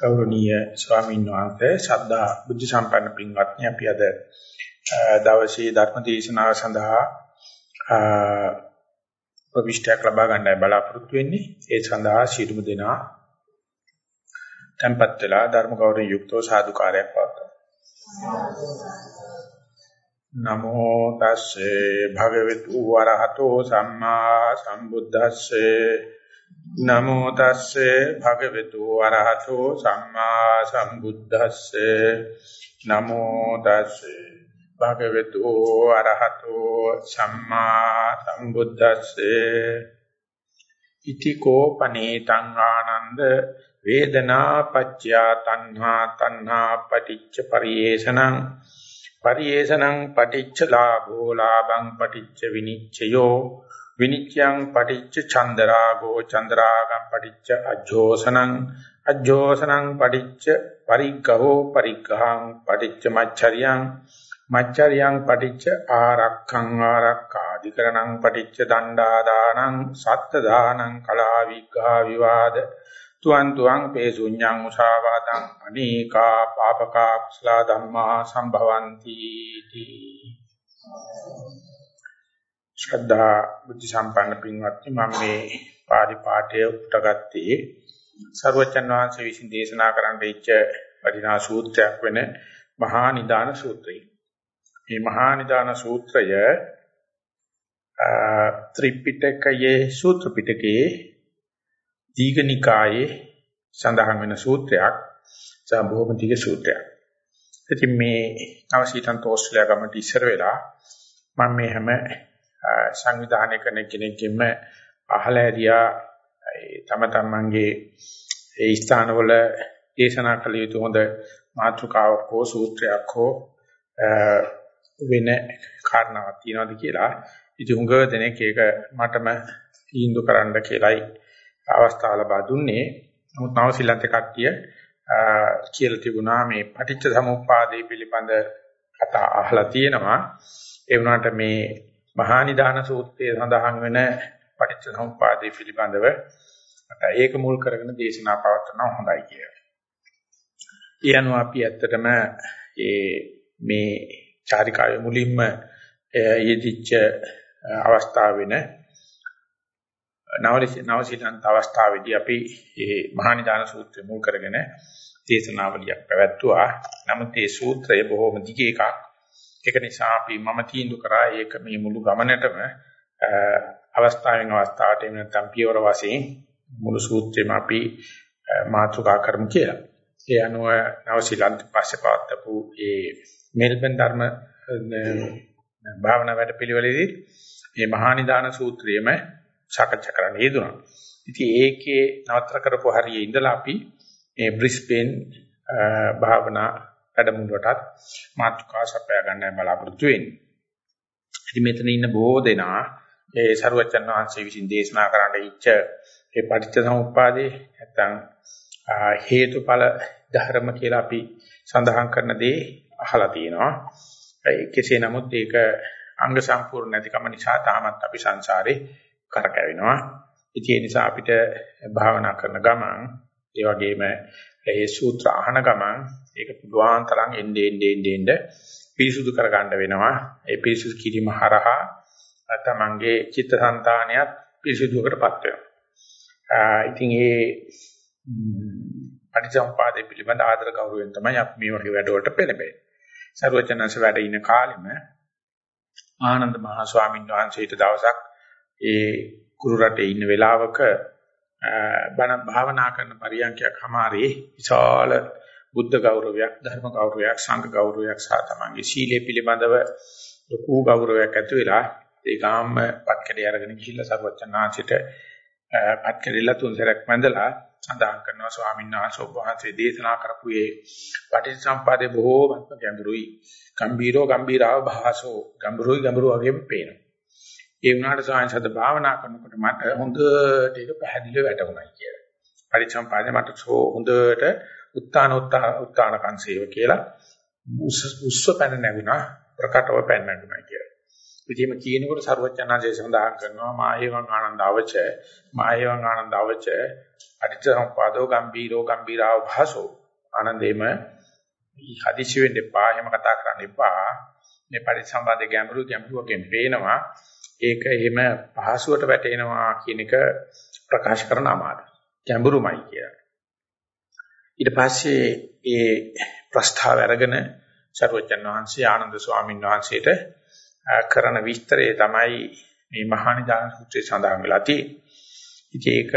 ගෞරවනීය ස්වාමීන් වහන්සේ ශ්‍රද්ධා බුද්ධ සම්පන්න පින්වත්නි අපි අද දවසේ ධර්ම දේශනාව සඳහා ප්‍රවිෂ්ඨයක් ලබා ගන්නයි බලාපොරොත්තු වෙන්නේ. ඒ සඳහා ශිරුම දෙනා tempත් වෙලා ධර්ම ගෞරවයෙන් යුක්තව සාදුකාරයක් පවත්වනවා නමෝ තස්සේ භගවතු වරහතෝ සම්මා සම්බුද්දස්සේ නමෝ තස්සේ භගවතු වරහතෝ සම්මා සම්බුද්දස්සේ. නමෝ තස්සේ භගවතු වරහතෝ සම්මා සම්බුද්දස්සේ. ඉතිකෝ පනේතං ආනන්ද වේදනා පච්චයා තණ්හා තණ්හා පටිච්ච පරියේෂණං පරියේෂණං පටිච්ච ලාභෝ ලාභං පටිච්ච විනිච්ඡයෝ. විනිච්ඡයන් පටිච්ච චන්දරාගෝ චන්දරාගම් පටිච්ච අජ්ජෝසනං අජ්ජෝසනං පටිච්ච පරිග්ගහෝ පරිග්ගහං පටිච්ච මච්චරියං මච්චරියං පටිච්ච ආරක්ඛං ආරක්ඛාදිකරණං පටිච්ච දණ්ඩා දානං සත්ත දානං කලා විග්ඝා විවාද තුවන් තුවන් පේසුඤ්ඤං උසාවාදං අනේකා පාපකා කුසල ධම්මා සම්භවಂತಿ තී ශ්‍රද්ධා බුද්ධ සම්පන්න පින්වත්නි මම මේ පාරි පාඨය උටගත්තේ සර්වචන් වහන්සේ විසින් දේශනා කරන්න ඉච්ච වටිනා සූත්‍රයක් වෙන මහා නිදාන සූත්‍රය. මේ මහා නිදාන සූත්‍රය ත්‍රිපිටකයේ සූත්‍ර පිටකයේ දීඝනිකායේ සඳහන් වෙන සූත්‍රයක්. සම්භෝම දීඝ සූත්‍රයක්. ඉතින් මේ අවසීතන්ත ඕස්ට්‍රේලියා ගමට ඉස්සර වෙලා මම මේ හැම සංවිධානය කරන කෙනෙක්ගෙම අහලා ඇරියා තම තමන්ගේ ඒ ස්ථානවල දේශනා කළ යුතු හොඳ මාතෘකාවක් හෝ සූත්‍රයක් හෝ වෙන කාරණාවක් තියනවාද කියලා ඉතින් උඟ දෙනෙක් ඒක මටම තීන්දුව කරන්න කියලායි අවස්ථාව ලබා දුන්නේ. නමුත් නවසිලන්ත කට්ටිය කියලා තිබුණා මේ පටිච්ච සමුප්පාදේ පිළිබඳ කතා අහලා තියෙනවා. ඒ වුණාට මේ මහා නිදාන සූත්‍රයේ සඳහන් වෙන පටිච්ච සමුප්පාදේ පිළිබඳව ඒක මුල් කරගෙන දේශනා පවත්වනවා හොඳයි කියලා. ඒ අනුව අපි ඇත්තටම මේ චාරිකාවේ මුලින්ම යෙදිච්ච අවස්ථාව වෙන නවසිලන්ත අවස්ථාවේදී අපි මේ මහා නිදාන සූත්‍රය මුල් කරගෙන දේශනාවලියක් පැවැත්තුවා. නමුත් මේ සූත්‍රය බොහොම දිග එකක්. ඒක නිසා අපි මම තීන්දුව කරා ඒක මේ මුළු ගමනටම අවස්ථාවෙන් අවස්ථාවට එන නැත්නම් පියවර වශයෙන් මුළු සූත්‍රෙම අපි මාතෘකා කරමු කියලා. ඒ අනුව නවසීලන්ත පස්සේ පවත්වපු ඒ මෙල්බන් ධර්ම භාවනා වැඩපිළිවෙලෙදී මේ මහා නිදාන සූත්‍රයේම සාකච්ඡා කරන්න යෙදුණා. ඉතින් ඒකේ නවතර කරපු හරියේ ඉඳලා අපි මේ බ්‍රිස්බේන් භාවනා වැඩමුළුවටත් මාතෘකා සපයා ගන්න බලාපොරොත්තු වෙන්නේ. ඉතින් මෙතන ඉන්න බොහෝ දෙනා ඒ සරුවචන් වහන්සේ විසින් දේශනා කරන්න ඉච්ඡ ඒ පටිච්චසමුප්පාදේ නැත්නම් හේතුඵල ධර්ම කියලා අපි සඳහන් කරන දේ අහලා තියෙනවා. කෙසේ නමුත් ඒක අංග සම්පූර්ණ නැතිකම නිසා තාමත් අපි සංසාරේ කරකැවෙනවා. ඉතින් ඒ නිසා අපිට භාවනා කරන ගමන් ඒ වගේම මේ සූත්‍ර අහන ගමන් ඒක පුළුවන් තරම් එන්නේ එන්නේ එන්නේ පිරිසුදු කරගන්න වෙනවා. ඒ පිරිසුදු කිරීම හරහා තමන්ගේ චිත්තසංතානියත් පිරිසුදුකටපත් වෙනවා. ඉතින් ඒ පටිච්චසමුපාදයේ පිළිබඳ ආදර ගෞරවයෙන් තමයි අපි මේ වගේ වැඩවලට පෙළඹෙන්නේ. සර්වචනංශ වැඩ ඉන කාලෙම ආනන්ද මහ ස්වාමීන් වහන්සේට දවසක් ඒ කුරු රටේ ඉන්න වෙලාවක බණ භාවනා කරන පරියන්කයක් හමාරේ විශාල බුද්ධ ගෞරවයක් ධර්ම ගෞරවයක් සංඝ ගෞරවයක් සහ තමන්ගේ සීලය පිළිබඳව ලොකු ගෞරවයක් ඇති වෙලා ඒ ගාම්ම පත්කඩේ අරගෙන ගිහිල්ලා සර්වචනාංශයට පත්කඩේලා තුන් සැරයක් වැඳලා සඳහන් කරනවා ස්වාමීන් වහන්සේ ඔබ වහන්සේ දේශනා කරපු මේ පටිච්චසම්පාදේ බොහෝමත්ම ගැඹුරුයි. ගම්බීරෝ ගම්බීරාව භාසෝ ගැඹුරුයි ගැඹුරු වගේම පේනවා. ඒ වුණාට සායන් සද භාවනා කරනකොට මට හොඳට ඒක පැහැදිලිව වැටුණා කියලා. පරිසම්පාදේ මට හොඳට උත්තාන උත්තාන කංශේව කියලා උස්ව පැන නැගුණා ප්‍රකටව පැන නැගුණා කියලා. ඉතින් කියනකොට සර්වඥාන්සේ සඳහන් කරනවා මාහේවං ආනන්ද අවච මාහේවං ආනන්ද අවච අටිච්චසම්පාදෝ ගම්බීරෝ ගම්බීරාව භාසෝ ආනන්දේම හදිසි වෙන්න එපා එහෙම කතා කරන්න එපා මේ පරිසම්පාද ගැඹුරු ගැඹුරුකෙන් පේනවා ඒක එහෙම පහසුවට වැටෙනවා කියන එක ප්‍රකාශ කරන අමාරු ගැඹුරුමයි කියලා ඊට පස්සේ ඒ ප්‍රස්තාව අරගෙන සර්වජන් වහන්සේ ආනන්ද ස්වාමීන් වහන්සේට කරන විස්තරය තමයි මේ මහා නිදාන සූත්‍රයේ සඳහන් වෙලා තියෙන්නේ. ඉතින් ඒක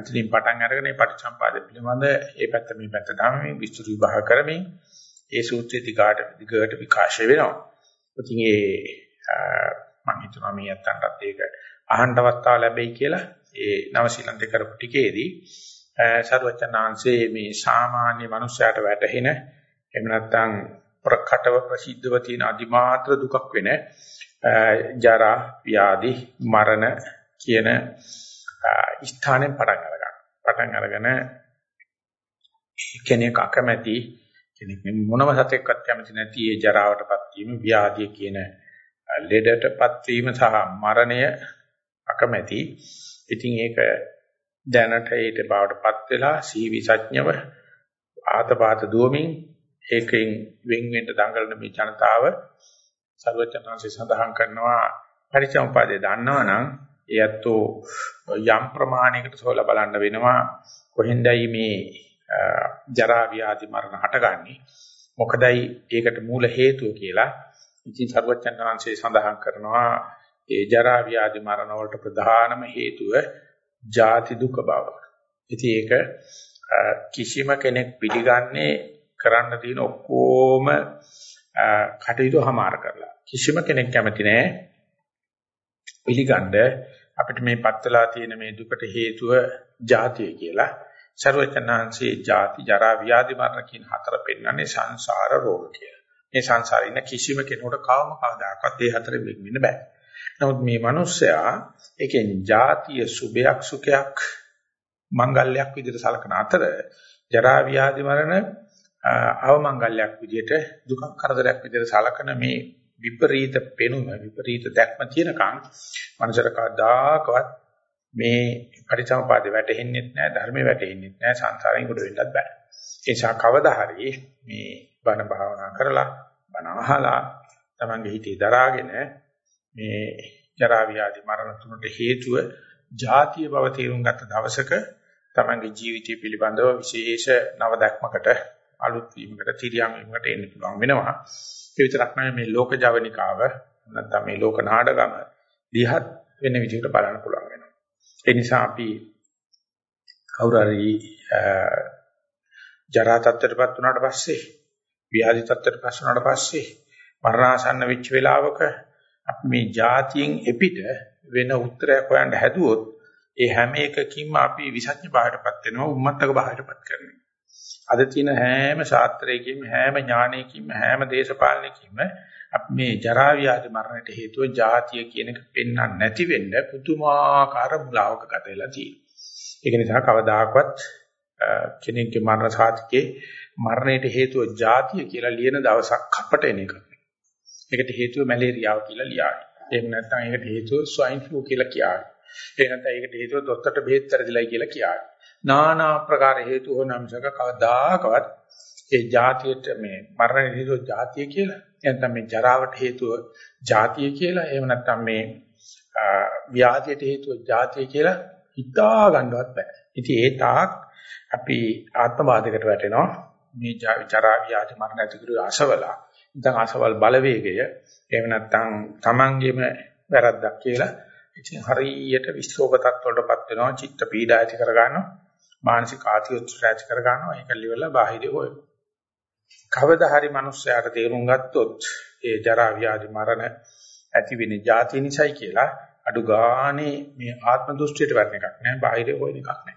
ඉතින් පටන් අරගෙන මේ පටිච්චසම්පාද පිළිබඳ ඒ පැත්ත මේ පැත්ත තමයි විස්තර විභාග කරමින් ඒ සූත්‍රය දිගට දිගට විකාශය වෙනවා. ඉතින් ඒ මම හිතනවා මේ අත්තන්ටත් ඒක අහන්න අවස්ථාව ලැබෙයි කියලා ඒ නවසීලන්තේ කරපු ටිකේදී සරුවචනාංශයේ මේ සාමාන්‍ය මනුස්සයාට වැටහෙන එහෙම නැත්නම් ප්‍රකටව ප්‍රසිද්ධව තියෙන අදිමාත්‍ර දුකක් වෙන ජරා ව්‍යාධි මරණ කියන ස්ථානෙන් පටන් අරගන්න. පටන් අරගෙන කෙනෙක් අකමැති කෙනෙක් මොනම සතෙක්වත් කැමති නැති ඒ ජරාවටපත් වීම ව්‍යාධිය කියන ලෙඩටපත් වීම සහ මරණය අකමැති. ඉතින් ඒක දැනට ඊට බවටපත් වෙලා සීවිසඥව ආතපාත දුවමින් ඒකෙන් වෙන් වෙන්න දඟලන මේ ජනතාව සර්වචනංශය සඳහන් කරනවා පරිචම්පාදේ දන්නවනම් එයත්ෝ යම් ප්‍රමාණයකට සෝලා බලන්න වෙනවා කොහෙන්දයි මේ ජරා ව්‍යාධි මරණ හටගන්නේ මොකදයි ඒකට මූල හේතුව කියලා ඉතින් සර්වචනංශය සඳහන් කරනවා ඒ ජරා ව්‍යාධි මරණ වලට ප්‍රධානම හේතුව ජාති දුක බව. ඉතින් ඒක කිසිම කෙනෙක් පිළිගන්නේ කරන්න තියෙන ඔක්කොම කටයුතු හමාර කරලා. කිසිම කෙනෙක් කැමති නැහැ පිළිගන්න අපිට මේ පත්වලා තියෙන මේ දුකට හේතුව ජාතිය කියලා. ਸਰවචනාංශේ ජාති ජරා ව්‍යාධි මරණ කියන හතර පෙන්වන්නේ සංසාර රෝග කියලා. මේ සංසාරේ ඉන්න කිසිම කෙනෙකුට කවම කවදාකවත් ඒ හතර වෙන් වෙන්න බෑ. නමුත් මේ මිනිස්සයා ඒකෙන් ජාතිය සුභයක් සුඛයක් මංගල්‍යයක් විදිහට සලකන අතර ජරා ව්‍යාධි මරණ අවමංගල්‍යයක් විදිහට දුකක් කරදරයක් විදිහට සලකන මේ විපරීත පෙනුම විපරීත දැක්ම තියෙනකන් මනසට කවදාකවත් මේ පරිසම්පාදේ වැටෙන්නේ නැහැ ධර්මේ වැටෙන්නේ නැහැ සංසාරයෙන් උඩ වෙන්නත් බෑ ඒ නිසා කවදා හරි මේ බණ භාවනා කරලා බණ අහලා තමන්ගේ හිතේ දරාගෙන මේ ජරා ව්‍යාධි මරණ තුනට හේතුව ජාතිය බව තේරුම් ගත්ත දවසක තමන්ගේ ජීවිතය පිළිබඳව විශේෂ නව දැක්මකට අලුත් වීමකට තිරියම් වීමකට එන්න පුළුවන් වෙනවා. ඒ විතරක් නෙවෙයි මේ ලෝක ජවනිකාව නැත්නම් මේ ලෝක නාඩගම දිහත් වෙන විදිහට බලන්න පුළුවන් වෙනවා. ඒ නිසා අපි කවුරු හරි ජරා තත්ත්වයටපත් වුණාට පස්සේ ව්‍යාධි තත්ත්වයටපත් වුණාට පස්සේ මරණාසන්න වෙච්ච වෙලාවක අපි මේ જાතියෙන් එපිට වෙන උත්තරයක් හොයන්න හැදුවොත් ඒ හැම එකකින්ම අපි විසඥ භාවයටපත් වෙනවා උම්මත්තක භාවයටපත් කරනවා. අද තියෙන හැම ශාස්ත්‍රයකින්ම හැම ඥානයකින්ම හැම දේශපාලනයකින්ම අපි මේ ජරා ව්‍යාධි මරණයට හේතුව જાතිය කියන එක පෙන්වන්න නැති වෙන්න පුදුමාකාර මුලාවක ගත වෙලා තියෙනවා. ඒක නිසා කවදාකවත් කෙනෙක්ගේ මරණ සාතිකේ මරණයට හේතුව ජාතිය කියලා ලියන දවසක් කපට එන එක. ඒකට හේතුව මැලේරියාව කියලා ලියાય. එහෙම නැත්නම් ඒකට හේතුව ස්වයින් ෆ්ලූ කියලා කියાય. එහෙම නැත්නම් ඒකට හේතුව දොස්තරට බෙහෙත් කරදිලයි කියලා කියાય. নানা ආකාර හේතු හොනම්සක කවදාකවත් ඒ ජාතියට මේ මරණයට හේතුව ජාතිය කියලා. එහෙනම් මේ ජරාවට හේතුව ජාතිය කියලා. එහෙම නැත්නම් මේ ව්‍යාධියට හේතුව ජාතිය කියලා හිතා ගන්නවත් බෑ. ඉතින් ඒ තාක් අපි ආත්මවාදයකට වැටෙනවා. මේ ජරා ව්‍යාධි මරණ ඇති කරු අසවලා නැත්නම් අසවල් බලවේගය එහෙම නැත්නම් Tamangeම වැරද්දක් කියලා ඉතින් හරියට විශ්ලෝක තත්ත්වවලටපත් වෙනවා චිත්ත පීඩා ඇති කර ගන්නවා මානසික ආතිඋත්සය ඇති කර ගන්නවා ඒක liverලා බාහිර හොයනවා. කවදා හරි මිනිස්සයාට තේරුම් ගත්තොත් ඒ ජරා ව්‍යාධි මරණ ඇති වෙන්නේ ಜಾති නිසයි කියලා අඩු ගානේ මේ ආත්ම දෘෂ්ටියට වැටෙන එකක් නෑ බාහිර හොයන එකක් නෑ.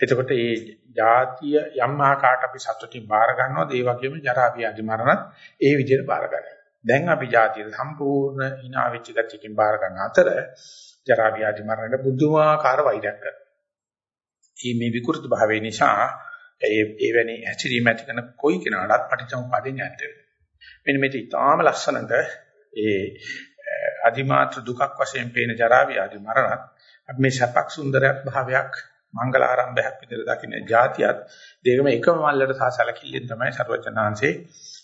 එතකොට මේ જાතිය යම් ආකාරයට අපි සතුටින් බාර ගන්නවද ඒ වගේම ජරා ව්‍යාධි මරණත් ඒ විදිහට බාර ගන්නවා. දැන් අපි જાතිය සම්පූර්ණ hina වෙච්ච ගතියකින් බාර ගන්න අතර ජරා ව්‍යාධි මරණයට බුදුමාකාර වෛරයක් කරනවා. මේ විකෘති භාවය නිසා ඒ එවැනි ඇතිරීම ඇති කරන කොයි කෙනාටත් පටිච්චසමුප්පාදේ ඥාත වෙනවා. මෙන්න මේක ඉතාම ලස්සනට ඒ අදිමාත්‍ර දුකක් වශයෙන් පේන ජරා ව්‍යාධි මරණත් අපි මේ සපක් සුන්දරයක් භාවයක් මංගල ආරම්භයක් විදිහට දකින්න જાතියත් දෙකම එකම මල්ලට සාසලකිල්ලෙන් තමයි සර්වචනාංශේ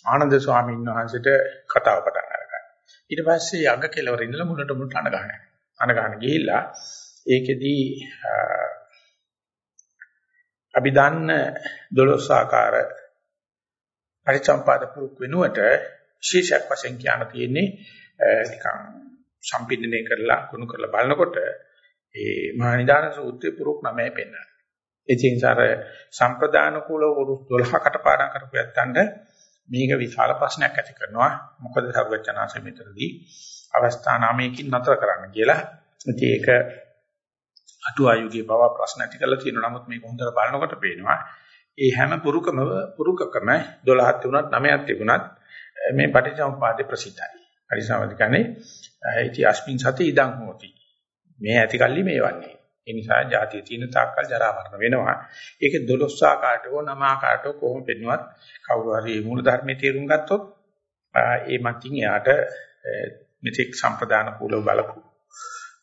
ආනන්ද ස්වාමීන් වහන්සේට කතාව පටන් අරගන්නේ. ඊට පස්සේ යඟ කෙලවර ඉඳලා මුලට මුලට අණ ගහනවා. අණ ගන්න ගිහිල්ලා ඒකෙදී අපි දන්න 12 ආකාර පරිසම්පාද පුරුක් වෙනුවට විශේෂයක් වශයෙන් කියන්න තියෙන්නේ නිකන් සම්පින්දනය කරලා කුණු කරලා බලනකොට ඒ මහා නිදාන සූත්‍රයේ පුරුක් නමයි පෙන්වන්නේ. ඒ නිසා අර සම්ප්‍රදාන කුල වරුස් 12කට පාඩම් කරපු යත්තන්ට මේක විශාල ප්‍රශ්නයක් ඇති කරනවා. මොකද සර්වචනාංශ මෙතනදී අවස්ථා නාමයකින් නතර කරන්න කියලා. ඉතින් ඒක අටුවායුගේ බව ප්‍රශ්න ඇති කරලා තියෙනවා. නමුත් මේක හොඳට බලනකොට පේනවා ඒ හැම පුරුකම පුරුකකම 12ක් තිබුණත් 9ක් තිබුණත් මේ පටිච්චසමුපාදේ ප්‍රසිද්ධයි. පරිසමදි කියන්නේ ඉති අස්මින් සති ඉදං හෝති. මේ ඇති කල්ලි මේ වන්නේ. ඒ නිසා ಜಾතිය තියෙන තාක්කල් ජරා මරණ වෙනවා. ඒක 12 ආකාරයට හෝ 9 ආකාරයට කොහොම පෙන්වුවත් කවුරු හරි මූල ධර්මයේ තේරුම් ගත්තොත් ඒ මතින් එයාට මෙතෙක් සම්ප්‍රදාන කූලව බලපු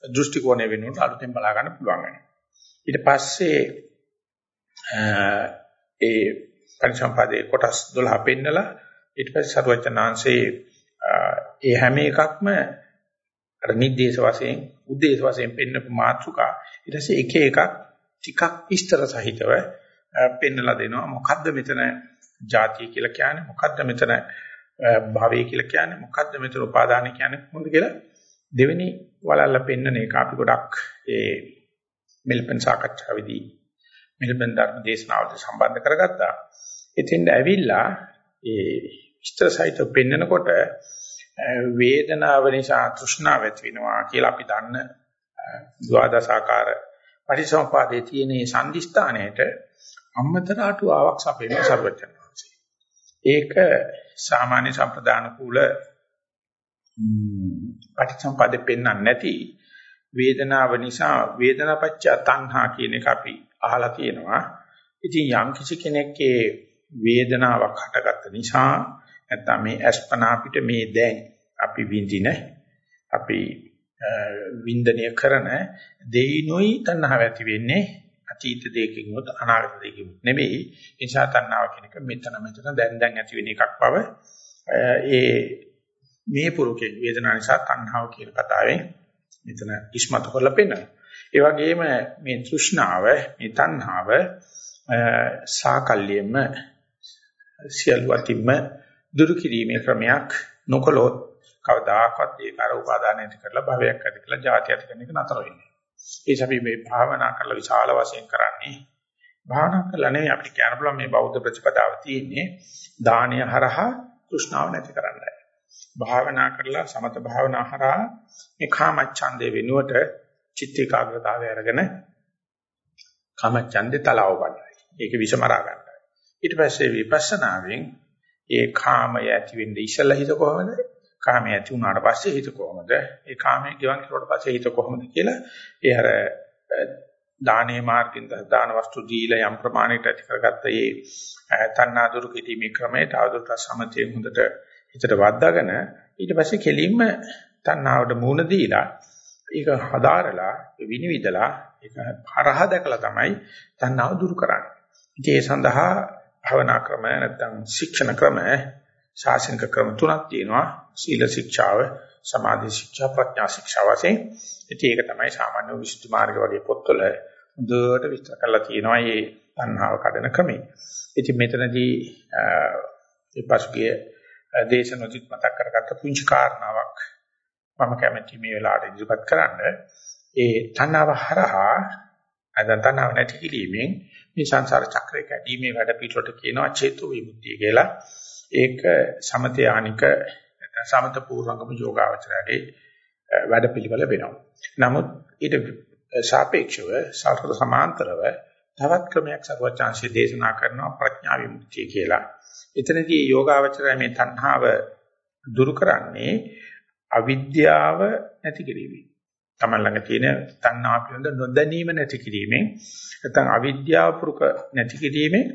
දෘෂ්ටි කෝණය වෙනුවට අලුතෙන් බලා ගන්න පුළුවන් වෙනවා. ඊට පස්සේ ඒ පරිසම්පාදයේ කොටස් 12 පෙන්නලා ඊට පස්සේ සරුවචනාංශේ ඒ හැම එකක්ම අර නිද්දේශ වශයෙන් උද්දේශ වශයෙන් පෙන්නපු මාත්‍රිකා ඊට පස්සේ එක එකක් ටිකක් විස්තර සහිතව පෙන්නලා දෙනවා. මොකද්ද මෙතන ಜಾතිය කියලා කියන්නේ? මොකද්ද මෙතන භවය කියලා කියන්නේ? මොකද්ද මෙතන උපාදාන කියන්නේ මොකද කියලා දෙවෙනි වලල්ල පෙන්නන එක අපි ගොඩක් ඒ මෙල්බන් සාකච්ඡාවේදී මෙල්බන් ධර්ම දේශනාවට සම්බන්ධ කරගත්තා. එතෙන්ද ඇවිල්ලා ඒ විස්තර සහිතව පෙන්නකොට වේදනාව නිසා තෘෂ්ණාව ඇති වෙනවා කියලා අපි දන්න ද්වාදසාකාර පරිසම්පාදයේ තියෙන සම්දිස්ථානයේට අම්මතර අටුවාවක් සපේන සර්වඥ වහන්සේ. ඒක සාමාන්‍ය සම්ප්‍රදාන කුල පටිච්චසමුප්පාදෙ පෙන්වන්නේ නැති වේදනාව නිසා වේදනාපච්ච තණ්හා කියන එක අපි අහලා තියෙනවා. ඉතින් යම් කිසි කෙනෙක්ගේ වේදනාවක් හටගත්ත නිසා නැත්නම් මේ අස්පනා අපිට මේ දැන් අපි විඳින අපි වින්දනය කරන දෙයිනොයි තණ්හාව ඇති වෙන්නේ අතීත දෙයකින් උත් අනාගත දෙයකින් නෙවෙයි ඒ නිසා තණ්හාව කියන එක මෙතන මෙතන දැන් දැන් ඇති වෙන එකක් බව ඒ මේ පුරුකේ වේදනාව නිසා තණ්හාව කියන කතාවෙන් මෙතන ඉස්මතු කරලා පෙන්නනවා. ඒ වගේම මේ තෘෂ්ණාව, මේ තණ්හාව සාකල්යෙම සියල්වතින්ම දුරු කිරීමේ ක්‍රමයක් නොකළොත් කවදාකවත් ඒක අර උපාදාන ඇති කරලා භවයක් ඇති කරලා ජාති ඇති කරන එක නතර වෙන්නේ. ඒ අපි මේ භාවනා කරලා විශාල වශයෙන් කරන්නේ භාවනා කළා නෙවෙයි අපිට කියන්න පුළුවන් මේ බෞද්ධ ප්‍රතිපදාව තියෙන්නේ දානය හරහා තෘෂ්ණාව නැති කරන්නයි. භාවනා කරලා සමත භාවනා හරහා මේ කාමච්ඡන්දේ වෙනුවට චිත්ත ඒකාග්‍රතාවය අරගෙන කාමච්ඡන්දේ තලාව ගන්නයි. ඒක විසමරා ගන්නයි. ඊට පස්සේ විපස්සනාවෙන් ඒ කාමය ඇති වෙන්නේ ඉස්සලා හිත කොහොමද? කාමය ඇති වුණාට පස්සේ හිත කොහොමද? ඒ කාමය ගිවන් කරුවට පස්සේ හිත කොහොමද කියලා ඒ අර දානේ මාර්ගින් දාන වස්තු දීලා යම් ප්‍රමාණයකට ඇති කරගත්ත ඒ තණ්හා දුරු කිරීමේ ක්‍රමයට අවදුරට සමතේ හොඳට හිතට වද්දාගෙන ඊට පස්සේ කෙලින්ම තණ්හාවට මූණ දීලා ඒක හදාරලා විනිවිදලා ඒක හරහා දැකලා තමයි තණ්හාව දුරු කරන්නේ. ඉතින් ඒ සඳහා භවනා ක්‍රම නැත්නම් ශික්ෂණ ක්‍රම ශාසනික ක්‍රම තුනක් තියෙනවා. සීල ශික්ෂාව, සමාධි ශික්ෂා, ප්‍රඥා ශික්ෂා වශයෙන්. ඉතින් ඒක තමයි සාමාන්‍ය විසුද්ධි මාර්ග වගේ පොත්වල හොඳට විස්තර කරලා තියෙනවා මේ තණ්හාව කඩන ක්‍රමය. ඉතින් මෙතනදී ඒ පසුගිය දේශනොදිත් මතක් කරගත්ත පුංචි කාරණාවක් මම කැමැති මේ වෙලාවට ඉදිරිපත් කරන්න. ඒ තණ්හාව හරහා අදන් තණ්හාව නැති කිරීමෙන් මේ සංසාර චක්‍රය කැඩීමේ වැඩ පිටරට කියනවා චේතු විමුක්තිය කියලා. ඒක සමතේ ආනික සමත පූර්වංගම යෝගාවචරයේ වැඩ පිළිවෙල වෙනවා. නමුත් ඊට සාපේක්ෂව සාර්ථක සමාන්තරව තවත් ක්‍රමයක් සර්වචාන්සිය දේශනා කරනවා ප්‍රඥා විමුක්තිය කියලා. එතනදී යෝගාවචරය මේ තණ්හාව දුරු කරන්නේ අවිද්‍යාව නැති කිරීමෙන්. තමන් ළඟ තියෙන තණ්හා පිළිබඳ නොදැනීම නැති කිරීමෙන් නැත්නම් අවිද්‍යාව පුරුක නැති කිරීමෙන්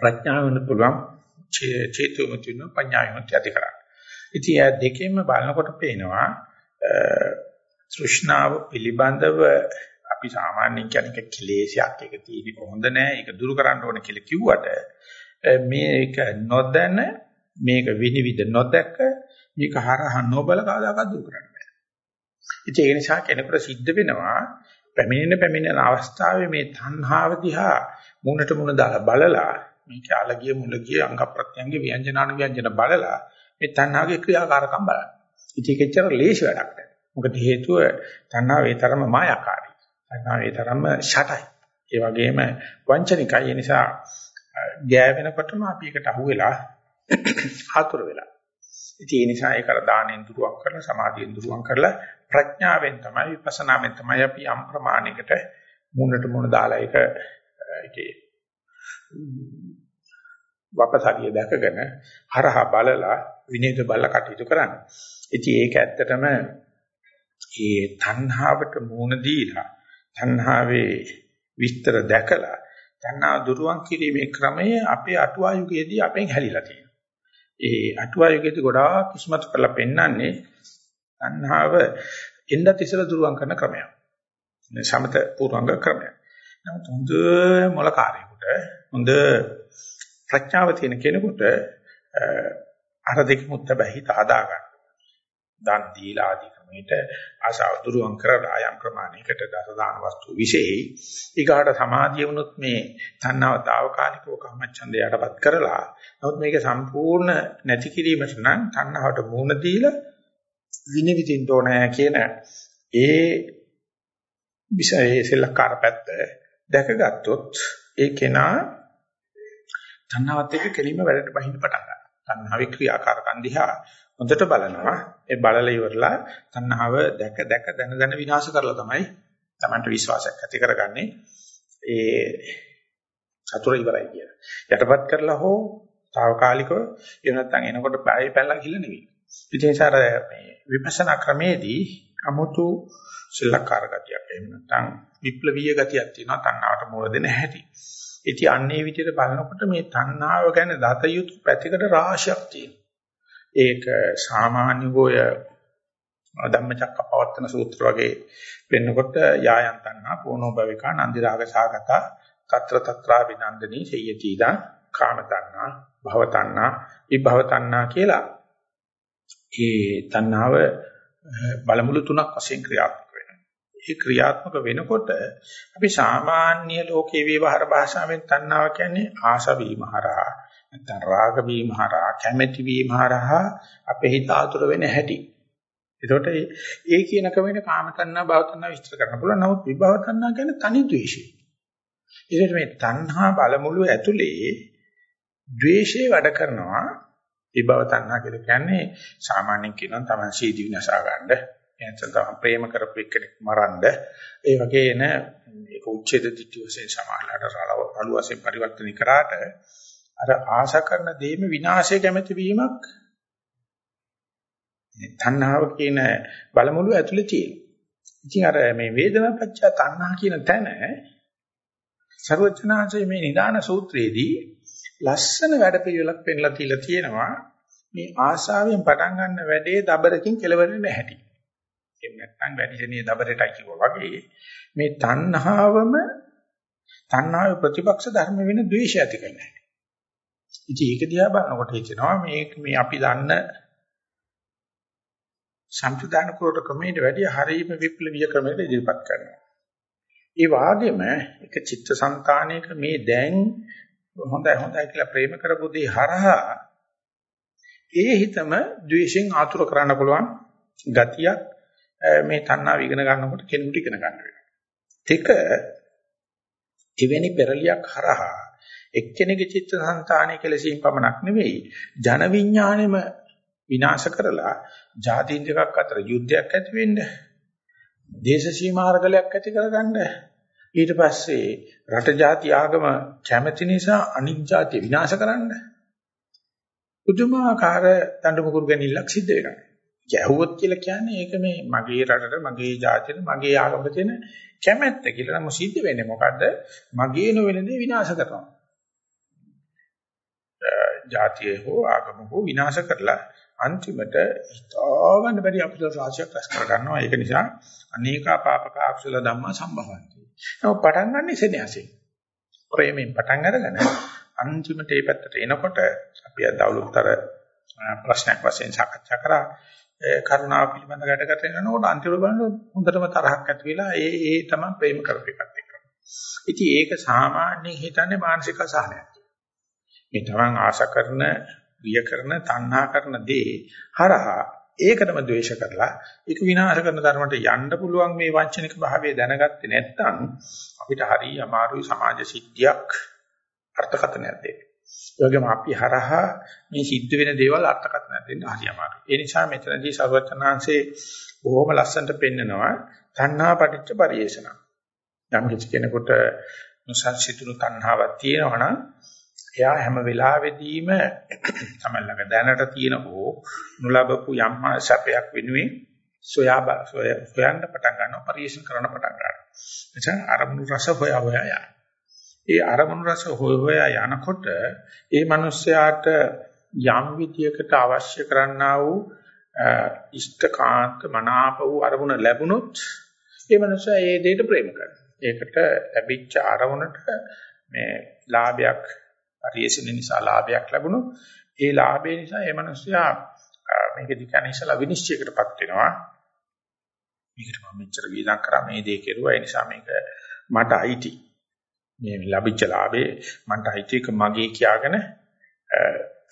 ප්‍රඥාව වෙන පුළුවන් චේතුමුතුන පඤ්ඤායමුත් ඇති කරගන්න. ඉතින් ඒ දෙකෙන්ම බලනකොට පේනවා තෘෂ්ණාව පිළිබඳව අපි සාමාන්‍යයෙන් කියන්නේ කෙලේශයක් එක තියෙන්නේ කොහොඳ නෑ ඒක දුරු කරන්න ඕන කියලා කිව්වට මේක නොදැන මේක විනිවිද නොදැක මේක හරහා නොබල කවදාකවත් දුරු කරන්න බෑ. ඉතින් ඒ නිසා කෙනෙකුට සිද්ධ වෙනවා පැමිණෙන පැමිණෙන අවස්ථාවේ මේ තණ්හාව දිහා මුණට මුණ දාලා බලලා මේක අලගිය මුලගිය අංග ප්‍රත්‍යංග ව්‍යංජනාන ව්‍යංජන බලලා මේ තණ්හාවේ ක්‍රියාකාරකම් බලන්න. ඉතින් ඒකෙච්චර ලේසි වැඩක් නෑ. මොකද හේතුව තණ්හාව ඒ තරම මායාකාරී. තණ්හාව ඒ තරම ෂටයි. ඒ වගේම වංචනිකයි. ඒ නිසා ගෑවෙනකොටම අපි ඒකට අහු වෙලා ආතුර වෙලා. ඉතින් ඒ නිසා ඒක අර දානෙන් දුරුවක් කරලා සමාධියෙන් දුරුවක් කරලා ප්‍රඥාවෙන් තමයි විපස්සනාවෙන් තමයි අපි යම් ප්‍රමාණයකට මුණට මුණ දාලා ඒක ඒකේ වපසාරිය දැකගෙන හරහා බලලා විනීත බල කටයුතු කරන්න. ඉතින් ඒක ඇත්තටම ඒ තණ්හාවට මුහුණ දීලා තණ්හාවේ විස්තර දැකලා තණ්හා දුරුවන් කිරීමේ ක්‍රමය අපේ අටුවා යුගයේදී අපෙන් හැලිලා තියෙනවා. ඒ අටුවා යුගයේදී ගොඩාක් කිස්මත් කරලා පෙන්වන්නේ තණ්හාව එන්නත් ඉස්සර දුරුවන් කරන ක්‍රමයක්. සමත පූර්වංග ක්‍රමයක්. නමුත් හොඳ මොලකාරයෙකුට හොඳ ප්‍රඥාව තියෙන කෙනෙකුට අර දෙකමුත් හැබැයි හිත හදා ගන්න. දන් දීලා ආදී ක්‍රමයට ආශාව දුරුවන් කරලා යම් ප්‍රමාණයකට දසදාන වස්තු විශේෂයි. ඊගාට සමාධිය වුණොත් මේ තණ්හාව తాවකාලිකව කාමච්ඡන්දයටපත් කරලා නමුත් මේක සම්පූර්ණ නැති කිරීමට නම් තණ්හාවට මුහුණ දීලා විනිවිදින්න ඕනේ කියන ඒ විෂයේ සෙල්ලක්කාර පැත්ත දැකගත්තොත් ඒ කෙනා තණ්හාවත් එක්ක කෙලින්ම වැඩට බහින්න පටන් ගන්නවා. තණ්හාවේ ක්‍රියාකාරකම් දිහා හොඳට බලනවා. ඒ බලලා ඉවරලා තණ්හාව දැක දැක දන දන විනාශ කරලා තමයි Tamanට විශ්වාසයක් ඇති කරගන්නේ. ඒ සතුර ඉවරයි කියන. යටපත් කරලා හෝ తాවකාලිකව එහෙම නැත්නම් එනකොට බය පැනලා ගිහිල්ලා නෙවෙයි. විශේෂාර මේ විපස්සනා ක්‍රමේදී අමුතු ශිල්ලකාර ගතියක් එහෙම නැත්නම් විප්ලවීය ගතියක් තියෙනවා තණ්හාවට මෝර දෙන හැටි. ඉතින් අන්නේ විදිහට බලනකොට මේ තණ්හාව ගැන දතයුතු පැතිකඩ රාශියක් තියෙනවා. ඒක සාමාන්‍ය ගෝය ධම්මචක්කපවත්තන සූත්‍ර වගේ වෙන්නකොට යායන් තණ්හා පෝනෝ භවිකා නන්දි රාග සාගතා తත්‍ර తත්‍රා විනන්දනී සේයතිදා කාම තණ්හා භව තණ්හා විභව තණ්හා කියලා ඒ තණ්හාව බලමුළු තුනක් වශයෙන් ක්‍රියාත්මක වෙනවා. ඒ ක්‍රියාත්මක වෙනකොට අපි සාමාන්‍ය ලෝකේ විවහාර භාෂාවෙන් තණ්හාව කියන්නේ ආශ වීම හරහා නැත්නම් රාග වීම හරහා කැමැති වීම හරහා අපේ හිත ආතුර වෙන හැටි. ඒකට ඒ කියන ක්‍රමෙට කාම තණ්හා භව තණ්හා විස්තර කරන්න පුළුවන්. නමුත් විභව තණ්හා කියන්නේ තනි ද්වේෂය. ඒකට මේ තණ්හා බලමුළු ඇතුලේ ද්වේෂය වැඩ කරනවා විභව තණ්හා කියලා කියන්නේ සාමාන්‍යයෙන් කියනවා තමයි සීදී විනාශා ගන්න. එතන තමයි ප්‍රේම කරපු එක්කෙනෙක් මරන්න. ඒ වගේ එන ඒක උච්ඡේද දිට්ඨි වශයෙන් සමාහලට රළු වශයෙන් පරිවර්තන කරාට අර ආශා කරන දේම විනාශය කැමති වීමක් තණ්හාව කියන බලමුළු ඇතුලේ තියෙනවා. ඉතින් අර මේ වේදනා පත්‍ය තණ්හා කියන තැන ਸਰවඥාන්සේ මේ නිදාන සූත්‍රයේදී ලස්සන වැඩපිළිවෙලක් පෙන්ලා තියලා තියෙනවා මේ ආශාවෙන් පටන් ගන්න වැඩේ දබරකින් කෙලවෙන්නේ නැහැටි. එහෙම නැත්නම් වැඩිසෙනිය දබරටයි කිව්වා වගේ මේ තණ්හාවම තණ්හාවේ ප්‍රතිපක්ෂ ධර්ම වෙන ද්වේෂය ඇති කරන්නේ. ඉතින් ඒක දිහා බලනකොට හිතෙනවා මේ මේ අපි දන්න සම්ප්‍රදාන කුලට ක්‍රමයට වැඩිය හරීම විප්ලවීය ක්‍රමයකට ඉදිරිපත් කරනවා. ඒ වාගේම එක චිත්තසංතානයක මේ දැන් හොඳයි හොඳයි කියලා ප්‍රේම කරපු දේ හරහා ඒ හිතම ද්වේෂෙන් ආතුර කරන්න පුළුවන් ගතියක් මේ තණ්හාව ඉගෙන ගන්නකොට කෙනෙකුට ඉගෙන ගන්න වෙනවා. දෙක එවැනි පෙරලියක් හරහා එක්කෙනෙකුගේ චිත්තසංතානය කෙලසීම් පමණක් නෙවෙයි ජන විඥාණයම විනාශ කරලා ජාතීන් දෙකක් අතර යුද්ධයක් ඇති වෙන්න දේශ සීමාර්ගලයක් ඇති කරගන්න ඊට පස්සේ රට ජාති ආගම කැමැති නිසා අනික් ජාතිය විනාශ කරන්න පුදුමාකාර දඬු මුගුරු ගැනීමක් සිද්ධ වෙනවා. ගැහුවොත් කියලා කියන්නේ ඒක මේ මගේ රටට මගේ ජාතියට මගේ ආගමට තියෙන කැමැත්ත කියලා නම් සිද්ධ වෙන්නේ මොකද්ද? මගේ නොවන දේ විනාශ කරනවා. ජාතිය හෝ ආගම හෝ විනාශ කරලා අන්තිමට හිතාගන්න බැරි අපිට රාශියක් රැස් කර ගන්නවා. ඒක නිසා අනේකා පාපක අකුසල ධම්මා සම්භවಂತಿ. නෝ පටන් ගන්න ඉසෙනසෙ. ප්‍රේමයෙන් පටන් අරගෙන අන්තිමට මේ පැත්තට එනකොට අපි අද අවුලුතර ප්‍රශ්නයක් වශයෙන් සාකච්ඡා කරා කරුණාව පිළිබඳ ගැටගත වෙනකොට අන්තිම බලන හොඳටම තරහක් ඇති වෙලා ඒ ඒ තමයි ප්‍රේම කරපේකත් එක්ක. ඉතින් ඒක සාමාන්‍යයෙන් හිතන්නේ මානසික අසහනයක්. මේ තමන් ආශා කරන, ප්‍රිය කරන, තණ්හා කරන දේ හරහා ඒකටම ද්වේෂ කරලා ඒක විනාශ කරන ධර්මයට යන්න පුළුවන් මේ වංචනික භාවය දැනගත්තේ නැත්නම් අපිට හරිය අමාරුයි සමාජ සිද්ධියක් අර්ථකථනයක් දෙන්න. ඒ වගේම අපි හරහා මේ සිද්ධ වෙන දේවල් අර්ථකථනයක් දෙන්න හරි අමාරුයි. ඒ නිසා මෙතනදී සර්වචනාංශේ බොහොම ලස්සනට පෙන්නනවා තණ්හා පටිච්ච පරිේෂණ. යම් කිසි කෙනෙකුට නොසන්සිතුණු තණ්හාවක් තියෙනවා නම් එයා හැම වෙලාවෙදීම තමයි ළඟ දැනට තියෙන හෝ නොලබපු යම් සැපයක් වෙනුවෙන් සොයා සොයන්න පටන් ගන්නවා පරිේෂණ කරන්න පටන් ගන්නවා. එතන අරමුණු රස හොයා හොයා යනවා. ඒ අරමුණු රස හොය හොයා යනකොට ඒ මිනිස්යාට යම් විදියකට අවශ්‍ය කරන්නා වූ ඉෂ්ඨකාන්ත මනාප වූ අරමුණ ලැබුණොත් ඒ මිනිස්යා ඒ දෙයට ප්‍රේම කරනවා. ඒකට ලැබිච්ච අරමුණට මේ ලාභයක් පරිේශන නිසා ලාභයක් ලැබුණොත් ඒ ලාභය නිසා ඒ මිනිස්යා මේකදී කියන්නේ ඉස්සලා විනිශ්චයකටපත් වෙනවා. මේකට මම මෙච්චර වීදම් කරා මේ දේ කෙරුවා ඒ නිසා මේක මට අයිති. මේ ලැබිච්ච ලාභේ මන්ට අයිති එක මගේ කියාගෙන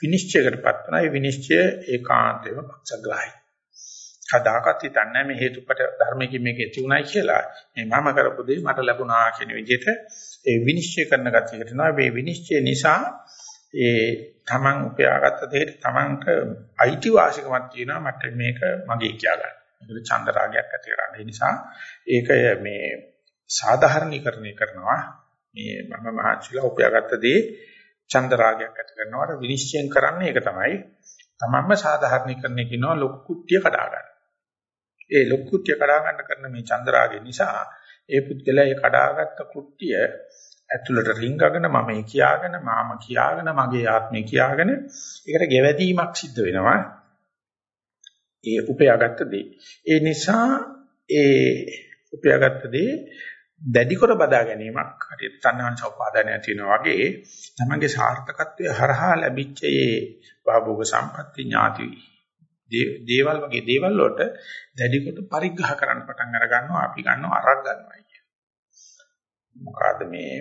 විනිශ්චයකටපත් වෙනවා. ඒ විනිශ්චය ඒකාන්තයෙන්ම පක්ෂග්‍රාහී. කදාකත් හිතන්නේ මේ හේතුපට ධර්මයෙන් මේක ඇති උනායි කියලා. මේ මම කරපු දේ මට ලැබුණා කියන විදිහට ඒ විනිශ්චය කරන ගතියකට නෝ මේ විනිශ්චය නිසා ඒ තමන් උපයාගත්ත දෙයට තමන්ට අයිති වාසිකමක් තියෙනවා මට මේක මගේ කියා ගන්න. ඒකට චන්ද රාගයක් ඇති කරන්න. ඒ නිසා ඒක මේ සාධාරණීකරණය කරනවා. මේ මම මහත්ලා උපයාගත්ත දේ චන්ද රාගයක් ඇති කරනවට විනිශ්චය කරන්නේ ඒක තමයි. තමන්ම සාධාරණීකරණය කියනවා ලොකු කුට්ටිය කඩා ගන්න. ඒ ලොකු කුට්ටිය කඩා ගන්න කරන මේ චන්ද රාගය නිසා ඒ පුද්ගලයා ඒ කඩාගත්ත කුට්ටිය ඇතුළට රිංගගෙන මම ඒ කියාගෙන මාම කියාගෙන මගේ ආත්මය කියාගෙන ඒකට ගෙවැදීමක් සිද්ධ වෙනවා. ඒ උපයාගත්ත දේ. ඒ නිසා ඒ උපයාගත්ත දේ දැඩි කර බදා ගැනීමක් හරියට තණ්හාංශ උපාදානය තියෙනවා වගේ තමන්ගේ සාර්ථකත්වයේ හරහා ලැබිච්ච ඒ භාභෝග සම්පatti ඥාති දේවල් වගේ දේවල් වලට දැඩි කොට පරිග්‍රහ කරන්න පටන් අර ගන්නවා අපි ගන්නවා අරක් ගන්නවා කිය. මොකද මේ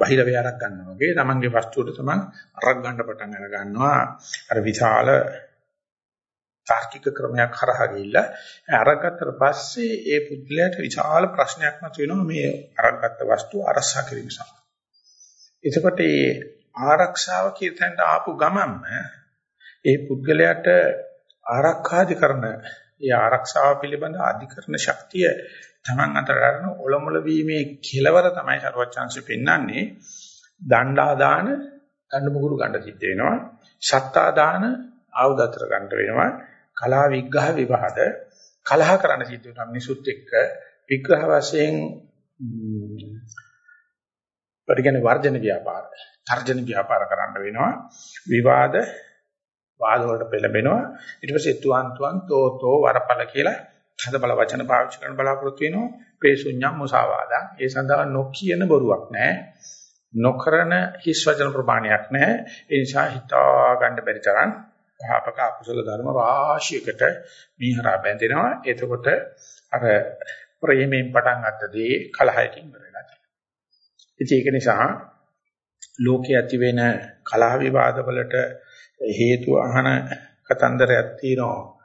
බාහිර වේරක් ගන්නවා වගේ තමන්ගේ වස්තුවට තමන් අරක් ගන්න පටන් අර ගන්නවා අර විශාල තාර්කික ක්‍රමයක් හරහා ගිහිල්ලා අරගත්තට පස්සේ ඒ පුද්ගලයාට විශාල ප්‍රශ්නයක් මතුවෙනවා මේ අරගත්ත වස්තුව අරසා කිරීම සඳහා. එතකොට මේ ආරක්ෂාව කියතෙන්ට ආපු ගමන්ම ඒ පුද්ගලයාට ආරක්ෂාධිකරණ ඒ ආරක්ෂාව පිළිබඳ අධිකරණ ශක්තිය Taman අතර ගන්න ඔලොමල වීමේ කෙලවර තමයි සර්වචාන්සිය පෙන්වන්නේ. දණ්ඩා දාන දඬු මුගුරු ගන්න සිද්ධ වෙනවා. සත්තා දාන ආයුධ අතර ගන්න වෙනවා. කලා විග්‍රහ විවාද කලහ කරන්න සිද්ධ වෙනවා. මිනිසුත් එක්ක විග්‍රහ වශයෙන් පරිගණ වර්ජන ව්‍යාපාර තර්ජන ව්‍යාපාර කරන්න වෙනවා. විවාද වාද වලට පෙළඹෙනවා. ඊට පස්සේ තුවන් තුවන් තෝ තෝ වරපල කියලා හද බල වචන පාවිච්චි කරන බලාපොරොත්තු වෙනවා. පේසුඤ්ඤම් මුසාවාදා. ඒ සඳහා නොකියන බොරුවක් නැහැ. නොකරන හිස් වචන ප්‍රමාණයක් නැහැ. ඒ නිසා හිතා ගන්න බැරි තරම් පාපක අකුසල ධර්ම රාශියකට මීහරා බැඳෙනවා. එතකොට අර ප්‍රේමයෙන් පටන් ගත්ත දේ කලහයකින් වෙනවා. ඉතින් ඒක නිසා ලෝකයේ ඇති වෙන කලහ විවාද වලට හේතු අහන කතන්දරයක් තියෙනවා.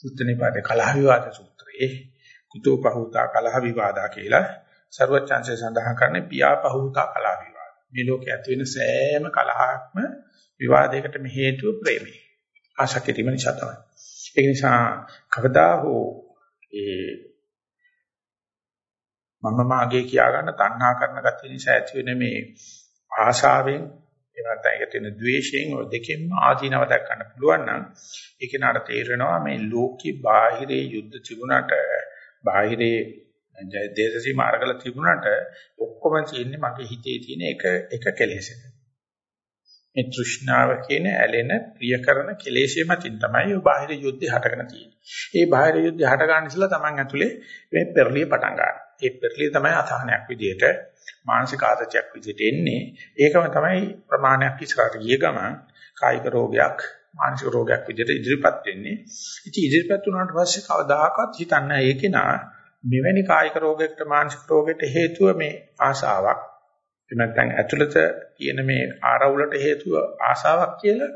සුත්තනිපාතේ කලහ විවාද සූත්‍රයේ කුතෝපහූතා කලහ විවාදා කියලා ਸਰවචන්සේ සඳහන් කරන්නේ පියාපහූතා කලහ විවාද. මේ ලෝකයේ ඇති වෙන සෑම කලහක්ම විවාදයකට හේතුව ප්‍රේමය. ආශා කිරීම නිසා තමයි. ඒ නිසා කවදා හෝ ඒ මම මාගේ කියා ගන්න තණ්හා කරන ගැතිය නිසා ඇති වෙන මේ ආශාවෙන් එහෙම නැත්නම් ඒක තියෙන ද්වේෂයෙන් ඔය දෙකෙන්ම ආධිනව දක් ගන්න පුළුවන් නම් ඒක නට තේරෙනවා මේ ලෝකේ බාහිරේ යුද්ධ තිබුණාට බාහිරේ දේශසී මාර්ගල තිබුණාට ඔක්කොම තියෙන්නේ මගේ හිතේ තියෙන එක එක කෙලෙසක. මේ තෘෂ්ණාව කියන ඇලෙන ප්‍රිය කරන කෙලෙෂේ මතින් තමයි ඔය බාහිර යුද්ධය හටගෙන තියෙන්නේ. ඒ බාහිර යුද්ධය හට ගන්න ඉස්සලා Taman ඇතුලේ මේ පෙරලිය පටන් ගන්නවා. ඒ පෙරලිය තමයි අසහනයක් විදියට මානසික ආතතියක් විදියට එන්නේ. ඒකම තමයි ප්‍රමාණයක් ඉස්සරහට ගිය ගමන් කායික රෝගයක් මානසික රෝගයක් විදියට ඉදිරිපත් වෙන්නේ. ඉතින් ඉදිරිපත් වුණාට පස්සේ කවදාකවත් හිතන්නේ ඒකේනා මෙවැනි කායික රෝගයකට මානසික රෝගයකට හේතුව මේ ආශාවක් එහෙම නැත්නම් ඇතුළත තියෙන මේ ආරවුලට හේතුව ආශාවක් කියලා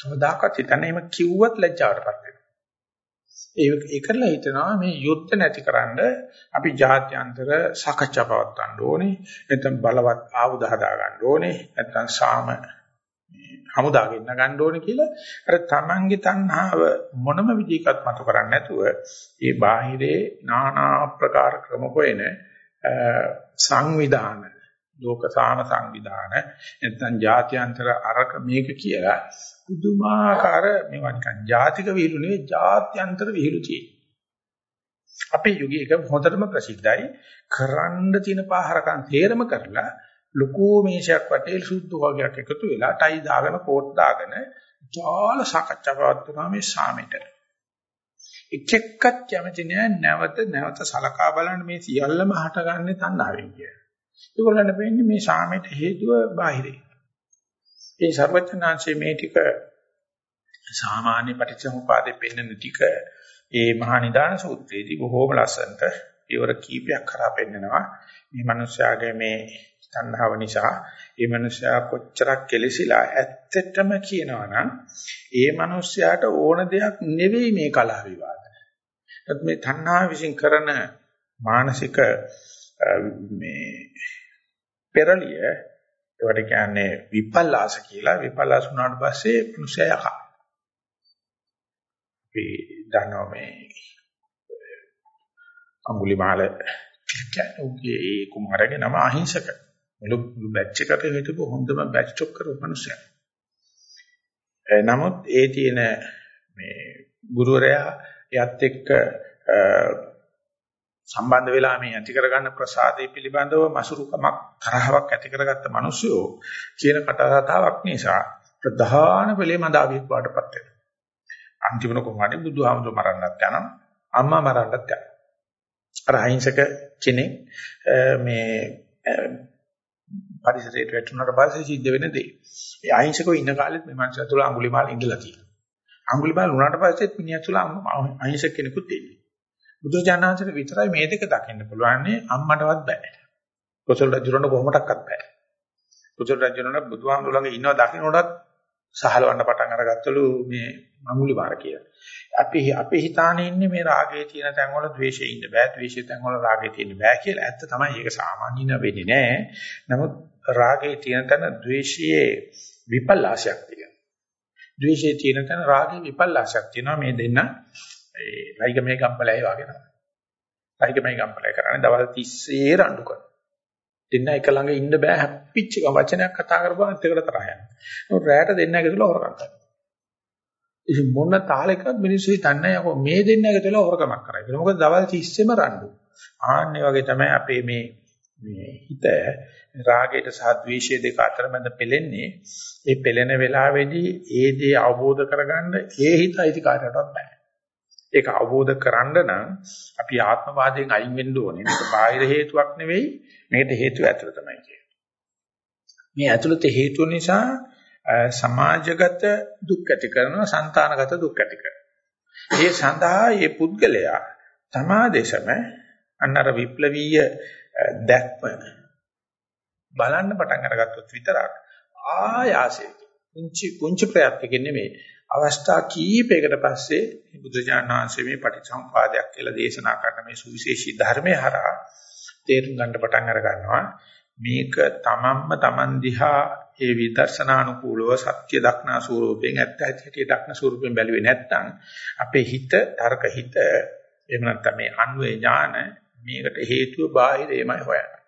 කවදාකවත් හිතන්නේ එහෙම කිව්වත් ලැජ්ජාවටපත් වෙනවා. ඒ ඒකලා හිතනවා මේ යුද්ධ නැතිකරන්න අපි ජාත්‍යන්තර සාකච්ඡා පවත්වන්න ඕනේ. නැත්නම් බලවත් ආයුධ හදා ගන්න ඕනේ. නැත්නම් සාම හමුදා ගෙන්න ගන්න ඕනේ කියලා අර තමන්ගේ තණ්හාව මොනම විදිහකට මතු කරන්නේ නැතුව ඒ බාහිරේ নানা ආකාර ක්‍රම හොයන සංවිධාන ලෝක සාම සංවිධාන නැත්නම් ජාත්‍යන්තර අරක මේක කියලා පුදුමාකාර මේවා නිකන් ජාතික විහිළු නෙවෙයි ජාත්‍යන්තර විහිළු තියෙනවා අපේ යුගයේ එක හොඳටම ප්‍රසිද්ධයි කරන්න තියෙන පාහරකම් තේරම කරලා ලොකු මේෂයක් වටේ සුද්ධ වර්ගයක් එකතු වෙලා ටයි දාගෙන කෝට් දාගෙන ජාල සාකච්ඡා පවත්වනවා මේ සාමෙට. එක් එක්කත් කැමති නෑ නැවත නැවත සලකා බලන්න මේ සියල්ලම හටගන්නේ තණ්හාවෙන් කියලා. ඒගොල්ලන්ට වෙන්නේ මේ සාමෙට හේතුව බාහිරේ. ඒ ਸਰවඥාන්සේ මේ ටික සාමාන්‍ය පටිච්චසමුපාදේ පෙන්වන ටික ඒ මහා නිදාන සූත්‍රයේදී බොහෝම ලස්සනට ඉවර කීපයක් කරා පෙන්නනවා. මේ මිනිස්යාගේ මේ තණ්හාව නිසා ඒ මනුස්සයා කොච්චරක් කෙලසිලා ඇත්තටම කියනවා නම් ඒ මනුස්සයාට ඕන දෙයක් නෙවෙයි මේ කලහ විවාද. ඒත් මේ තණ්හාව විසින් කරන මානසික මේ පෙරලිය ඒවට කියන්නේ විපල්ලාස කියලා විපල්ලාස වුණාට පස්සේ මනුස්සයා යකා. අපි දන්නවා මේ අඟුලිමාල කියන්නේ උගේ ඒ කුමාරගේ නම අහිංසක. මුළු මුළු බැච් එකට හිටපු හොඳම බැච් චොක් කරපු මිනිස්සයා. නමුත් ඒ තියෙන මේ ගුරුවරයා එයත් එක්ක සම්බන්ධ වෙලා මේ ඇති කරගන්න ප්‍රසාදේ පිළිබඳව මසුරුකමක් තරහවක් ඇති කරගත්ත මිනිස්සුયો කියන කතාවතාවක් නිසා ප්‍රධාන වෙලේ මදාවියක් වඩපත් වෙනවා. අන්තිමන කොහොමද බුදුහාමුදුර මරන්නත් යනවා අම්මා මරන්නත් යනවා. අර අහිංසක කෙනෙක් මේ පරිසරයට වැටුණාට පස්සේ සිද්ධ වෙන දේ. ඒ අහිංසකව ඉන්න කාලෙත් මේ මනුස්සයා තුල අඟුලිමාල ඉඳලා තියෙනවා. අඟුලිමාල උනාට පස්සෙත් මිනිහා තුල අහිංසක කෙනෙකුත් ඉන්නේ. බුදුජානනාංශයට විතරයි මේ දෙක දකින්න පුළුවන්. අම්මටවත් බෑ. කොසල් රජුරණ කොහොමඩක්වත් බෑ. කොසල් රජුරණ බුදුහාමුදුරන්ගේ ඉන්නව දකින්නකොටත් සහලවන්න පටන් අරගත්තලු මේ මමුලි බාර කියලා. අපි අපි හිතානේ ඉන්නේ මේ රාගයේ තියෙන තැන් වල ද්වේෂයේ ඉන්න බෑ, ද්වේෂයේ තැන් වල රාගයේ තියෙන්න බෑ කියලා. ඇත්ත තමයි ඒක සාමාන්‍යන වෙන්නේ නෑ. නමුත් රාගයේ තියෙන තැන ද්වේෂයේ විපල්ලාශයක් තියෙනවා. ද්වේෂයේ තියෙන තැන රාගයේ විපල්ලාශයක් තියෙනවා. මේ දෙන්න ඒ රයිගමේ ගම්පලයි වගේ තමයි. රයිගමේ ගම්පලයි කරන්නේ දවල් 30 රණ්ඩු කරනවා. දෙන්න එක ළඟ ඉන්න බෑ හැප්පිච්ච වචනයක් කතා කරපුවා එතකට තරහ යනවා. නමුත් රැයට දෙන්න එකතුලා හොරකම් කරනවා. ඉතින් මොන තාලෙකවත් මිනිස්සු හිතන්නේ යකෝ මේ දෙන්න එකතුලා හොරකමක් කරයි කියලා. මොකද දවල් 30ෙම රණ්ඩු. ආන්නේ වගේ තමයි අපේ මේ මේ හිත රාගයට සහ ද්වේෂයේ දෙක අතරමැද පෙලෙන්නේ. ඒ පෙලෙන වෙලාවේදී ඒ දේ අවබෝධ කරගන්න ඒ හිත අයිතිකාරයටවත් බෑ. ඒක අවබෝධ කරගන්න නම් අපි ආත්මවාදයෙන් අයින් වෙන්න ඕනේ. මේක බාහිර හේතුවක් නෙවෙයි. මේකට හේතුව ඇතුළ තමයි කියන්නේ. මේ ඇතුළත හේතුව නිසා සමාජගත දුක් ඇති කරනවා, సంతానගත දුක් ඇති කරනවා. ඒ සඳහා මේ පුද්ගලයා තමා දේශම අන්නර විප්ලවීය දැක්ම බලන්න පටන් අරගත්තොත් විතරක් ආයාසයෙන් කුංචි කුංචි ප්‍රයත්නකින් නෙමෙයි අවස්ථා කීපයකට පස්සේ බුදුජානක වහන්සේ මේ පටිච්චසමුපාදයක් කියලා දේශනා කරන මේ සුවිශේෂී ධර්මයේ හරහා තේරුම් ගන්න පටන් අර ගන්නවා මේක තමන්ම තමන් දිහා ඒ විදර්ශනානුකූලව සත්‍ය දක්නා ස්වරූපයෙන් ඇත්ත ඇති දක්නා ස්වරූපයෙන් බැලුවේ නැත්නම් අපේ හිත තර්ක හිත එහෙම නැත්නම් මේ අන්වේ ඥාන මේකට හේතුව බාහිරේමයි හොයන්නේ.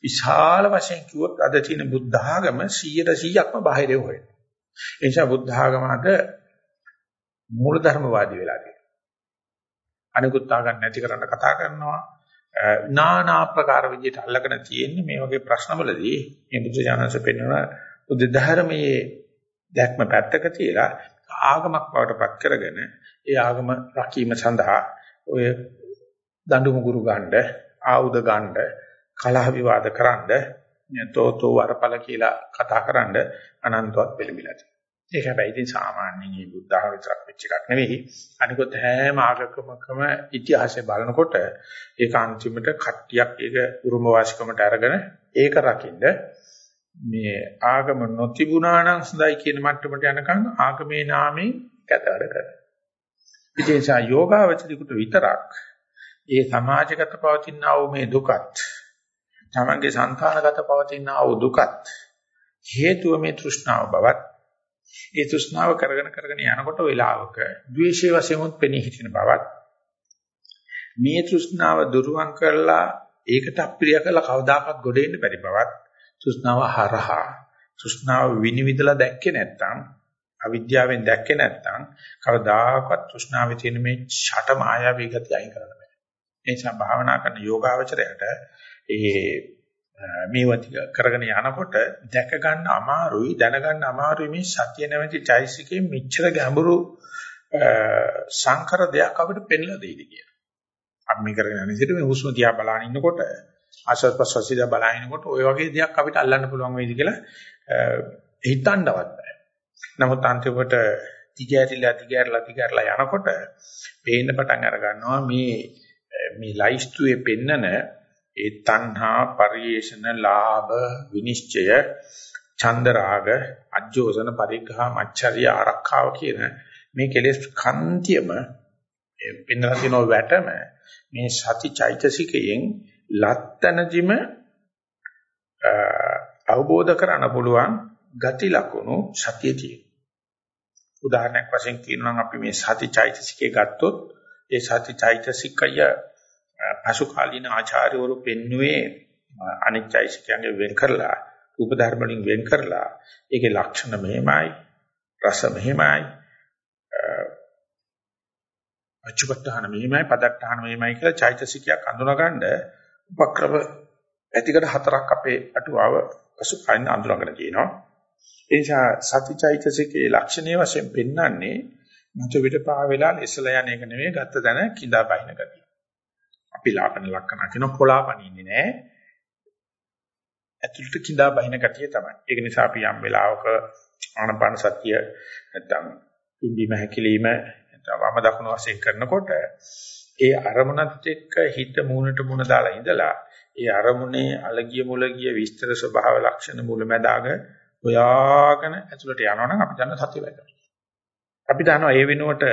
විශාල වශයෙන් කිව්වොත් අද තියෙන බුද්ධ ආගම 100%ක්ම බාහිරේ හොයනවා. ඒ නිසා බුද්ධ ආගම අද මූලධර්මවාදී වෙලා තියෙනවා. අනිකුත් ආගම් නැති කරන්න කතා කරනවා. නානා ආකාර විදිහට අල්ලගෙන තියෙන්නේ මේ වගේ ප්‍රශ්නවලදී මේ බුද්ධ ඥානස පෙන්වන බුද්ධ ධර්මයේ දැක්ම පැත්තක තියලා ආගමක් බවට පත් කරගෙන ඒ ආගම රකීම සඳහා ඔය දඬු මුගුරු ගන්න ආයුධ ගන්න කලහ විවාද කරන්න තෝතෝ වරපල කියලා කතා කරන්න අනන්තවත් පෙළඹිලා තියෙනවා. ඒක හැබැයි ඉතින් සාමාන්‍යයෙන් මේ බුද්ධ ආගම විතරක් වෙච්ච එකක් නෙවෙයි. අනිකොත් හැම ආගමකම ඉතිහාසය බලනකොට ඒක අන්තිමට කට්ටියක් ඒක උරුම වාසිකමට අරගෙන ඒක රකින්න මේ ආගම නොතිබුණා නම් සඳයි කියන මට්ටමට යනකම් ආගමේ නාමයෙන් කැතවර කරනවා. ඉතින් සා යෝගාවචරිකුට විතරක් ඒ සමාජගත පවතින ආ වූ මේ දුකත් තමන්ගේ సంతානගත පවතින ආ දුකත් හේතුව මේ තෘෂ්ණාව බවත් ඒ තෘෂ්ණාව කරගෙන කරගෙන යනකොට වෙලාවක ද්වේෂයේ වශයෙන්මුත් පෙනී හිටින බවත් මේ තෘෂ්ණාව දුරුවන් කරලා ඒකට අප්‍රිය කරලා කවදාකවත් ගොඩ එන්න බැරි බවත් තෘෂ්ණාව හරහා තෘෂ්ණාව විනිවිදලා දැක්කේ නැත්නම් අවිද්‍යාවෙන් දැක්කේ නැත්නම් කවදාකවත් තෘෂ්ණාවේ තියෙන මේ ෂට මායාවී ගතිය අයින් කරන්න බෑ. ඒ නිසා භාවනා කරන යෝගාවචරයට ඒ මේවත් කරගෙන යනකොට දැක ගන්න අමාරුයි දැන ගන්න අමාරුයි මේ සතිය නැමැති චෛසිකේ මෙච්චර ගැඹුරු සංකර දෙයක් අපිට පෙන්ලා දෙයිද කියලා. අපි මේ කරගෙන යන විදිහට මේ හුස්ම දිහා බලන ඉන්නකොට ආශ්වාස ප්‍රශ්වාස දිහා බලන ඉන්නකොට ওই වගේ දෙයක් අපිට අල්ලන්න පුළුවන් වෙයිද කියලා හිතන්නවත් බෑ. නමුත් අන්තිමට දිගෑරිලා දිගෑරලා දිගෑරලා යනකොට පේන්න පටන් අර ගන්නවා මේ මේ ලයිස්තුවේ පෙන්නන ඒ තණ්හා පරිේශන ලාභ විනිශ්චය චන්දරාග අජ්ජෝසන පරිග්‍රහ මච්චරිය ආරක්ෂාව කියන මේ කෙලෙස් කන්තියම පෙන්වලා තියෙන වැටම මේ සති චෛතසිකයෙන් ලත්තනදිම අවබෝධ කරගන්න පුළුවන් ගති ලක්ෂණු සතිය තියෙනවා. උදාහරණයක් වශයෙන් කියනවා නම් අපි මේ සති චෛතසිකේ ගත්තොත් ඒ සති චෛතසිකය පසු කාලීන ආචාර්යවරු පෙන්වුවේ අනිත්‍යයිසිකයන්ගේ වෙන් කරලා රූප ධර්ම වලින් වෙන් කරලා ඒකේ ලක්ෂණ මෙහෙමයි රස මෙහෙමයි අච්චුපට්ඨාන මෙහෙමයි පදට්ඨාන මෙහෙමයි කියලා චෛතසිකයක් අඳුනගන්න උපක්‍රම පැතිකඩ හතරක් අපේ අටුවාව පසු කාලින අඳුනගෙන තියෙනවා. ඒ නිසා සතිචෛතසිකේ ලක්ෂණයේ වශයෙන් පෙන්වන්නේ මතු පිට පා වෙලා ඉස්සලා යන එක නෙවෙයි ගත්ත තැන කිඳා බහින ගතිය. අපි ලාපන ලක්කන කියන කොලාපනින්නේ නැහැ. ඇතුළට කිඳා බහින ගතිය තමයි. ඒක නිසා අපි යම් වෙලාවක ආනපාන සතිය නැත්නම් පිම්බීම හැකිලිම නැත්නම් වම දකුණු වශයෙන් කරනකොට ඒ අරමුණත් එක්ක හිත මූණට මූණ දාලා ඉඳලා ඒ අරමුණේ අලගිය මුලගිය විස්තර ස්වභාව ලක්ෂණ මුලැමැදාග හොයාගෙන ඇතුළට යනවනම් අපි දන්න සතිය වැඩනවා. අපි දන්නවා ඒ වෙනුවට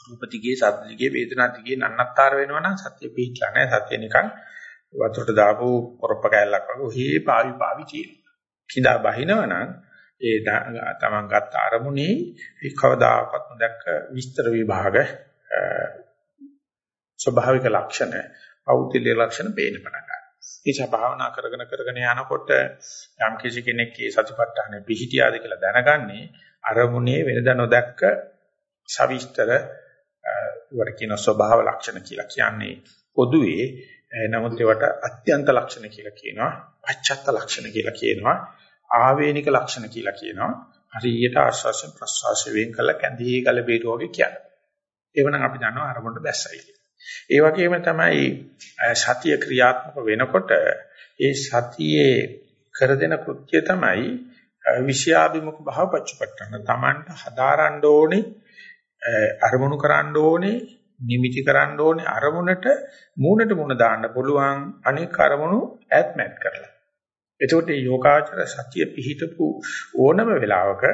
රූප දිගේ, ශබ්ද දිගේ, වේදනා දිගේ නන්නත්තර වෙනවා නම් සත්‍ය පිහිටලා නැහැ. සත්‍ය නිකන් වතුරට දාපු පොරොප්ප කෑල්ලක් වගේ ඔහේ පාවි පාවි තියෙනවා. කිඳා බහිනවනම් ඒ තමන් ගත්ත අරමුණේ කවදාකවත් නොදැක්ක විස්තර විභාග ස්වභාවික ලක්ෂණ, පෞද්ගලික ලක්ෂණ පේන්න පටන් ගන්නවා. නිසා භාවනා කරගෙන කරගෙන යනකොට යම් කිසි කෙනෙක් මේ සතිපට්ඨානෙ පිහිටියාද කියලා දැනගන්නේ අරමුණේ වෙනද නොදැක්ක සවිස්තර ඒවට කියන ස්වභාව ලක්ෂණ කියලා කියන්නේ පොදුවේ නමුත් ඒවට අත්‍යන්ත ලක්ෂණ කියලා කියනවා පච්චත්ත ලක්ෂණ කියලා කියනවා ආවේනික ලක්ෂණ කියලා කියනවා. හරියට ආශ්වාස ප්‍රශ්වාස වෙන් කළ කැඳේ ගල බේරුව වගේ කියන්නේ ඒවනම් අපි දන්නවා අරමුණට බැස්සයි ඒ වගේම තමයි සතිය ක්‍රියාත්මක වෙනකොට ඒ සතියේ කර දෙන කෘත්‍ය තමයි විෂයාභිමුඛ භාව පච්චපට්ඨන. තමන්ට හදාරන්න ඕනේ අරමුණු කරන්න ඕනේ නිමිති කරන්න ඕනේ අරමුණට මූණට මූණ දාන්න පුළුවන් අනෙක් අරමුණු ඈත්මැත් කරලා. එතකොට මේ යෝගාචර සතිය පිහිටපු ඕනම වෙලාවක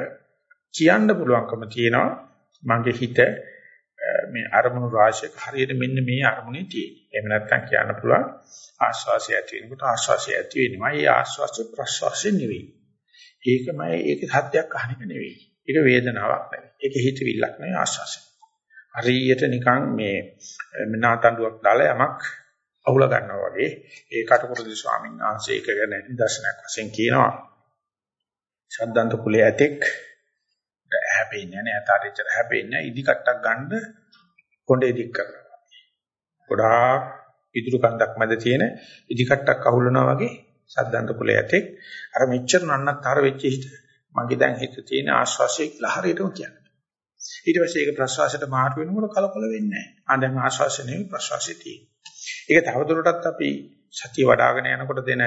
කියන්න පුළුවන්කම තියෙනවා මගේ හිත මේ අරමුණු රාශියක හරියට මෙන්න මේ අරමුණේ තියෙන. එහෙම නැත්නම් කියන්න පුළුවන් ආශ්වාසය ඇති වෙනකොට ආශ්වාසය ඇති වෙනවා. ඒ ආශ්වාසය ප්‍රශ්වාසය නෙවෙයි. ඒකමයි ඒක සත්‍යයක් අහන එක නෙවෙයි. ඒක වේදනාවක් නෙවෙයි. ඒක හිතවිල්ලක් නෙවෙයි ආශ්වාසය. හරියට නිකන් මේ නාතඬුවක් දාලා යමක් අහුල ගන්නවා වගේ ඒ කටුකුරුදි ස්වාමීන් වහන්සේ ඒක ගැන නිදර්ශනයක් වශයෙන් කියනවා. ශබ්දන්ත කුලයේ ඇතෙක් හැපෙන්නේ නැහැ තාරිච්චර හැපෙන්නේ ඉදි කට්ටක් ගන්න කොණ්ඩේ දික් කරනවා. ගොඩාක් ඉදිරි කන්දක් මැද තියෙන ඉදි කට්ටක් අහුලනවා වගේ සද්දන්ත කුල යතෙක් අර මෙච්චර නන්නත්තර වෙච්ච හිත මගේ දැන් හිත තියෙන ආශ්වාසය කියලා හරියටම කියන්නේ. ඊට පස්සේ ඒක ප්‍රශ්වාසයට මාරු වෙනකොට කලකොල වෙන්නේ නැහැ. ආ දැන් ආශ්වාසය නෙවෙයි ප්‍රශ්වාසය තියෙන්නේ. ඒක තවදුරටත් අපි සතිය වඩ아가න යනකොට දෙන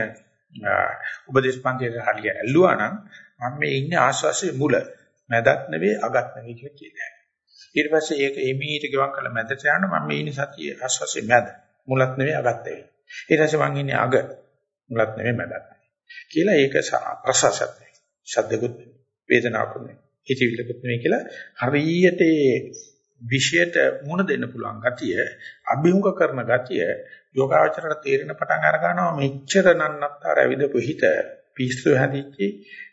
උපදේශ පන්තියේ හරිය ඇල්ලුවා නම් මම මේ ඉන්නේ ආශ්වාසයේ මුල. මැදත් නෙවෙයි අගත් නෙවෙයි කියලා කියන්නේ. ඊට පස්සේ ඒක එමීට ගවන් කළ මැදට යන මම මේ ඉන්නේ සතිය ආශ්වාසයේ මැද. මුලත් නෙවෙයි අගත් නෙවෙයි. ඊට පස්සේ මං ඉන්නේ අග. මුලත් නෙවෙයි මැදත් නෙවෙයි. කියලා ඒක ප්‍රසවාසත් නෙවෙයි. ශබ්දකුත් වේදනාවකුත් නෙවෙයි. හිතවිල්ලකුත් නෙවෙයි කියලා හරියට ඒ විෂයට මුණ දෙන්න පුළුවන් ගතිය අභිමුඛ කරන ගතිය යෝගාචරයට තේරෙන පටන් අර ගන්නවා මෙච්චර නන්නත්තර ඇවිදපු හිත පිස්සු හැදිච්ච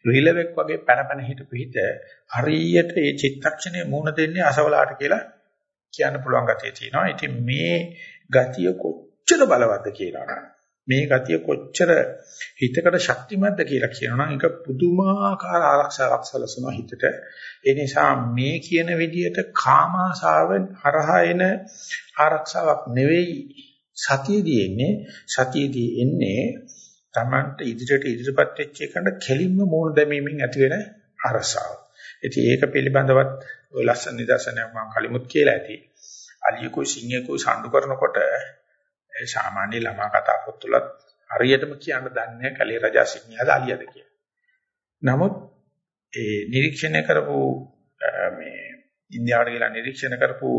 රිලෙවෙක් වගේ පැනපැන හිටපු හිත හරියට ඒ චිත්තක්ෂණය මුණ දෙන්නේ අසවලාට කියලා කියන්න පුළුවන් ගතිය තියෙනවා. ඉතින් මේ ගතිය කොච්චර බලවත්ද කියලා මේ ගතිය කොච්චර හිතකට ශක්තිමත්ද කියලා කියනවා නම් ඒක පුදුමාකාර ආරක්ෂාවක් සලසනවා හිතට. ඒ නිසා මේ කියන විදිහට කාමාශාව හරහා එන ආරක්ෂාවක් නෙවෙයි සතියදී එන්නේ. සතියදී එන්නේ Tamanට ඉදිරියට ඉදිරිපත් වෙච්ච එකට කෙලින්ම මූණ දැමීමෙන් ඇති වෙන අරසාව. ඉතින් ඒක පිළිබඳවත් ඔය ලස්සන නිදර්ශනයක් මම කලිමුත් කියලා ඇති. අලියකෝ සිංහයකෝ සම්ඩු කරනකොට ඒ සාමාන්‍ය ළමා කතා පොත්වලත් හරියටම කියන්න දන්නේ කලේ රජා සිංහයාද අලියද කියලා. නමුත් ඒ නිරීක්ෂණය කරපු මේ ඉන්දියාවට ගිහලා නිරීක්ෂණය කරපු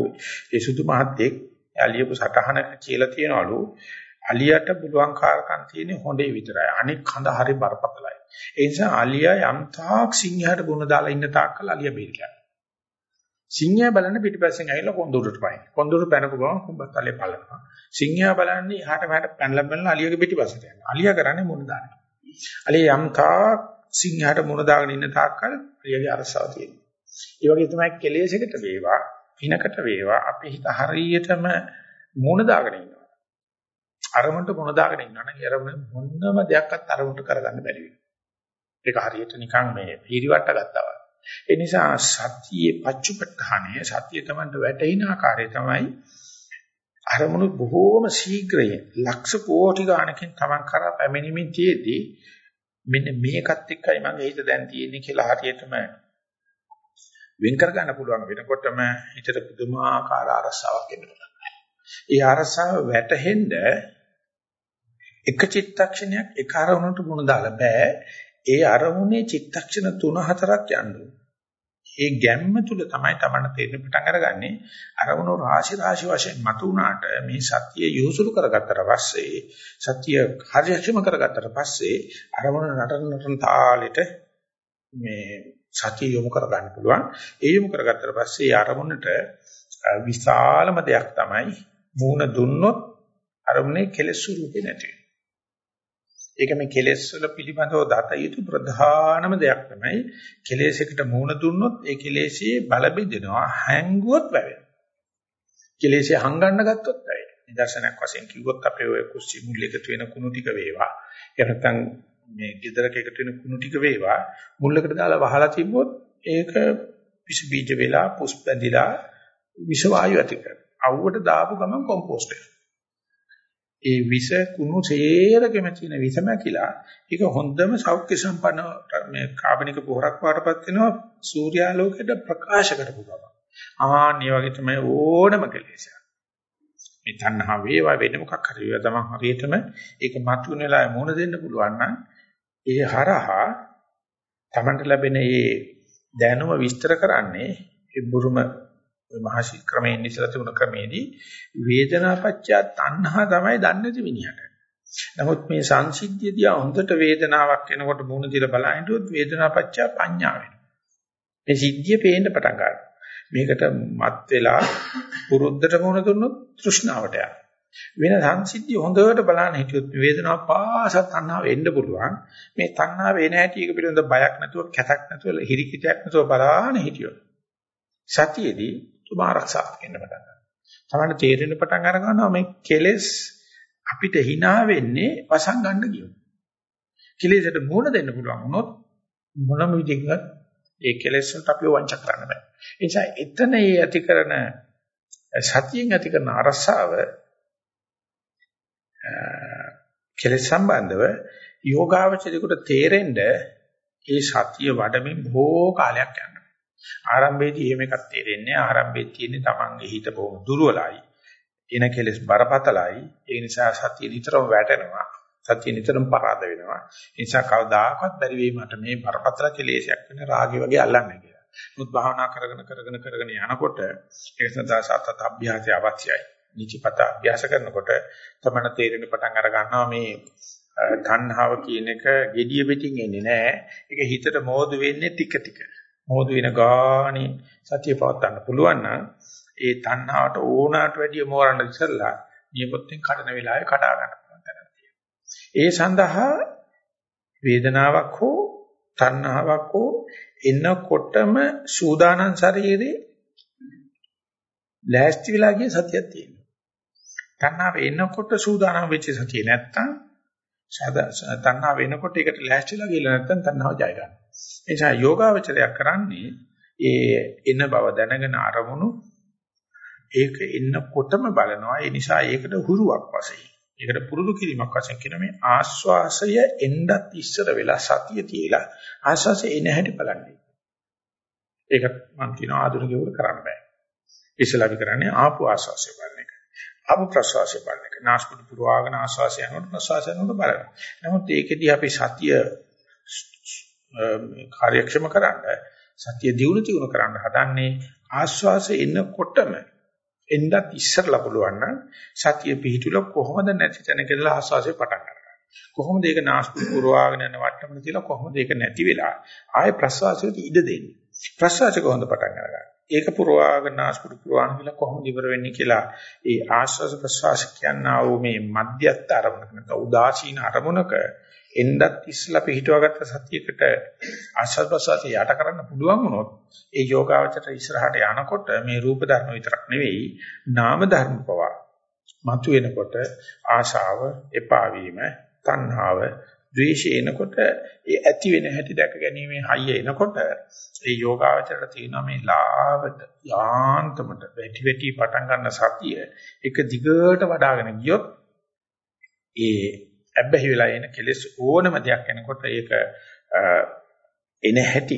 ඒ සුදු මහත්තයෙක් අලියපු සටහනක කියලා තියනවලු අලියට බුලුවන් කාර්කම් තියෙන්නේ හොඳේ විතරයි. අනික කඳ හරි බරපතලයි. ඒ නිසා අලියා යම් තාක් සිංහයාට ගුණ දාලා ඉන්න තාක් කල් අලියා බේරිලා. සිංහයා බලන්න පිටිපස්සෙන් ඇවිල්ලා කොන්දොරට පයින්. කොන්දොර පැනපු ගමන් කුඹතලේ බලනවා. සිංහයා බලන්නේ එහාට මෙහාට පැනලා පැනලා අලියගේ පිටිපස්සට යනවා. අලියා කරන්නේ මොන දාන්නේ. අලිය යම් තාක් සිංහයාට මොන දාගෙන ඉන්න තාක්කල් අලියගේ අරසාව තියෙනවා. ඒ වගේ තමයි කෙලෙසකට වේවා, හිනකට වේවා අපි හිත හරියටම මොන දාගෙන ඉන්නවා. අරමුණට මොන දාගෙන ඉන්නවා නම් අරමුණ මොනම දෙයක්වත් අරමුණට කරගන්න බැරි වෙනවා. ඒක හරියට නිකන් මේ පීරිවට්ට ගත්තා වගේ. ඒ නිසා සතියේ පච්චුපට්ඨානය සතිය තමයි වැටෙන ආකාරය තමයි අරමුණු බොහෝම ශීඝ්‍රයෙන් ලක්ෂ කෝටි ගණනකින් තමන් කරා පැමිණීමේ තියේදී මෙන්න මේකත් එක්කයි මගේ හිත දැන් තියෙන්නේ කියලා හරියටම වෙන් කර ගන්න පුළුවන් වෙනකොටම හිතට පුදුමාකාර අරසාවක් එනවා. ඒ අරසාව වැටෙන්න එක චිත්තක්ෂණයක් එක අරමුණට මුණ දාලා බෑ. ඒ අරමුණේ චිත්තක්ෂණ 3-4ක් යන්න ඒ ගැම්ම තුල තමයි තමන්න තේරෙන්න පටන් අරගන්නේ. අරමුණු රාශි රාශි වශයෙන් මතු වුණාට මේ සතිය යොසුළු කරගත්තට පස්සේ සතිය හරියටම කරගත්තට පස්සේ අරමුණ නටන නටන තාලෙට මේ සතිය යොමු කරගන්න පුළුවන්. ඒ යොමු කරගත්තට පස්සේ අරමුණට විශාලම දෙයක් තමයි මූණ දුන්නොත් අරමුණේ කෙලෙස් ස්වරූපේ නැති වෙනවා. ඒක මේ කෙලෙස් වල පිළිබඳව දත යුතු ප්‍රධානම දෙයක් තමයි කෙලෙසයකට මූණ දුන්නොත් ඒ කෙලෙසියේ බල බෙදෙනවා හැංගුවොත් වැවෙනවා. කෙලෙසිය හංගන්න ගත්තොත් වැවෙනවා. නිදර්ශනයක් වශයෙන් කිව්වොත් අපේ ඔය කුස්සි මුල් එකතු වෙන කුණු ටික වේවා. එහෙම නැත්නම් මේ ගෙදරක එකතු වෙන කුණු ටික වේවා. මුල්ලකට දාලා වහලා තිබ්බොත් ඒක විස බීජ වෙලා පුස් බැඳිලා විස වායු ඇති කරනවා. අවුවට දාපු ගමන් කොම්පෝස්ට් වෙනවා. ඒ විස කුණු සේරගෙම තියෙන විස මැකිලා ඒක හොඳම සෞඛ්‍ය සම්පන්න මේ කාබනික පොහොරක් වඩපත් වෙනවා සූර්යාලෝකයට ප්‍රකාශ කරපු ගමන්. ආන් මේ වගේ තමයි ඕනම කෙලෙසක්. මේ තණ්හා වේවා වෙන මොකක් හරි වේවා තමයි හරියටම ඒක මතුවෙන වෙලාවේ මුණ දෙන්න පුළුවන් නම් ඒ හරහා Tamanට ලැබෙන මේ දැනුම විස්තර කරන්නේ ඒ බුරුම මහසි ක්‍රමයෙන් ඉස්සලා තිබුණ ක්‍රමේදී වේදනාපච්චය තණ්හා තමයි දන්නේ නැති මිනිහට. නමුත් මේ සංසිද්ධිය දිහා හොඳට වේදනාවක් එනකොට මුණ දිලා බලහිටුවොත් වේදනාපච්චය පඤ්ඤා වෙනවා. මේ සිද්ධිය පේන්න පටන් ගන්නවා. මේකට මත් වෙලා පුරුද්දට මුණ දුන්නොත් තෘෂ්ණාවට යනවා. වෙන සංසිද්ධිය හොඳට බලන්න හිටියොත් වේදනාව පාස තණ්හාව එන්න පුළුවන්. මේ තණ්හාව එන හැටි එක පිළිබඳ බයක් නැතුව කැතක් නැතුව හිරිකිතයක් නැතුව බලන්න හිටියොත් සතියේදී තුම ආරක්ෂාවක් එන්න පටන් ගන්නවා. තමයි තේරෙන්න පටන් අර ගන්නවා මේ කෙලෙස් අපිට hina වෙන්නේ වසන් ගන්න කියොත්. කෙලෙසට මුහුණ දෙන්න පුළුවන් වුණොත් මොනම විදිහකින්වත් ඒ කෙලෙස් වලට අපිව වංච කරන්න බෑ. ඒ නිසා එතන ඒ ඇති කරන සතියෙන් ඇති කරන අරසාව කෙලෙස් සම්බන්ධව යෝගාවචරිකට තේරෙන්න ඒ සතිය වඩමින් බොහෝ කාලයක් යනවා. ආරම්භයේදී එහෙම එකක් තේරෙන්නේ ආරම්භයේ තියෙන්නේ Tamange හිත බොහොම දුර්වලයි. එන කෙලෙස් බරපතලයි. ඒ නිසා සතිය නිතරම වැටෙනවා. සතිය නිතරම පරාද වෙනවා. ඒ නිසා කවදාකවත් බැරි වෙයි මට මේ බරපතල කෙලෙසයක් වෙන රාගය වගේ අල්ලන්නේ කියලා. මුත් භාවනා කරගෙන කරගෙන කරගෙන යනකොට ඒක සඳහා සතත අභ්‍යාසය අවශ්‍යයි. නිචිපත අභ්‍යාස කරනකොට තමයි තේරෙන පටන් අර ගන්නවා මේ තණ්හාව කියන එක gediya පිටින් එන්නේ නැහැ. ඒක හිතට මෝදු වෙන්නේ ටික ටික. මෝදු වෙන ගානේ සතිය පවත්වන්න පුළුවන් නම් ඒ තණ්හාවට ඕනාට වැඩිය මෝරන්න ඉස්සලා නියපොත්තෙන් කඩන වෙලාවේ කඩා ගන්න පුළුවන් තැනක් තියෙනවා. ඒ සඳහා වේදනාවක් හෝ තණ්හාවක් හෝ එනකොටම සූදානම් ශරීරේ ලෑස්ති වෙලා ගිය සතියක් තියෙනවා. තණ්හාව එනකොට සූදානම් වෙච්ච සතිය නැත්තම් තණ්හාව වෙනකොට ඒකට ලෑස්තිලා ගිහලා නැත්තම් තණ්හාව ජය ගන්නවා. ඒ නිසා යෝගාවචරයක් කරන්නේ ඒ එන බව දැනගෙන අරමුණු ඒක එන්නකොටම බලනවා. ඒ නිසා ඒකට හුරුවක් වශයෙන්. ඒකට පුරුදු කිරීමක් වශයෙන් කියන මේ ආස්වාසය එන්නත් ඉස්සර වෙලා සතිය තියලා ආස්වාසය එන හැටි බලන්නේ. ඒක මම කියන ආධුනිකයෙකුට කරන්න බෑ. ඉස්සලා අපි කරන්නේ ආපු ආස්වාසය බලන එක. ආපු ප්‍රසවාසය බලන එක. නාස්පුඩු පුරවාගෙන ආස්වාසය යනකොට ප්‍රසවාසය යනකොට බලනවා. නමුත් ඒකෙදී අපි සතිය කාර්යක්ෂම කරන්න සතිය දියුණු තියුණු කරන්න හදන්නේ ආස්වාසය එන්නකොටම එන්නත් ඉස්සරලා පුළුවන් නම් සතිය පිහිටුල කොහොමද නැති තැන කියලා ආස්වාසේ පටන් ගන්නවා. කොහොමද ඒක නාස්පුඩු පුරවාගෙන යන වට්ටමන තියලා කොහොමද ඒක නැති වෙලා ආයේ ප්‍රසවාසයට ඉඩ දෙන්නේ. ප්‍රසවාසය කොහොමද පටන් අරගන්නේ? ඒක පුරවාගෙන නාස්පුඩු පුරවාන කියලා කොහොමද ඉවර වෙන්නේ කියලා ඒ ආස්වාස ප්‍රසවාස කියනා වූ මේ මධ්‍යස්ථ අරමුණක නැත්නම් උදාසීන අරමුණක එන්නත් ඉස්සලා පිටවගත්ත සතියකට ආස්වාද ප්‍රසවාසය යට කරන්න පුළුවන් වුණොත් ඒ යෝගාවචර ඉස්සරහට යනකොට මේ රූප ධර්ම විතරක් නෙවෙයි නාම ධර්ම පවා මතුවෙනකොට ආශාව එපා වීම තණ්හාව ද්වේෂය එනකොට ඒ ඇති වෙන හැටි දැක ගැනීමේ හයිය එනකොට ඒ යෝගාවචරයට තියෙන මේ ලාවට යාන්තමට වැටි වැටි පටන් ගන්න සතිය එක දිගට වඩ아가න ගියොත් ඒ ඇබ්බැහි වෙලා එන කෙලෙස් ඕනම දෙයක් එනකොට ඒක එන හැටි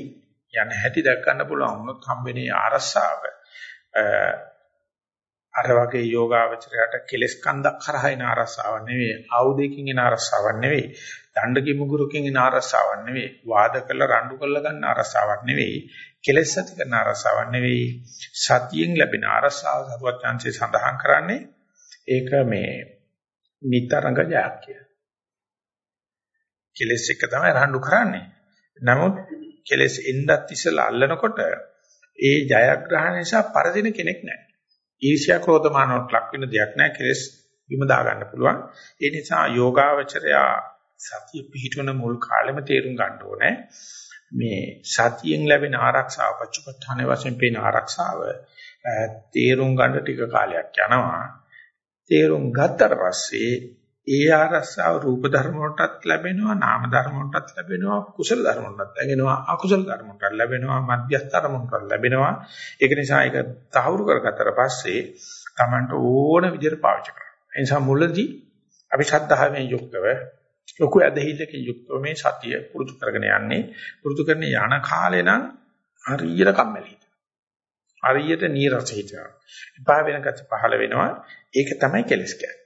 යන හැටි දැක් ගන්න පුළුවන් වුණොත් හම්බෙන්නේ ආරස්සාව අර වගේ යෝගාවචරයට කෙලස් කන්දක් කරහා එන ආරස්සාවක් නෙවෙයි ආයුධයකින් එන ආරස්සාවක් නෙවෙයි දණ්ඩ කිමුගුරුකින් එන ආරස්සාවක් නෙවෙයි වාද කළ රණ්ඩු කළ ගන්න ආරස්සාවක් නෙවෙයි කෙලස් ඇති කරන ආරස්සාවක් නෙවෙයි සතියෙන් ලැබෙන ආරස්සාව සරුවත් chance සඳහන් කරන්නේ ඒක මේ නිතරංග ජයක් කියලා කෙලස් එක තමයි රණ්ඩු කරන්නේ. නමුත් කෙලස් එන්නත් ඉස්සලා අල්ලනකොට ඒ ජයග්‍රහණ නිසා පරදින කෙනෙක් නැහැ. ඊර්ෂ්‍යා ක්‍රෝධ මානවට ලක් වෙන දෙයක් නැහැ. කෙලස් විම දා ගන්න පුළුවන්. ඒ නිසා යෝගාවචරයා සතිය පිහිටවන මුල් කාලෙම තේරුම් ගන්න ඕනේ. මේ සතියෙන් ලැබෙන ආරක්ෂාව පච්චපඨාන වශයෙන් පේන ආරක්ෂාව තේරුම් ගන්න ටික කාලයක් යනවා. තේරුම් ගත්තට පස්සේ ඒ ආරස්සාව රූප ධර්ම වලටත් ලැබෙනවා නාම ධර්ම වලටත් ලැබෙනවා කුසල ධර්ම වලටත් ලැබෙනවා අකුසල ධර්ම වලටත් ලැබෙනවා මධ්‍යස්ථ ධර්ම වලටත් ලැබෙනවා ඒක නිසා ඒක තහවුරු කරගත්තට පස්සේ Tamanට ඕන විදිහට පාවිච්චි කරන්න. ඒ නිසා මුලදී අපි ශ්‍රද්ධාවෙන් යුක්තව ලොකු ඇදහිල්ලකින් යුක්තව මේ සතිය පුරුදු කරගෙන යන්නේ පුරුදු කරන යන කාලේ නම් හරියට කම්මැලි හිතෙනවා. හරියට නීරස හිතෙනවා. එපා වෙන ගැට පහළ වෙනවා. ඒක තමයි කෙලස් කියන්නේ.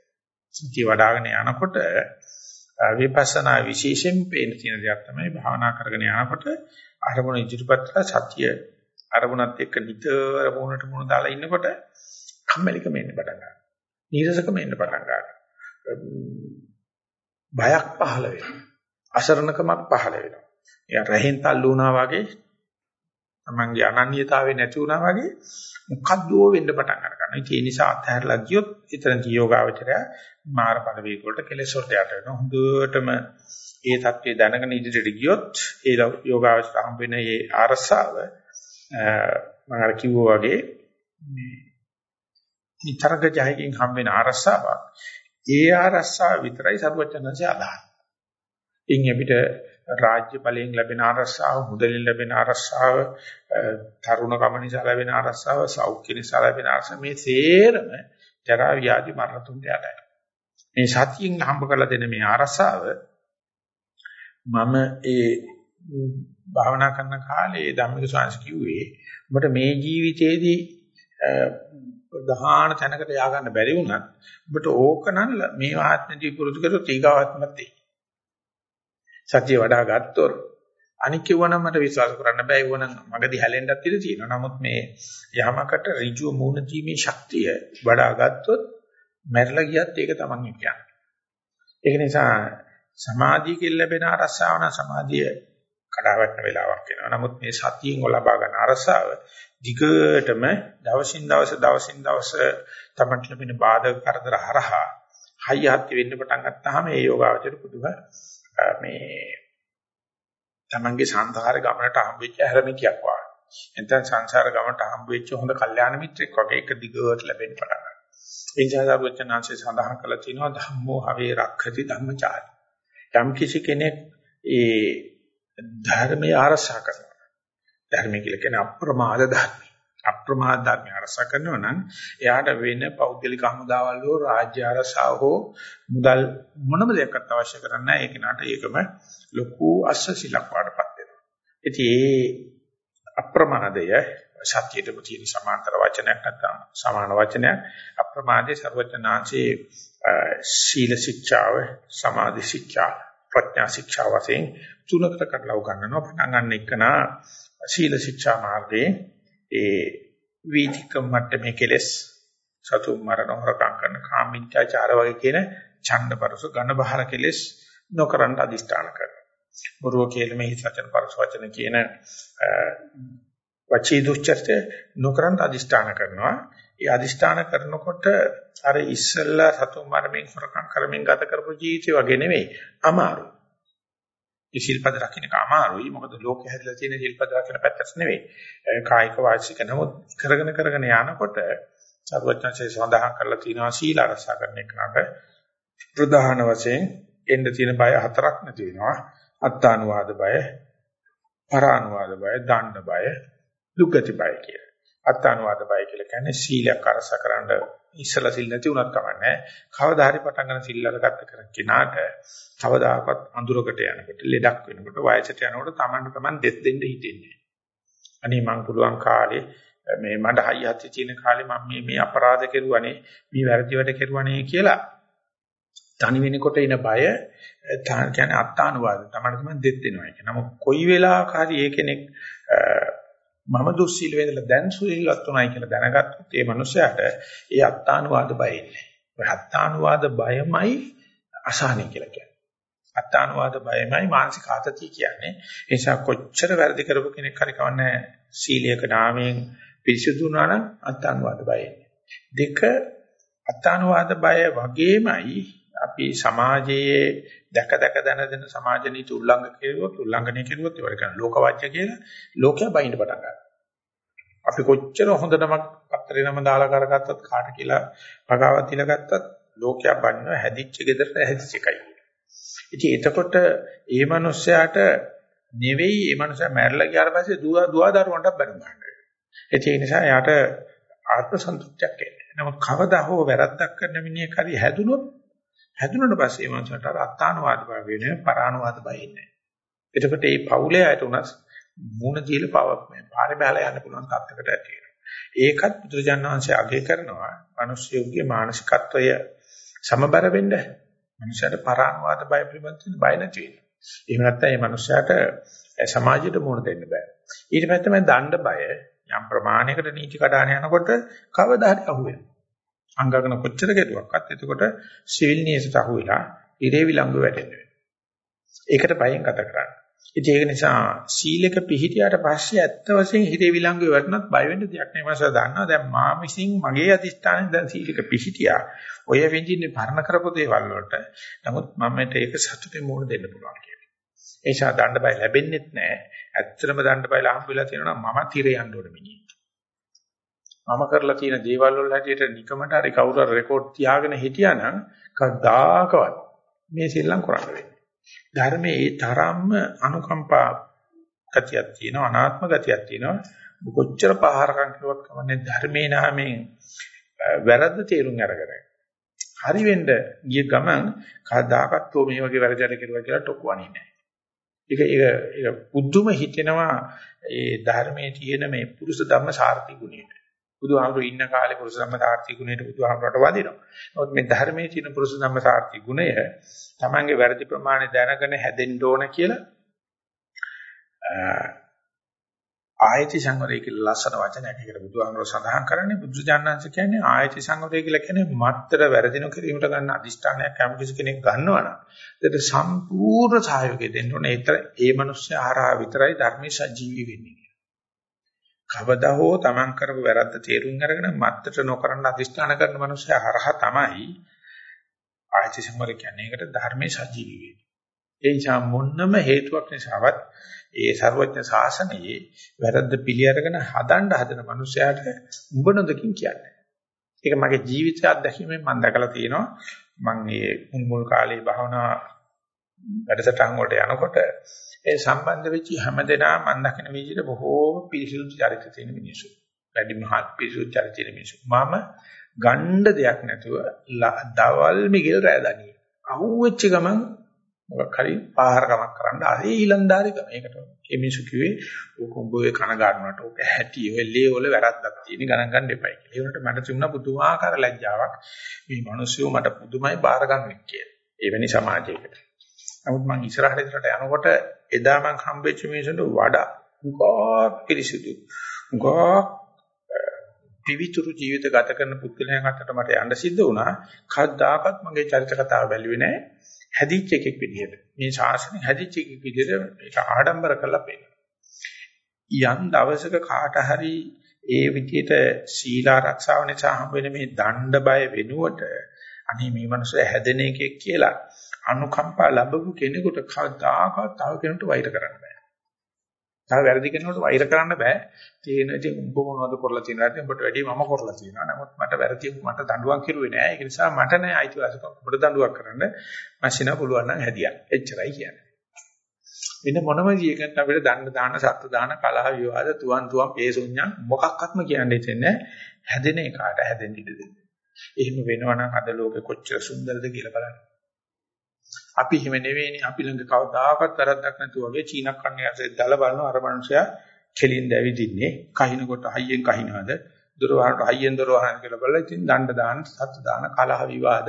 සතිය වඩ아가න යනකොට විපස්සනා විශේෂයෙන් පේන තියෙන දෙයක් තමයි භාවනා කරගෙන යනකොට අරමුණ ඉදිරිපත් කරලා සතිය අරමුණත් එක්ක නිතර මොනට මොන දාලා ඉන්නකොට කම්මැලිකම එන්න පටන් ගන්නවා. නීරසකම එන්න පටන් ගන්නවා. බයක් පහළ වෙනවා. අසරණකමක් පහළ වෙනවා. එයා රහෙන් තල්ලු වුණා වගේ තමන්ගේ අනන්‍යතාවය නැති වුණා වගේ මොකද්දෝ වෙන්න පටන් ගන්නවා. ඒ නිසා අත්හැරලා ගියොත් එතන යෝගාවචරය මාර පළ වේග වලට කෙලෙස් වලට යට වෙනවා. හොඳටම ඒ தත්ත්වය දැනගෙන ඉදිරියට ගියොත් ඒ යෝගාවචර හම්බ වෙන ඒ අරසාව මම අර කිව්වා වගේ මේ නිතරක ජයකින් හම්බ වෙන අරසාවක් ඒ අරසාව විතරයි සරුවචනන්සේ අදහන්නේ. ඉන් අපිට රාජ්‍ය බලයෙන් ලැබෙන ආරස්සාව, මුදලින් ලැබෙන ආරස්සාව, තරුණකම නිසා ලැබෙන ආරස්සාව, සෞඛ්‍ය නිසා ලැබෙන ආරස්සාව මේ සේරම ජරා ව්‍යාධි මරණ තුන්ට යටයි. මේ සතියෙන් හම්බ කරලා දෙන මේ ආරස්සාව මම ඒ භාවනා කරන කාලේ ධම්මික ස්වාමීන් කිව්වේ ඔබට මේ ජීවිතේදී ප්‍රධාන තැනකට යා ගන්න බැරි වුණත් ඔබට ඕකනම් මේ ආත්මදී පුරුදු කරොත් ඊගාත්මත් එයි. සත්‍ය වඩා ගත්තොත් අනික් කිව්වනම් මට විශ්වාස කරන්න බෑ ඒවනම් මගදී හැලෙන්නත් ඉඩ තියෙනවා. නමුත් මේ යමකට ඍජුව මූණ දීමේ ශක්තිය වඩා ගත්තොත් මැරලා ගියත් ඒක තමන් කියන්නේ. ඒක නිසා සමාධියකින් ලැබෙන අරසාව නම් සමාධිය කඩාවැටෙන වෙලාවක් වෙනවා. නමුත් මේ සතියෙන් ලබා ගන්න අරසාව දිගටම දවසින් දවස දවසින් දවස තමන්ට ලැබෙන බාධක කරදර හරහා හයියත් වෙන්න පටන් ගත්තාම ඒ යෝගාවචර පුදුම මේ තමන්ගේ සංසාර ගමනට හම්බෙච්ච හැරමිකයක් වගේ. එතෙන් සංසාර ගමනට හම්බෙච්ච හොඳ කල්යාණ මිත්‍රෙක් වගේ එක දිගට ලැබෙන්න පටන් ගන්නවා. ඒ නිසා සර්වඥාන්සේ සඳහන් කළා තියෙනවා ධම්මෝ හවේ රක්ඛති ධම්මචාරි. යම් කිසි කෙනෙක් ඒ ධර්මය ආරක්ෂා කරනවා. ධර්මය කියලා කියන්නේ අප්‍රමාද ධර්මය. අප්‍රමාද ධර්මය ආරක්ෂා කරනවා නම් එයාට වෙන පෞද්ගලික හමුදාවල් හෝ රාජ්‍ය ආරක්ෂාව හෝ මුදල් මොනම දෙයක්වත් අවශ්‍ය කරන්නේ නැහැ. ඒක නට ඒකම ලොකු අස්සසිලක් වඩපත් වෙනවා. ඉතින් ඒ අප්‍රමාදය සත්‍යයටම තියෙන සමාන්තර වචනයක් නැත්නම් සමාන වචනයක් අප්‍රමාදයේ ਸਰවඥාන්සේ ශීල ශික්ෂාව සමාධි ශික්ෂා ප්‍රඥා ශික්ෂා වශයෙන් තුනකට කඩලා උගන්වනවා පටන් ගන්න එකනා ශීල ශික්ෂා මාර්ගයේ ඒ වීතිකම් මට්ටමේ කෙලස් සතු මරණ හොරකම් කරන කාමීත්‍යාචාර වගේ කියන ඡණ්ඩපරස ඝන බහර කෙලස් නොකරන අදිෂ්ඨාන කරනවා. බොරුව කියලා මේ සත්‍යන පරස වචන කියන වචී දුස්චර්ය නොකරන අදිෂ්ඨාන කරනවා. ඒ අදිෂ්ඨාන කරනකොට අර ඉස්සල්ලා සතු මරමින් හොරකම් කරමින් ගත කරපු ජීවිතය වගේ නෙවෙයි අමාරු. ඒ ශිල්පද රකින්න අමාරුයි. මොකද ලෝකෙ හැදලා තියෙන ශිල්පද රකින්න පැත්තට නෙවෙයි. කායික වාචික නමුත් කරගෙන කරගෙන යනකොට සර්වඥාන්සේ සඳහන් කරලා තියෙනවා සීල ආරක්ෂා කරන එකට ප්‍රධාන වශයෙන් එන්න තියෙන බය හතරක් නැති වෙනවා. අත්තානුවාද බය, පරානුවාද බය, දණ්ඩ බය, දුක්ගති බය කියලා. අත්තානුවාද බය කියලා කියන්නේ සීලයක් අරසකරනද ඉස්සලා සිල් නැති වුණත් කමන්නේ. කවදා හරි පටන් ගන්න සිල් අරගත්ත කර කෙනාට කවදාකවත් අඳුරකට යනකොට, ලෙඩක් වෙනකොට, වයසට යනකොට Tamanට Taman දෙස් දෙන්න හිතෙන්නේ. අනේ මං පුළුවන් කාලේ මේ මඩ හයි හති තියෙන කාලේ මම මේ මේ අපරාධ කෙරුවානේ, මේ වැරදි වැඩ කෙරුවානේ කියලා තනි වෙනකොට එන බය කියන්නේ අත්තානුවාද. Tamanට Taman දෙස් දෙනවා කියන. නමුත් කොයි වෙලාවක හරි ඒ කෙනෙක් මම දුස්සීල වේදලා දැන් සුවීලවත් උනායි කියලා දැනගත්තොත් ඒ මනුස්සයාට ඒ අත්තානුවාද බය ඉන්නේ. ඔය අත්තානුවාද බයමයි අසහනය කියලා කියන්නේ. අත්තානුවාද බයමයි මානසික ආතතිය කියන්නේ. ඒ නිසා කොච්චර වැරදි කරපු කෙනෙක් හරි කවන්නේ සීලයක නාමයෙන් පිරිසුදු වුණා නම් අත්තානුවාද බය ඉන්නේ. දෙක අත්තානුවාද බය වගේමයි අපි සමාජයේ දැක දැක දැන දැන සමාජ නීති උල්ලංඝන කෙරුවොත් උල්ලංඝනය කෙරුවොත් ඒවට කියන ලෝකවාච්‍ය කියලා ලෝකයා බයින්න පටන් ගන්නවා. අපි කොච්චර හොඳ නමක් පත්‍රේ නම දාලා කරගත්තත් කාට කියලා පගාවක් දීලා ගත්තත් ලෝකයා බන්නවා හැදිච්ච ගෙදරට හැදිච්ච එකයි. ඉතින් එතකොට ඒ මනුස්සයාට නෙවෙයි ඒ මනුස්සයා මැරලා ගියාට පස්සේ දුව දුව දරුවන්ට බැනුම් ගන්නවා. ඒ නිසා යාට ආත්ම සන්තුෂ්ටියක් එන්නේ. නමුත් කවදා හෝ වැරද්දක් කරන මිනිහෙක් හරි හැදුනොත් හැදුනට පස්සේ මේ මනසට අත්තානුවාද බය වෙන්නේ පරානුවාද බය ඉන්නේ. එතකොට මේ පවුලේ අයට උනස් මූණ දීලා පවක් මේ පාරේ බහලා යන්න පුළුවන් තත්යකට ඇති වෙනවා. ඒකත් බුදුරජාණන් වහන්සේ අගය කරනවා මිනිස්යෝගේ මානසිකත්වය සමබර වෙන්න. මිනිසයාට පරානුවාද බය පිළිබඳව බය නැති වෙනවා. එහෙම නැත්නම් මේ මිනිසයාට සමාජයට මුහුණ දෙන්න බෑ. ඊට පස්සේ තමයි දණ්ඩ බය යම් ප්‍රමාණයකට නීති කඩාන යනකොට කවදා හරි අහුවෙනවා. අංගගෙන කොච්චර කෙරුවක්වත් එතකොට සිවිල් නියසට අහුවෙලා ඉරේ විලංගු වැටෙනවා. ඒකට බයෙන් ගත කරන්නේ. ඉතින් ඒක නිසා සීලක පිහිටියට පස්සේ ඇත්ත වශයෙන් හිතේ විලංගුවේ වැටුණත් බය වෙන්න දෙයක් නෑ. මාස දන්නවා. දැන් මා විසින් මගේ අදිස්ථානේ දැන් සීලක පිහිටියා. ඔය වෙන්ජින්නේ පරණ කරපු දේවල් වලට නමුත් මම ඒක සතුටේ මෝඩ දෙන්න පුළුවන් කියලා. ඒ නිසා දණ්ඩ බය ලැබෙන්නේත් නෑ. ඇත්තටම දණ්ඩ බය ලහම් වෙලා තියෙනවා නම් මම තිරේ යන්න ඕන මිනිහ. මම කරලා තියෙන දේවල් වල හැටියට නිකමට හරි කවුරු හරි රෙකෝඩ් තියාගෙන හිටියානම් කවදාකවත් මේ සෙල්ලම් කරන්න වෙන්නේ ධර්මයේ ඒ තරම්ම අනුකම්පා ගතියක් තියෙනවා අනාත්ම ගතියක් තියෙනවා. කොච්චර පහරකම් කරුවත් කමන්නේ ධර්මයේ නාමයෙන් වැරද්ද තේරුම් අරගෙන. හරි වෙන්න ගිය ගමන් කවදාකවත් මේ වගේ වැරදි වැඩ කෙරුවා කියලා ටොකුවන්නේ නැහැ ඒක ඒක ඒක බුද්ධුම හිතෙනවා ඒ ධර්මයේ තියෙන මේ පුරුෂ ධම්ම සාර්ථි ගුණයට. බුදුහාමුදුරු ඉන්න කාලේ පුරුෂ ධම්ම සාර්ථි ගුණයට බුදුහාමුදුරට වදිනවා. නමුත් මේ ධර්මයේ තියෙන පුරුෂ ධම්ම සාර්ථි ගුණය Tamange වැරදි ප්‍රමාණය දැනගෙන හැදෙන්න ඕන කියලා ආයති සංවරය කියලා ලස්සන වචනයක් එකට බුදුහාමුදුරුවෝ සඳහන් කරන්නේ. බුදුජානනාංශ කියන්නේ ආයති සංවරය කියලා කියන්නේ මත්තර වැරදිනු කිරීමට ගන්න අදිෂ්ඨානයක් යම් කිසි කෙනෙක් ගන්නවා නම් ඒකට සම්පූර්ණ සහයෝගය දෙන්න ඕනේ. ඒතර ඒ මිනිස්සු ආහාර විතරයි ධර්මයේ සජීවී වෙන්නේ. කවදා හෝ Taman කරපු වැරද්ද තේරුම් අරගෙන මත්තට නොකරන අදිෂ්ඨාන කරන මිනිස්සු හරහා තමයි ආයති සංවරය කියන්නේ ඒකට ධර්මයේ සජීවී වෙන්නේ ඒ නිසා මොන්නම හේතුවක් නිසාවත් ඒ ਸਰවඥ ශාසනයේ වැරද්ද පිළි අරගෙන හදන්න හදන මනුස්සයාට උඹ නොදකින් කියන්නේ. ඒක මගේ ජීවිත අත්දැකීමෙන් මම දැකලා තියෙනවා. මම මේ මුල් මුල් කාලේ භාවනා වැඩසටහන් වලට යනකොට ඒ සම්බන්ධ වෙච්ච හැමදෙනා මම දකින විදිහට බොහෝ පිරිසිදු චරිත තියෙන මිනිස්සු. වැඩි මහත් පිරිසිදු චරිත තියෙන මිනිස්සු. මම ගණ්ඩ දෙයක් නැතුව දවල් මිගෙල් රැදණිය. අහුවෙච්ච ගමන් මොකක් හරි පාහරකමක් කරන්න ආයේ ඊලන්දාරිකම. ඒකට මේ මිනිසු කිව්වේ ඕක උඹේ කන ගන්නවට ඕක හැටි ඔය ලේ වල වැරද්දක් තියෙන ගණන් ගන්න එපයි කියලා. ඒ වුණාට මට තිබුණා පුදුමාකාර ලැජ්ජාවක්. මේ මිනිස්සු මට පුදුමයි බාර ගන්නෙක් කියලා. එවැනි සමාජයකට. නමුත් මම ඉස්සරහට ඉස්සරහට යනකොට එදා මම හම්බෙච්ච මිනිසුන්ට වඩා උගා පිරිසිදු උගා පිවිතුරු ජීවිත ගත කරන පුද්ගලයන් අතරට මට යන්න සිද්ධ වුණා. කවදාකවත් මගේ චරිත කතාව බැලුවේ නැහැ. හැදිච්ච එකෙක් විදිහට මේ ශාසනය හැදිච්ච එකෙක් විදිහට ඒක ආඩම්බර කරලා පෙන්නනවා. යම් දවසක කාට හරි ඒ විදිහට සීල ආරක්ෂාව නිසා හම්බ වෙන මේ දණ්ඩ බය වෙනුවට අනේ මේ මනුස්සය හැදෙන එකෙක් කියලා අනුකම්පා ලැබපු කෙනෙකුට කවදාකවත් තව කෙනෙකුට වෛර කරන්න බෑ. තව වැරදි කෙනෙකුට වෛර කරන්න බෑ. තේන ඉතින් උඹ මොනවද කරලා තියෙනවද? උඹට වැඩි මම කරලා තියෙනවා. නමුත් මට වැරදි මට දඬුවම් කිරුවේ නෑ. ඒක නිසා මට නෑ අයිතිවාසිකම් උඹට දඬුවම් කරන්න. මැෂිනා පුළුවන් නම් හැදියන්. එච්චරයි කියන්නේ. වෙන මොනම ජීයකට අපිට දන්න දාන සත්ත්ව දාන කලහ විවාද තුවන් තුවන් පේසුඤ්ඤා මොකක්වත්ම කියන්නේ දෙන්නේ හැදෙන එකට හැදෙන්න ඉඩ දෙන්න. එහෙම වෙනවා නම් අද ලෝකෙ කොච්චර සුන්දරද කියලා බලන්න. අපි හිම නෙවෙයිනේ. අපි ළඟ කවදාකවත් වැරද්දක් නැතුව වගේ චීනක් කන්නේ ඇසේ දල බලනවා අර මනුස්සයා කෙලින්ද ඇවිදින්නේ කහිනකොට හයියෙන් කහිනවද? දොර වහනට හයියෙන් දොර වහන කියලා බලලා ඉතින් දණ්ඩ දාන සත්තු දාන කලහ විවාද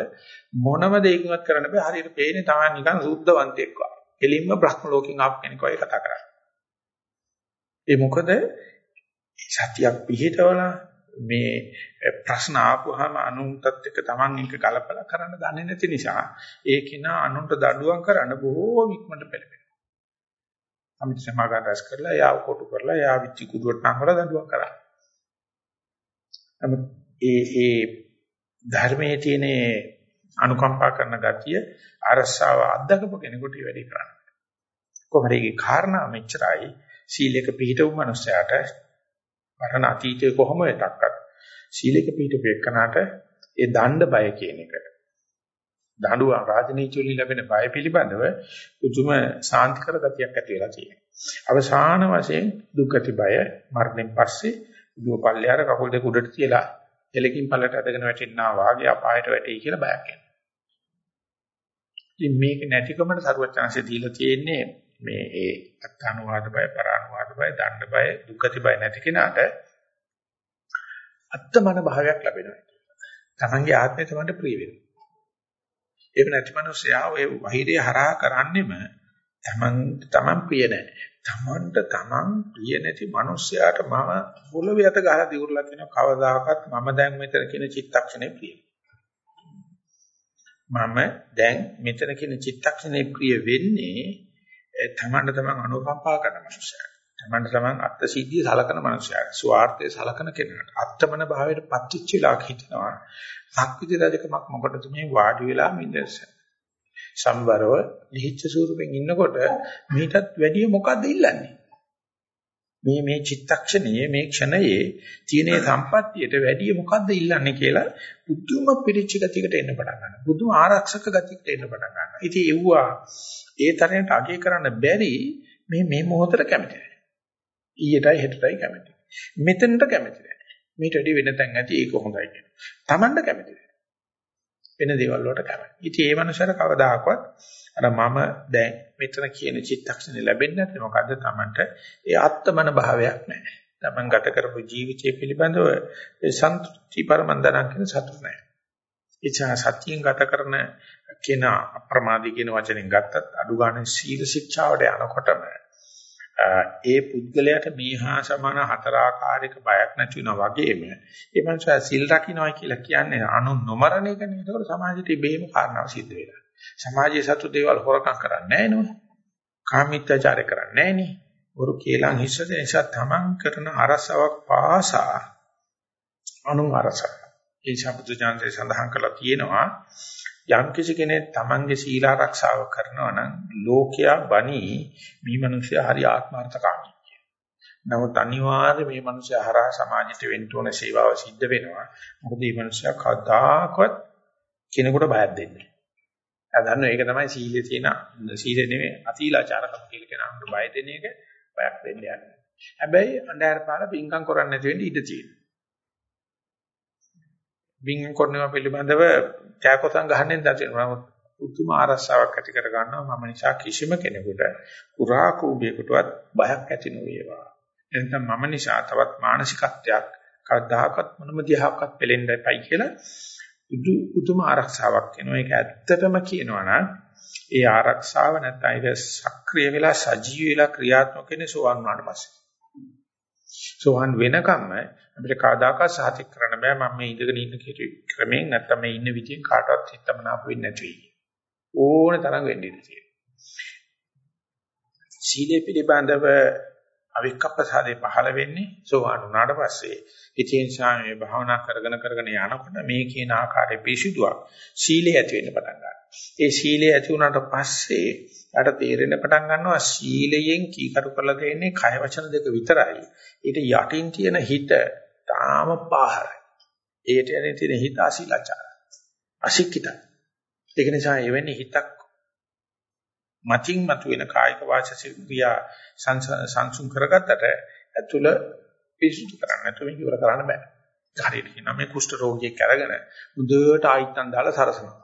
මොනම දෙයකින්වත් කරන්න බෑ. හරියට පේන්නේ තමයි නිකන් සුද්ධවන්තයෙක් වගේ. කෙලින්ම බ්‍රහ්ම ලෝකෙන් ආපු කෙනෙක් වගේ කතා කරන්නේ. ඒ මොකද? සතියක් පිළිහිටවලා මේ ප්‍රශ්න ආපුවාම අනුන්ටත් එක්ක Taman එක ගලපලා කරන්න දන්නේ නැති නිසා ඒ කෙනා අනුන්ට දඬුවම් කරන්න බොහෝ ඉක්මනට පෙළඹෙනවා. අමිත සමාගම් රැස් කරලා යාව කොටු කරලා යා විච්චි කුඩුවට නංගලා දඬුවම් කරා. නමුත් ඒ ඒ ධර්මයේ තියෙන අනුකම්පා කරන ගතිය අරසාව අත්දකපු කෙනෙකුට වැඩි කරන්න. කොහොමද ඒකේ කාරණා මෙච්චරයි සීලයක පිළිටවු මනුස්සයාට මරණ අතීතයේ කොහොම එකක්වත් සීලක පිටුපෙකනට ඒ දණ්ඩ බය කියන එක දඬුව රාජනීති වලින් ලැබෙන බය පිළිබඳව උතුම සාන්තිකර ගතියක් ඇති වෙලා තියෙනවා. අවසාන වශයෙන් දුක්ගති බය මරණයෙන් පස්සේ දුව පල්ලෙහාර කකුල් දෙක උඩට තියලා එලකින් පල්ලට ඇදගෙන වැටෙන්නා වාගේ අපායට වැටෙයි කියලා බයක් එනවා. ඉතින් මේක නැතිකමට සරුවචාන්සේ දීලා තියෙන්නේ මේ ඒ අත්තානුවාද බය, පරානුවාද බය, දණ්ඩ බය, දුක්ගති බය නැති කෙනාට අත්තමන භාවයක් ලැබෙනවා. තමන්ගේ ආත්මය තමන්ට ප්‍රිය වෙනවා. ඒක නැති මිනිස්සයා ඔය වහිරය හරහා කරන්නෙම තමන් තමන් ප්‍රිය නැහැ. තමන්ට තමන් ප්‍රිය නැති මිනිස්සයාට මම පොළවේ අත ගහලා දිවුරලා කියන කවදාකවත් මම දැන් මෙතන කියන චිත්තක්ෂණේ ප්‍රිය. මම දැන් මෙතන කියන චිත්තක්ෂණේ ප්‍රිය වෙන්නේ තමන්ට තමන් අනුකම්පා කරන මිනිස්සයාට. තමන්ට තමන් අත්ත සිද්ධිය සලකන මනුස්සයෙක් ස්වార్థය සලකන කෙනාට අත්තමන භාවයට පත්‍ච්ච වෙලා හිටනවා සක්විති රජකමක් මොකටද මේ වාඩි වෙලා මිදෙස සම්වරව ලිහිච්ඡ ස්වරූපෙන් ඉන්නකොට මීටත් වැඩිය මොකද්ද ඉල්ලන්නේ? මේ මේ චිත්තක්ෂණයේ මේ ක්ෂණයේ තියෙන සම්පත්තියට වැඩිය මොකද්ද ඉල්ලන්නේ කියලා බුදුම පිළිච්ච ගතියකට එන්න පටන් ගන්නවා බුදුම ආරක්ෂක ගතියකට එන්න පටන් ගන්නවා ඉතින් එව්වා ඒ තරයට අගය කරන්න බැරි මේ මේ මොහොතට කැමති ඊයටයි හෙටටයි කැමති. මෙතනට කැමති නැහැ. මේට වැඩි වෙන තැන් ඇති ඒක හොඳයි කියනවා. Tamanda කැමති නැහැ. වෙන දේවල් වලට කැමති. ඉතින් ඒ මනුස්සයර කවදාකවත් අර මම දැන් මෙතන කියන චිත්තක්ෂණේ ලැබෙන්නේ නැත්නම් මොකද්ද Tamanට ඒ ආත්මන භාවයක් නැහැ. Taman ගත කරපු ජීවිතය පිළිබඳව ඒ සන්තුෂ්ටි පරමන්දනක් කියන සතුට නැහැ. ඉච්ඡා සත්‍යයෙන් ගත කරන කෙනා අප්‍රමාදී කියන වචනෙන් ගත්තත් අඩු ගන්න සීල ශික්ෂාවට යනකොටම ඒ පුද්ගලයාට මේ හා සමාන හතර ආකාරයක බයක් නැති වෙනා වගේම ඒ මනුස්සයා සිල් රකින්නයි කියලා කියන්නේ අනු නොමරණ එකනේ. ඒකෝර සමාජයට ඉබේම කාරණාව සිද්ධ වෙනවා. සමාජයේ සතු දේවල් හොරකම් කරන්නේ නැහැ නෝ. කාමීත්‍යචාරය කරන්නේ නැහැ නේ. වරු කේලම් හිස්සද නිසා තමන් කරන අරසාවක් පාසා අනු අරසාව ඒ ශබ්ද ඥානයේ සඳහන් කරලා තියෙනවා යම් කිසි කෙනෙක් තමන්ගේ සීල ආරක්ෂාව කරනවා නම් ලෝකයා බණි මේ මිනිස්සයා හරි ආත්මార్థකාමී කියන. නමුත් අනිවාර්යයෙන් මේ මිනිස්සයා හරහා සමාජයට වෙන්න ඕන සේවාව සිද්ධ වෙනවා. මොකද මේ මිනිස්සයා කවදාකවත් කෙනෙකුට බයක් දෙන්නේ නැහැ. දන්නවා ඒක තමයි සීලේ තියෙන සීලේ නෙමෙයි අසීලාචාරකම් කියලා කෙනාට බය දෙන එක බයක් දෙන්න යන්නේ. හැබැයි අnder පාර පිංකම් කරන්නේ නැති වෙන්න ඉඩ තියෙනවා. බින්ගම් කරනවා පිළිබඳව ත්‍යාගොතන් ගහන්නේ නැති නමුත් උතුම් ආරස්සාවක් ඇති කර ගන්නවා මම නිසා කිසිම කෙනෙකුට කුරා කූඹියකටවත් බයක් ඇති නොවේවා එතන මම නිසා තවත් මානසිකත්වයක් කවදාකවත් මොනම දිහාවක්වත් පෙලෙන්න එපයි කියලා උතුම් ආරක්ෂාවක් වෙනවා ඒක ඇත්තටම කියනවා නම් ඒ ආරක්ෂාව නැත්නම් ඒක සක්‍රිය වෙලා සජීවී වෙලා ක්‍රියාත්මක වෙන්නේ සෝවන් වුණාට පස්සේ සෝවන් වෙනකම්ම අපිට කවදාකවත් සාතික් කරන්න බෑ මම මේ ඉඳගෙන ඉන්න ක්‍රමයෙන් නැත්තම් මේ ඉන්න විදියෙන් කාටවත් හිතමනාප වෙන්නේ නැති වෙයි. ඕන තරම් වෙන්න ඉඩ තියෙනවා. සීලේ පිළිබඳව අවික්කප්පසාදේ පහළ වෙන්නේ සෝවාන් වුණාට පස්සේ. ඉතින් සාමයේ භාවනා කරගෙන කරගෙන යනකොට මේ කියන ආකාරයේ පිසුදුවක් සීලේ ඇති වෙන්න පටන් ගන්නවා. ඒ සීලේ ඇති වුණාට පස්සේ යාට තේරෙන්න පටන් ගන්නවා සීලයෙන් කීකරු කරලා දෙන්නේ කය වචන දෙක විතරයි. ඊට යටින් තියෙන හිත තාම පාහරයි. ඒට යන්නේ තියෙන හිත අසීලාචාර. අශික්කිතයි. ඒක නිසා එවැනි හිතක් මතින් මතුවෙන කායික වාචික ක්‍රියා සංසුන් කරගත්තට ඇතුළ පිසුදු කරන්න නැතුව ඉවර කරන්න බෑ. හරියට කියනවා මේ කුෂ්ඨ රෝගියෙක් අරගෙන මුදවට ආයිත්තන් දාලා සරසනවා.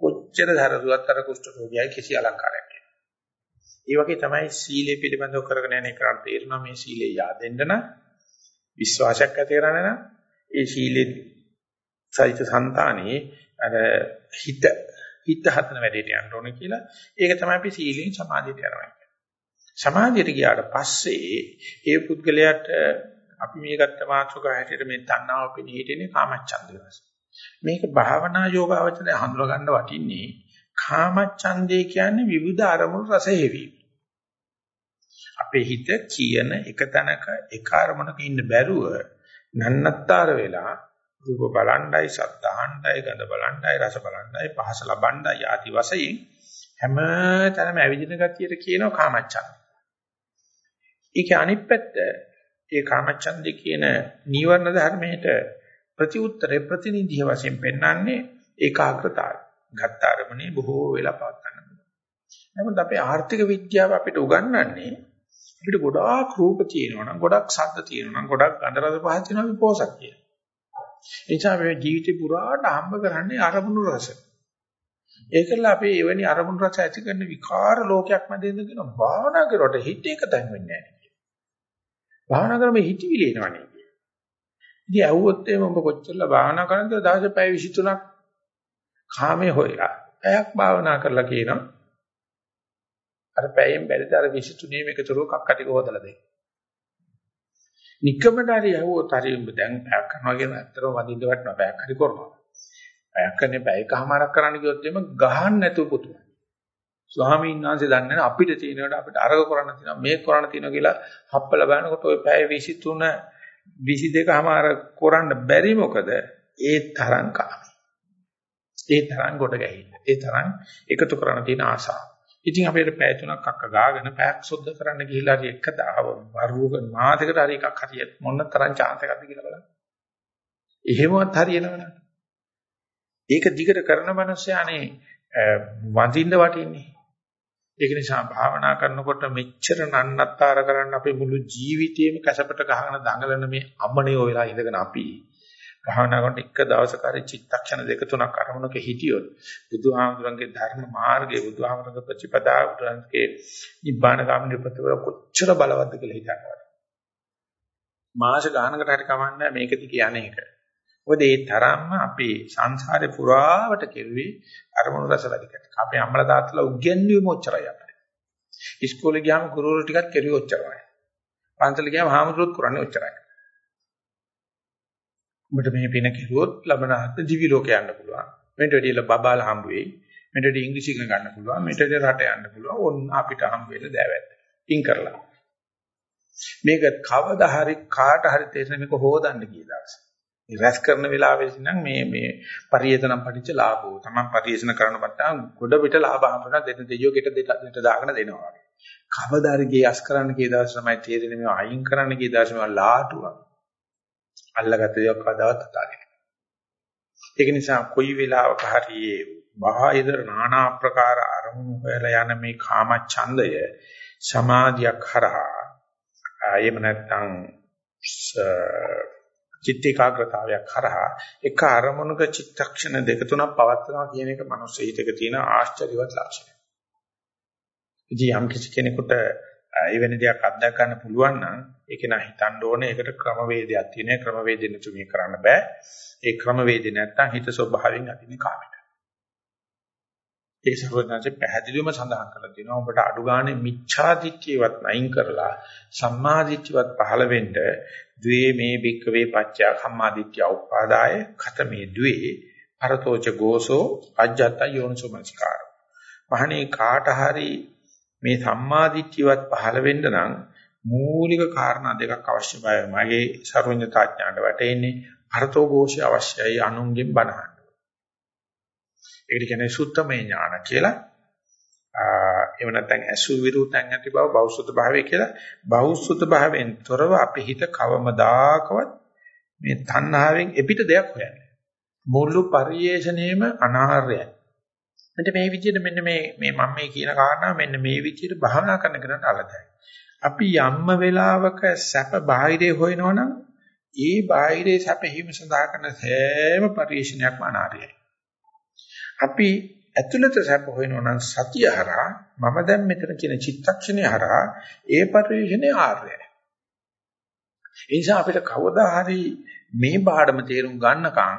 කොච්චර දරදුවත් අර කුෂ්ඨ රෝගියයි කිසි අලංකාරයක් නෑ. ඒ වගේ තමයි සීලය පිළිබඳව කරගෙන යන එකට තේරෙනවා මේ සීලය yaadෙන්න නම් විශ්වාසයක් ඇති කරගන්න නම් ඒ ශීලෙ සහිත సంతානේ අර හිත හිත හතන වැඩේට යන්න ඕනේ කියලා. ඒක තමයි අපි සීලෙන් සමාධියට යනවා සමාධියට ගියාට පස්සේ ඒ පුද්ගලයාට අපි මේ ගත්ත මාතෘක හැටියට මේ තණ්හාව පිණි හිටින්නේ කාමච්ඡන්දය මේක භාවනා යෝගාවචරය හඳුනා ගන්න වටින්නේ කාමච්ඡන්දේ කියන්නේ විවිධ අරමුණු රස හේවීම. අපේ හිත කියන එක තැනක එක අරමුණක ඉන්න බැරුව නන්නත්තර වෙලා රූප බලණ්ඩයි ශබ්ද අහණ්ඩයි ගඳ බලණ්ඩයි රස බලණ්ඩයි පහස ලබණ්ඩයි ආදි වශයෙන් හැම තැනම ඇවිදින ගතියට කියනවා කාමච්ඡන්ද. ඒකේ අනිත් පැත්ත ඒ කාමච්ඡන්දේ කියන නීවරණ ධර්මයට ප්‍රතිඋත්තරේ ප්‍රතිනිධිය වශයෙන් පෙන්වන්නේ ඒකාග්‍රතාවය. ගත්ත අරමුණේ බොහෝ වෙලා පවත් ගන්න. නමුත් අපේ ආර්ථික විද්‍යාව අපිට උගන්වන්නේ අපිට ගොඩාක් රූප තියෙනවා නම් ගොඩක් ශබ්ද තියෙනවා නම් ගොඩක් ගන්ධ රස පහස තියෙනවා අපි පෝසක් කියන. ඒ නිසා මේ ජීවිතේ පුරාට හම්බ කරන්නේ අරමුණු රස. ඒකල අපි එවැනි අරමුණු රස ඇති කරන විකාර ලෝකයක් මැදින්ද කියන භාවනා කරුවට හිත එක තැන් වෙන්නේ නැහැ. භාවනා කරම හිතවිලි එනවනේ. ඉතින් ඇහුවොත් එimhe ඔබ කොච්චරලා භාවනා කරනද දවසේ පැය 23ක් කාමයේ හොයලා. පැයක් භාවනා කරලා කියනවා අර පැයෙන් බැරිද අර 23 මේකතරෝ කක්කටි කොහොදලා දෙන්න. නිකමට හරි යවුවොත් හරි උඹ දැන් පැයක් කරනවා කියන ඇත්තටම වදින්න වටනවා පැයක් හරි කරනවා. පැයක් කරන්නේ පැයකමාරක් කරන්න කිව්වොත් එimhe ගහන්න නැතුව පුතුමයි. ස්වාමීන් වහන්සේ දන්නේ නැහැ අපිට තියෙනවට අපිට අරග කරන්න තියෙනවා මේක කරන්න තියෙනවා කියලා හප්පල බලනකොට ওই පැය 23 22මාර කරන්න බැරි මොකද ඒ තරම් කාමයි. ඒ තරම් ගොඩ ගැහිල්ල. ඒ තරම් එකතු කරන්න තියෙන ආසාව. ඉතින් අපිට පැය තුනක් අක්ක ගාගෙන පැයක් සොද්ද කරන්න ගිහිල්ලා හරි එක දාව වරුවක මාතකට හරි එකක් හරියට මොන තරම් chance එකක්ද කියලා බලන්න. එහෙමවත් හරියනවනේ. ඒක දිගට කරන මනුස්සයානේ වඳින්න වටින්නේ. ඒක නිසා භාවනා කරනකොට මෙච්චර නන්නත්තර කරන්න අපේ මුළු ජීවිතේම කැසපට ගහගෙන දඟලන මේ අමනියෝ වෙලා ඉඳගෙන අපි භාවනා කරනකොට එක දවසක හරි චිත්තක්ෂණ දෙක තුනක් අරමුණක හිටියොත් බුදුහාමුදුරන්ගේ ධර්ම මාර්ගයේ බුදුහාමුදුරන්ගේ ප්‍රතිපදා බුදුරන්ගේ නිබ්බාන ගාමිනී ප්‍රතිපද කොච්චර බලවත්ද කියලා හිතනවා. මාස ගානකට හරි කමන්නේ මේකද කියන්නේ ඒක. මොකද ඒ තරම්ම අපි සංසාරේ පුරාවට කෙරුවේ අරමුණු රස වැඩි කරලා. අපේ අම්මලා තාත්තලා උගන්වුවේ මොච්චරයි අපිට. ඉස්කෝලේ ගියාම ගුරුවරු ටිකක් කෙරුවේ ඔච්චරයි. පන්සල ගියාම හාමුදුරුවෝත් කරන්නේ ඔච්චරයි. උඹට මේ පින කෙරුවොත් ලබනාත් දිවි ලෝකේ යන්න පුළුවන්. මෙන්න වැඩිලා බබාලා හම්බ වෙයි. මෙන්න වැඩි ඉංග්‍රීසි ඉගෙන ගන්න පුළුවන්. මෙන්න වැඩි රට යන්න පුළුවන්. ඕන් අපිට හම්බ වෙන්න දෑවැද්ද. පින් කරලා. මේක කවදා හරි කාට හරි තේරෙන මේක හොදන්න කී දවසේ. මේ රැස් කරන වෙලාවෙදී නම් මේ මේ පරිේතනම් පටිච්ච ලාභෝ. Taman පරිේෂණ කරන මට්ටම ගොඩ පිට ලාභ හම්බුනා දෙන දෙයියෝ ගෙට දෙට දාගෙන දෙනවා වගේ. කවදා හරි ගේ අස් කරන්න කී දවස් තමයි තේරෙන්නේ මේ අයින් කරන්න කී දවස් මේ ලාටුවක්. අල්ලගත්ත දේක් කවදාවත් අතාරින්න. ඒක නිසා කොයි වෙලාවක හරි බාහිර নানা ආකාර අරමුණු හොයලා යන මේ කාම ඡන්දය සමාධියක් හරහා එහෙම නැත්නම් චිත්ත ඒකාග්‍රතාවයක් කරහා එක අරමුණක චිත්තක්ෂණ දෙක තුනක් පවත්නවා කියන එක මනුස්ස හිතක තියෙන ආශ්චර්යවත් ලක්ෂණය. ඉතින් යම් කිසි කෙනෙකුට එවැනි දෙයක් අත්දැක ගන්න පුළුවන් නම් ඒක නා හිතන්න ඕනේ ඒකට ක්‍රමවේදයක් තියෙනවා ක්‍රමවේදෙ නැතු මේ කරන්න බෑ. ඒ ක්‍රමවේදෙ නැත්තම් හිත ස්වභාවයෙන් අදිනේ කාමයට. ඒ සර්වඥාන්සේ පැහැදිලිවම සඳහන් කරලා තියෙනවා ඔබට අඩු ගානේ මිච්ඡා දිට්ඨියවත් නැයින් කරලා සම්මා දිට්ඨියවත් පහළ වෙන්න ද්වේ මේ භික්කවේ පච්චා කම්මා දිට්ඨිය උපාදාය ඛතමේ ද්වේ පරතෝච ගෝසෝ අජ්ජත යෝනිසෝමස්කාර මහණේ කාට හරි මේ සම්මා දිට්ඨියවත් පහළ වෙන්න නම් මූලික කාරණා දෙකක් අවශ්‍යයි මගේ සර්වඥතා ඥාණයට වැටෙන්නේ පරතෝ ഘോഷය අවශ්‍යයි අනුන්ගෙන් බණහන් ඒකට කියන්නේ සුත්තමේ ඥාන කියලා. එහෙම නැත්නම් අසු විරුතන් ඇති බව බෞසුත භාවය කියලා. බෞසුත භාවයෙන් තොරව අපි හිත කවමදාකවත් මේ තණ්හාවෙන් එපිට දෙයක් හොයන්නේ. මුළු පරිේශණයම අනාර්යයි. මෙන්න මේ විදිහට මෙන්න මේ මේ මම මේ කියන කාරණා මෙන්න මේ විදිහට භාවනා කරන කෙනාට අලදයි. අපි යම්ම වෙලාවක සැප බාහිරේ හොයනවනම් ඒ බාහිරේ සැප හිම සඳහා කරන සෑම පරිේශනයක්ම අනාර්යයි. අපි ඇතුළත සැප හොයනවා නම් සතිය හරහා මම දැන් මෙතන කියන චිත්තක්ෂණය හරහා ඒ පරිශ්‍රණය ආර්යයි. ඒ නිසා අපිට කවදා හරි මේ පාඩම තේරුම් ගන්නකම්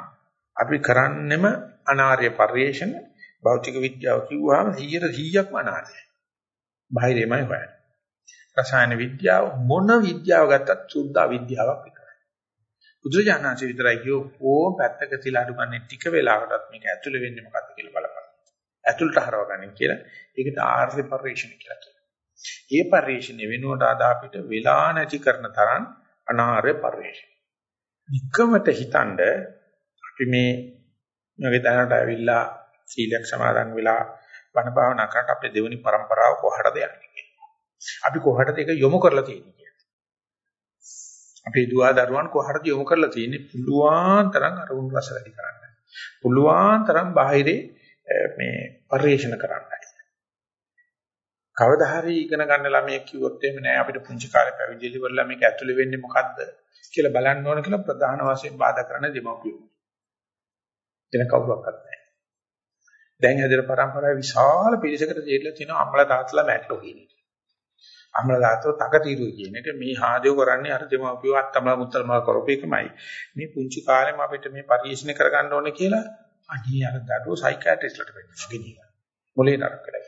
අපි කරන්නෙම අනාර්ය පරිශ්‍රණ භෞතික විද්‍යාව කිව්වහම 100%ක්ම අනාර්යයි. බාහිරෙමයි හොයන්නේ. රසායන විද්‍යාව මොන විද්‍යාව ගත්තත් සුද්ධ විද්‍යාවක් විතරයි. බුදුරජාණන්සේ විතරයි කියෝ ඕ පැත්තක තියලා අඩු ගන්න ටික වෙලාවකටත් මේක ඇතුළේ වෙන්නේ මොකද්ද කියලා බලපන්. ඇතුළට හරව ගන්න කියලා. ඒකට ආර්ය පරිශ්‍රණ කියලා කියනවා. ඒ පරිශ්‍රණය වෙනුවට අද අපිට වෙලා නැති කරන තරම් අනාර්ය පරිශ්‍රණ. වික්කමට හිතනද අපි මේ මගේ දැනට ඇවිල්ලා සීලයක් සමාදන් වෙලා බණ භාවනා කරලා අපේ දෙවෙනි પરම්පරාව කොහටද යන්නේ අපි කොහටද ඒක යොමු කරලා තියෙන්නේ අපේ දුවා දරුවන් කොහටද යොමු කරලා තියෙන්නේ පුළුවන් තරම් අරුණ රස වැඩි කරන්න. පුළුවන් තරම් බාහිරේ මේ පරිේශන කරන්නයි. කවදා හරි ඉගෙන ගන්න ළමයෙක් කිව්වොත් එහෙම නෑ අපිට පුංචි කාලේ පැවිදිලි කරලා මේක ඇතුලේ වෙන්නේ මොකද්ද කියලා බලන්න ඕන කියලා ප්‍රධාන වශයෙන් බාධා කරන දෙමව්පියෝ. එන කවුරක්වත් නැහැ. දැන් හැදෙන પરම්පරාවේ විශාල පිරිසකට දෙයලා තියෙනවා අම්මලා තාත්තලා මැට්ටෝ කියන එක. අමල දාතෝ තකතිරුයි කියන එක. මේ හාදේ කරන්නේ අර දෙමව්පියෝ අත්තමල මුත්තමල කරපේකමයි මේ පුංචි කාලෙම අපිට මේ පරිශීලනය කරගන්න ඕනේ කියලා අඩිය අර දඩුව සයිකියාට්‍රිස්ට්ලට වෙන්න ගෙනියලා. මොලේ නරක කරලා.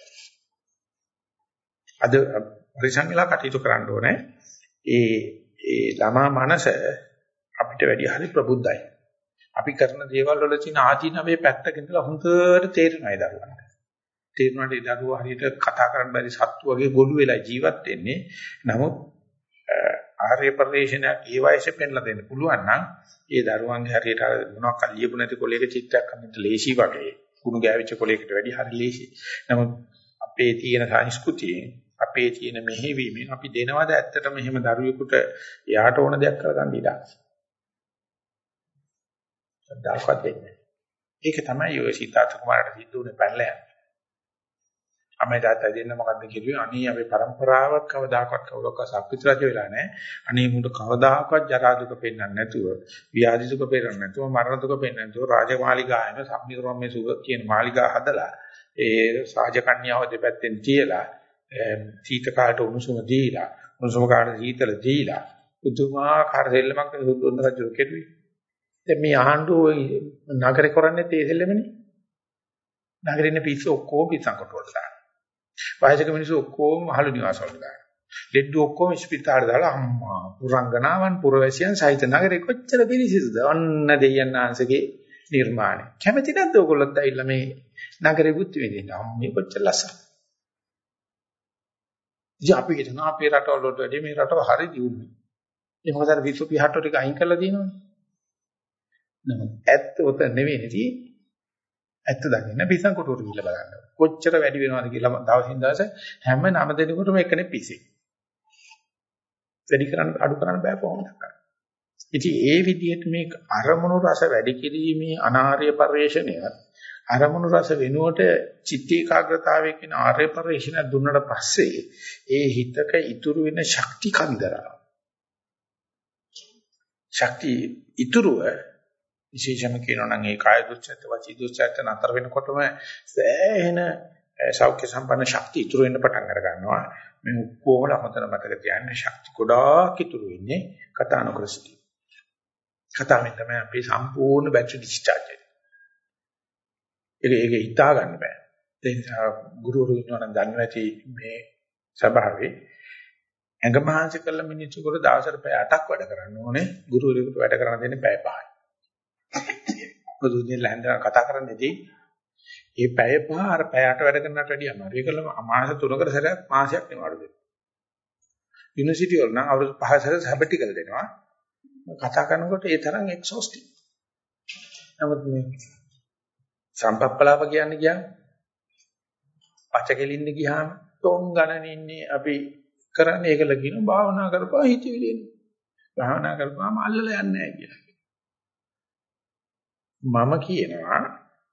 අද පරිසංගලා කටයුතු කරන්න ඕනේ. ඒ ඒ ළමා මනස අපිට වැඩි හරි ප්‍රබුද්ධයි. අපි කරන දේවල් වල තියෙන ආධිනවේ පැත්තක ඉඳලා හොඳට තේරෙනවා ඒ දරුවන්ට තේරුණාට ඒ දරුවෝ හරියට කතා කරන්න බැරි සත්තු වගේ ගොළු වෙලා ජීවත් වෙන්නේ. නමුත් ආර්ය පරිශ්‍රණයක් ඒ වයසේ පෙන්ලා දෙන්න පුළුවන් නම් ඒ දරුවන්ගේ හරියට අර මොනවාක් ලියපු නැති කොලයක චිත්‍රයක් අමිට ලේසි වගේ කුණු ගෑවිච්ච කොලයකට වැඩි හරි ලේසි. නමුත් අපේ තියෙන සංස්කෘතියෙන් අපේ තියෙන මෙහෙවීමෙන් අපි දෙනවද ඇත්තටම එහෙම දරුවෙකුට එයාට ඕන දෙයක් කරගන්න ඉඩක්. සද්දාකත් දෙන්නේ. ඒක තමයි ඔය සීතාර්ථ කුමාරට සිද්ධ වුණේ පැනලා යන්නේ. අම්මයි තාත්තයි දෙන්න මොකද්ද කිව්වේ අනේ අපේ પરම්පරාවක් කවදාකවත් කවුරක්වත් සප්පිත රජ වෙලා නැහැ අනේ මුට කවදාකවත් ජරා දුක පෙන්වන්නේ නැතුව ව්‍යාධි දුක පෙන්වන්නේ නැතුව මරණ දුක පෙන්වන්නේ නැතුව රාජමාලිගායම සම්මිකරම මේ සුග කියන මාලිගා හදලා ඒ සාජකන්‍යාව දෙපැත්තෙන් තියලා සීත කාට උණුසුම දීලා උණුසුම කාට සීතල දීලා පුදුමාකාර දෙල්ලමක් සුදුන්න රජු කෙරුවේ දැන් මේ ආණ්ඩුව නගරේ කරන්නේ තේ දෙල්ලමනේ නගරේ ඉන්න පිස්සු ඔක්කොම පිස්සන් කොටවල දාන. වයසක මිනිස්සු ඔක්කොම මහලු නිවාස වල දාන. ලෙඩ්ඩු ඔක්කොම ස්පිතාලේ දාලා අම්මා පුරංගනාවන් පුරවැසියන් සහිත නගරේ කොච්චර පිළිසිදුද අන්න දෙයයන් ආංශගේ නිර්මාණය. කැමති නැද්ද ඔයගොල්ලොත් ඇවිල්ලා මේ නගරේ බුද්ධ විදින්න අම්මේ කොච්චර ලස්සන. ඉතින් අපි හිතන අපේ රටවල වලට වැඩිය මේ රටව හරි දියුණුයි. ඒ මොකද අර විශ්ව පිහට්ටෝ ටික අයින් කරලා තියෙනවනේ නමුත් ඇත්ත උත නෙවෙයි නේ ඇත්ත දකින්න පිසන් කොටුවට ගිහිල්ලා බලන්න. කොච්චර වැඩි වෙනවද කියලා දවසින් දවස හැම නම දෙනකොටම එකනේ පිසි. වැඩි කරන්න අඩු කරන්න බෑ කොහොමද කරන්නේ. ඉතින් ඒ විදිහට මේ අරමුණු රස වැඩි කිරීමේ අනාර්ය පරිශ්‍රණය අරමුණු රස වෙනුවට චිත්ත ඒකාග්‍රතාවයේ කියන ආර්ය පරිශ්‍රණය දුන්නට පස්සේ ඒ හිතක ඉතුරු වෙන ශක්ති කන්දරා ශක්ති ඉතුරුව විශේෂම කියනවා නම් ඒ කාය දුස්චර්ත වචී දුස්චර්ත නතර වෙනකොටම සෑහෙන සෞඛ්‍ය සම්පන්න ශක්තිය ඉතුරු වෙන්න පටන් අර ගන්නවා. මේ ඔක්කොම හොතන මතක තියාගන්න ශක්ති ගොඩාක් ඉතුරු වෙන්නේ කතා නොකර සිටී කතාවෙන් තමයි අපි සම්පූර්ණ බැටරි ඩිස්චාර්ජ් වෙන්නේ ඒක ඒක හිතා ගන්න බෑ. ඒ නිසා ගුරුවරු ඉන්නවනම් දන්නේ නැති මේ ස්වභාවයේ ඇඟ මහන්සි කළ මිනිස්සුන්ට දවසට පැය 8ක් වැඩ කරන්න ඕනේ. ගුරුවරයෙකුට වැඩ කරන්න දෙන්නේ පැය 5යි පොදුනේ ලැන්දා කතා කරන්නේදී ඒ පැය පහ අර පැයට වැඩ කරනට වැඩිය අමාරු. ඒකලම මාස 3කට සැරයක් මාසයක් නෙවාඩු දෙනවා. යුනිවර්සිටි වල නම් අවුරුදු 5 සැරයක් සැබටිකල් දෙනවා. කතා කරනකොට ඒ තරම් එක්සෝස්ටිං. නමුත් මේ සම්පප්පලාප කියන්නේ ගියාම පචකෙලින්න ගියාම තොන් ගණන් ඉන්නේ අපි කරන්නේ ඒකල කියන භාවනා කරපුවා හිතවිලි එනවා. භාවනා කරපුවාම අල්ලලා යන්නේ නැහැ කියලා. මම කියනවා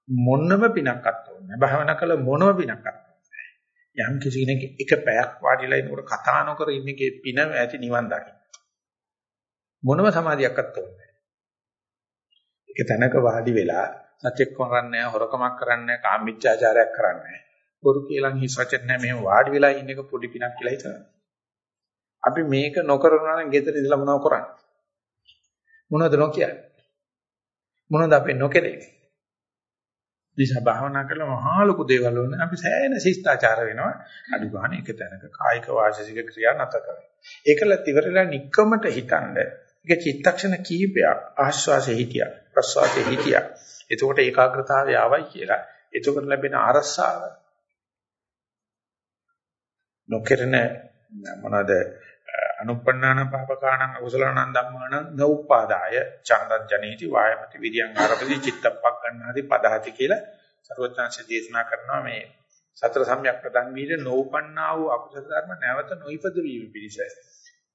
මොනම පිනක්වත් ඕනේ භාවනා කළ මොනම පිනක්වත් යම් කිසි කෙනෙක් එක පැයක් වාඩිලා ඉන්නකොට කතා නොකර ඉන්නකේ පින ඇති නිවන් දකින්න. මොනම සමාධියක්වත් ඕනේ ඒක තැනක වාඩි වෙලා සත්‍යක් කරන්නේ හොරකමක් කරන්නේ කාමීච්ඡාචාරයක් කරන්නේ බොරු කියලා හිස් වචන නැහැ. මෙහෙම වාඩි වෙලා ඉන්න එක පොඩි පිනක් කියලා හිතනවා. අපි මේක නොකරනවා නම් ගෙදර ඉඳලා මොනව කරන්නේ? මොනවද නොකියන්නේ? මොනවද අපේ නොකෙරෙන්නේ? දිශා භාවනා කළා මහා ලොකු දේවල් වුණා. අපි සෑහෙන ශිෂ්ටාචාර වෙනවා. අඩු ගන්න එක තැනක කායික වාචික ක්‍රියා නැත කරේ. ඒකලත් ඉවරලා নিকකමට හිතනද ඒක චිත්තක්ෂණ කීපයක් ආශ්වාසයේ හිටියා. ප්‍රශ්වාසයේ හිටියා. එතකොට ඒකාග්‍රතාවය ආවයි කියලා. එතකොට ලැබෙන අරසාව නොකරන මොනවාද අනුප්පන්නාන පාපකාණං අකුසලානං ධම්මානං නෞපාදාය චන්දං ජනේති වායමති විරියං ආරපති චිත්තප්පක් ගන්නාදී පදහති කියලා සර්වඥාන්සේ දේශනා කරනවා මේ සතර සම්‍යක් ප්‍රදන් වීද නෝපන්නා වූ අකුසල ධර්ම නැවත නොයිපද වීම පිණිස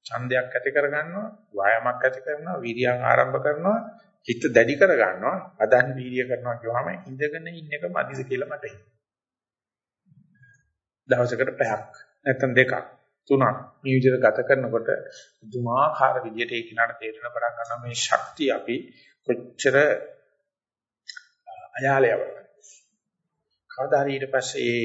ඡන්දයක් ඇති කර ගන්නවා වායමක් ඇති කරනවා විරියං ආරම්භ කරනවා චිත්ත දැඩි කර ගන්නවා අදන් වීර්ය කරනවා කියවම ඉඳගෙන ඉන්න එක මදිද කියලා මට හිතෙනවා. දවසකට පැයක් නැත්නම් දෙකක්. තුනක්. මේ විදිහට ගත කරනකොට දුමාකාර විදිහට ඒ කිනාට තේරෙන පටන් ගන්නවා මේ ශක්තිය අපි කොච්චර අයාලයව කවදා හරි ඊට පස්සේ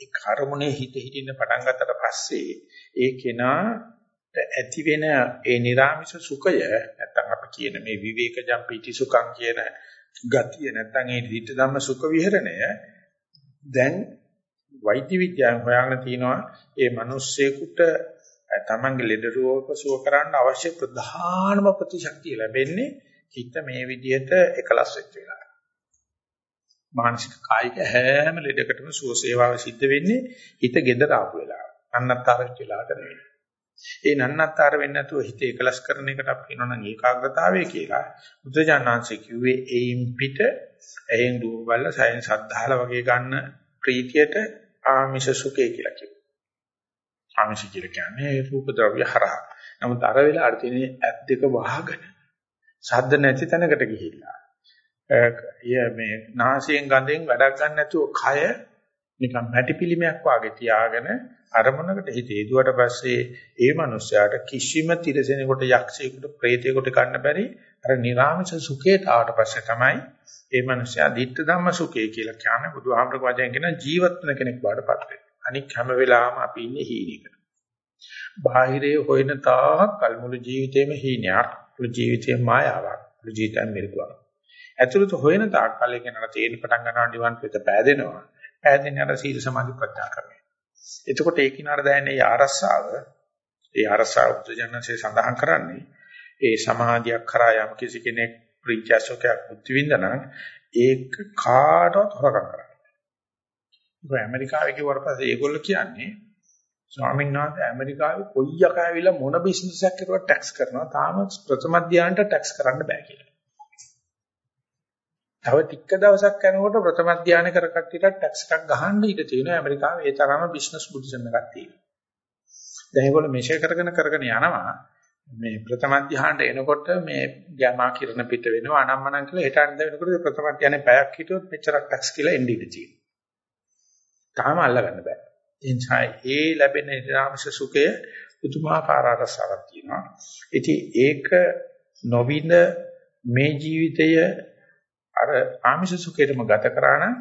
ඒ කර්මනේ හිත හිටින්න පටන් ගත්තට පස්සේ ඒ කෙනාට ඇති වෙන ඒ නිර්ාමිෂ සුඛය නැත්තම් අපි කියන මේ විවේකජම් පීති සුඛං කියන ගතිය නැත්තම් ඒ ධිට ධම්ම සුඛ විහරණය දැන් වෛද්‍ය විද්‍යාවෙන් හොයාගෙන තිනවා ඒ මිනිස්සෙකුට තමන්ගේ ලෙඩ රෝග සුව කරන්න අවශ්‍ය ප්‍රධානම ප්‍රතිශක්තිය ලැබෙන්නේ හිත මේ විදිහට එකලස් වෙච්ච වෙලාවට. මානසික කායික හැම ලෙඩකටම සුව සේවාව සිද්ධ වෙන්නේ හිත gedara ආපු වෙලාවට. අන්නත්තර වෙච්ච වෙලාවට නෙවෙයි. ඒ නන්නත්තර වෙන්නේ නැතුව හිත එකලස් කරන එකට අපි කියනවා නම් ඒකාග්‍රතාවය කියලා. බුදුජානනාංශ කිව්වේ එයින් පිට එයින් දුබල සයන් සද්ධාල වගේ ගන්න ප්‍රීතියට ආමිෂ සුඛය කියලා කියනවා. ආමිෂ කියලා කියන්නේ රූප ද්‍රව්‍ය හරහා. නමුත් අර වෙලාවට තියෙන ඇත් දෙක වහගෙන සද්ද නැති තැනකට ගිහිල්ලා මේ නාසයෙන් ගඳෙන් වැඩක් ගන්න නැතුව කය නිකන් මැටි පිළිමයක් වාගේ තියාගෙන අරමුණකට හිත යදුවට පස්සේ ඒ මනුස්සයාට කිසිම තිරසෙනෙකුට යක්ෂයෙකුට ප්‍රේතයෙකුට ගන්න බැරි අර නිර්ආමස සුඛයට ආවට පස්සේ තමයි ඒ මනුස්සයා ධිට්ඨ ධම්ම සුඛය කියලා කියන්නේ බුදුහාමරක වචෙන් කියන ජීවත් වෙන කෙනෙක් බාටපත් වෙනවා. අනික හැම වෙලාවෙම අපි ඉන්නේ හීනෙකට. බාහිරේ හොයන තාක් කල්මුළු ජීවිතේම හීනයක්, මුළු ජීවිතේම මායාවක්, මුළු ජීවිතේම මිරිකුවක්. ඇතුළත හොයන තාක් කල් එකනට තේින්න පටන් ගන්නවා නිවන් පිට පෑදෙනවා. පෑදෙන්නේ අර සීල සමාධි ප්‍රඥා කරන්නේ. එතකොට ඒ කිනාර දැනෙන ඒ ආරස්සාව ඒ ආරස්සාව බුදුජානකසේ සඳහන් කරන්නේ ඒ සමාධියක් කරා යම් කිසි කෙනෙක් ප්‍රීතියසෝකයක් බුද්ධ විඳනනම් ඒක කාටවත් හොරකම් කරන්නේ. ඒක ඇමරිකාවේ කිව්වට පස්සේ ඒගොල්ලෝ කියන්නේ ස්වාමීන් වහන්සේ ඇමරිකාවේ කොයි යකාවිලා මොන බිස්නස් එකක් කරුවා ටැක්ස් කරනවා තාම ප්‍රථම ධානයට ටැක්ස් කරන්න බෑ කියලා. තව ටික දවසක් යනකොට ප්‍රථම ධානය කර කට්ටියට ටැක්ස් එකක් ගහන්න ඉඩ තියෙනවා ඇමරිකාවේ ඒ තරම බිස්නස් බුද්ධිසම් එකක් තියෙනවා. දැන් ඒගොල්ලෝ මේෂය කරගෙන කරගෙන යනවා මේ ප්‍රථම ධානයට එනකොට මේ ගැමා කිරණ පිට වෙනවා අනම්මනම් කියලා හෙට අන්ද වෙනකොට ප්‍රථම ධානයේ පැයක් හිටියොත් මෙච්චරක් ටැක්ස් කියලා එන්න ඉඩ තියෙනවා. තාම අල්ලගන්න බෑ. එනිසා ඒ ලැබෙන නිරාමස සුඛය පුදුමාකාර රසාවක් තියෙනවා. ඉතින් ඒක නොවින මේ ජීවිතය අර ආමිෂ සුඛයටම ගත කරා නම්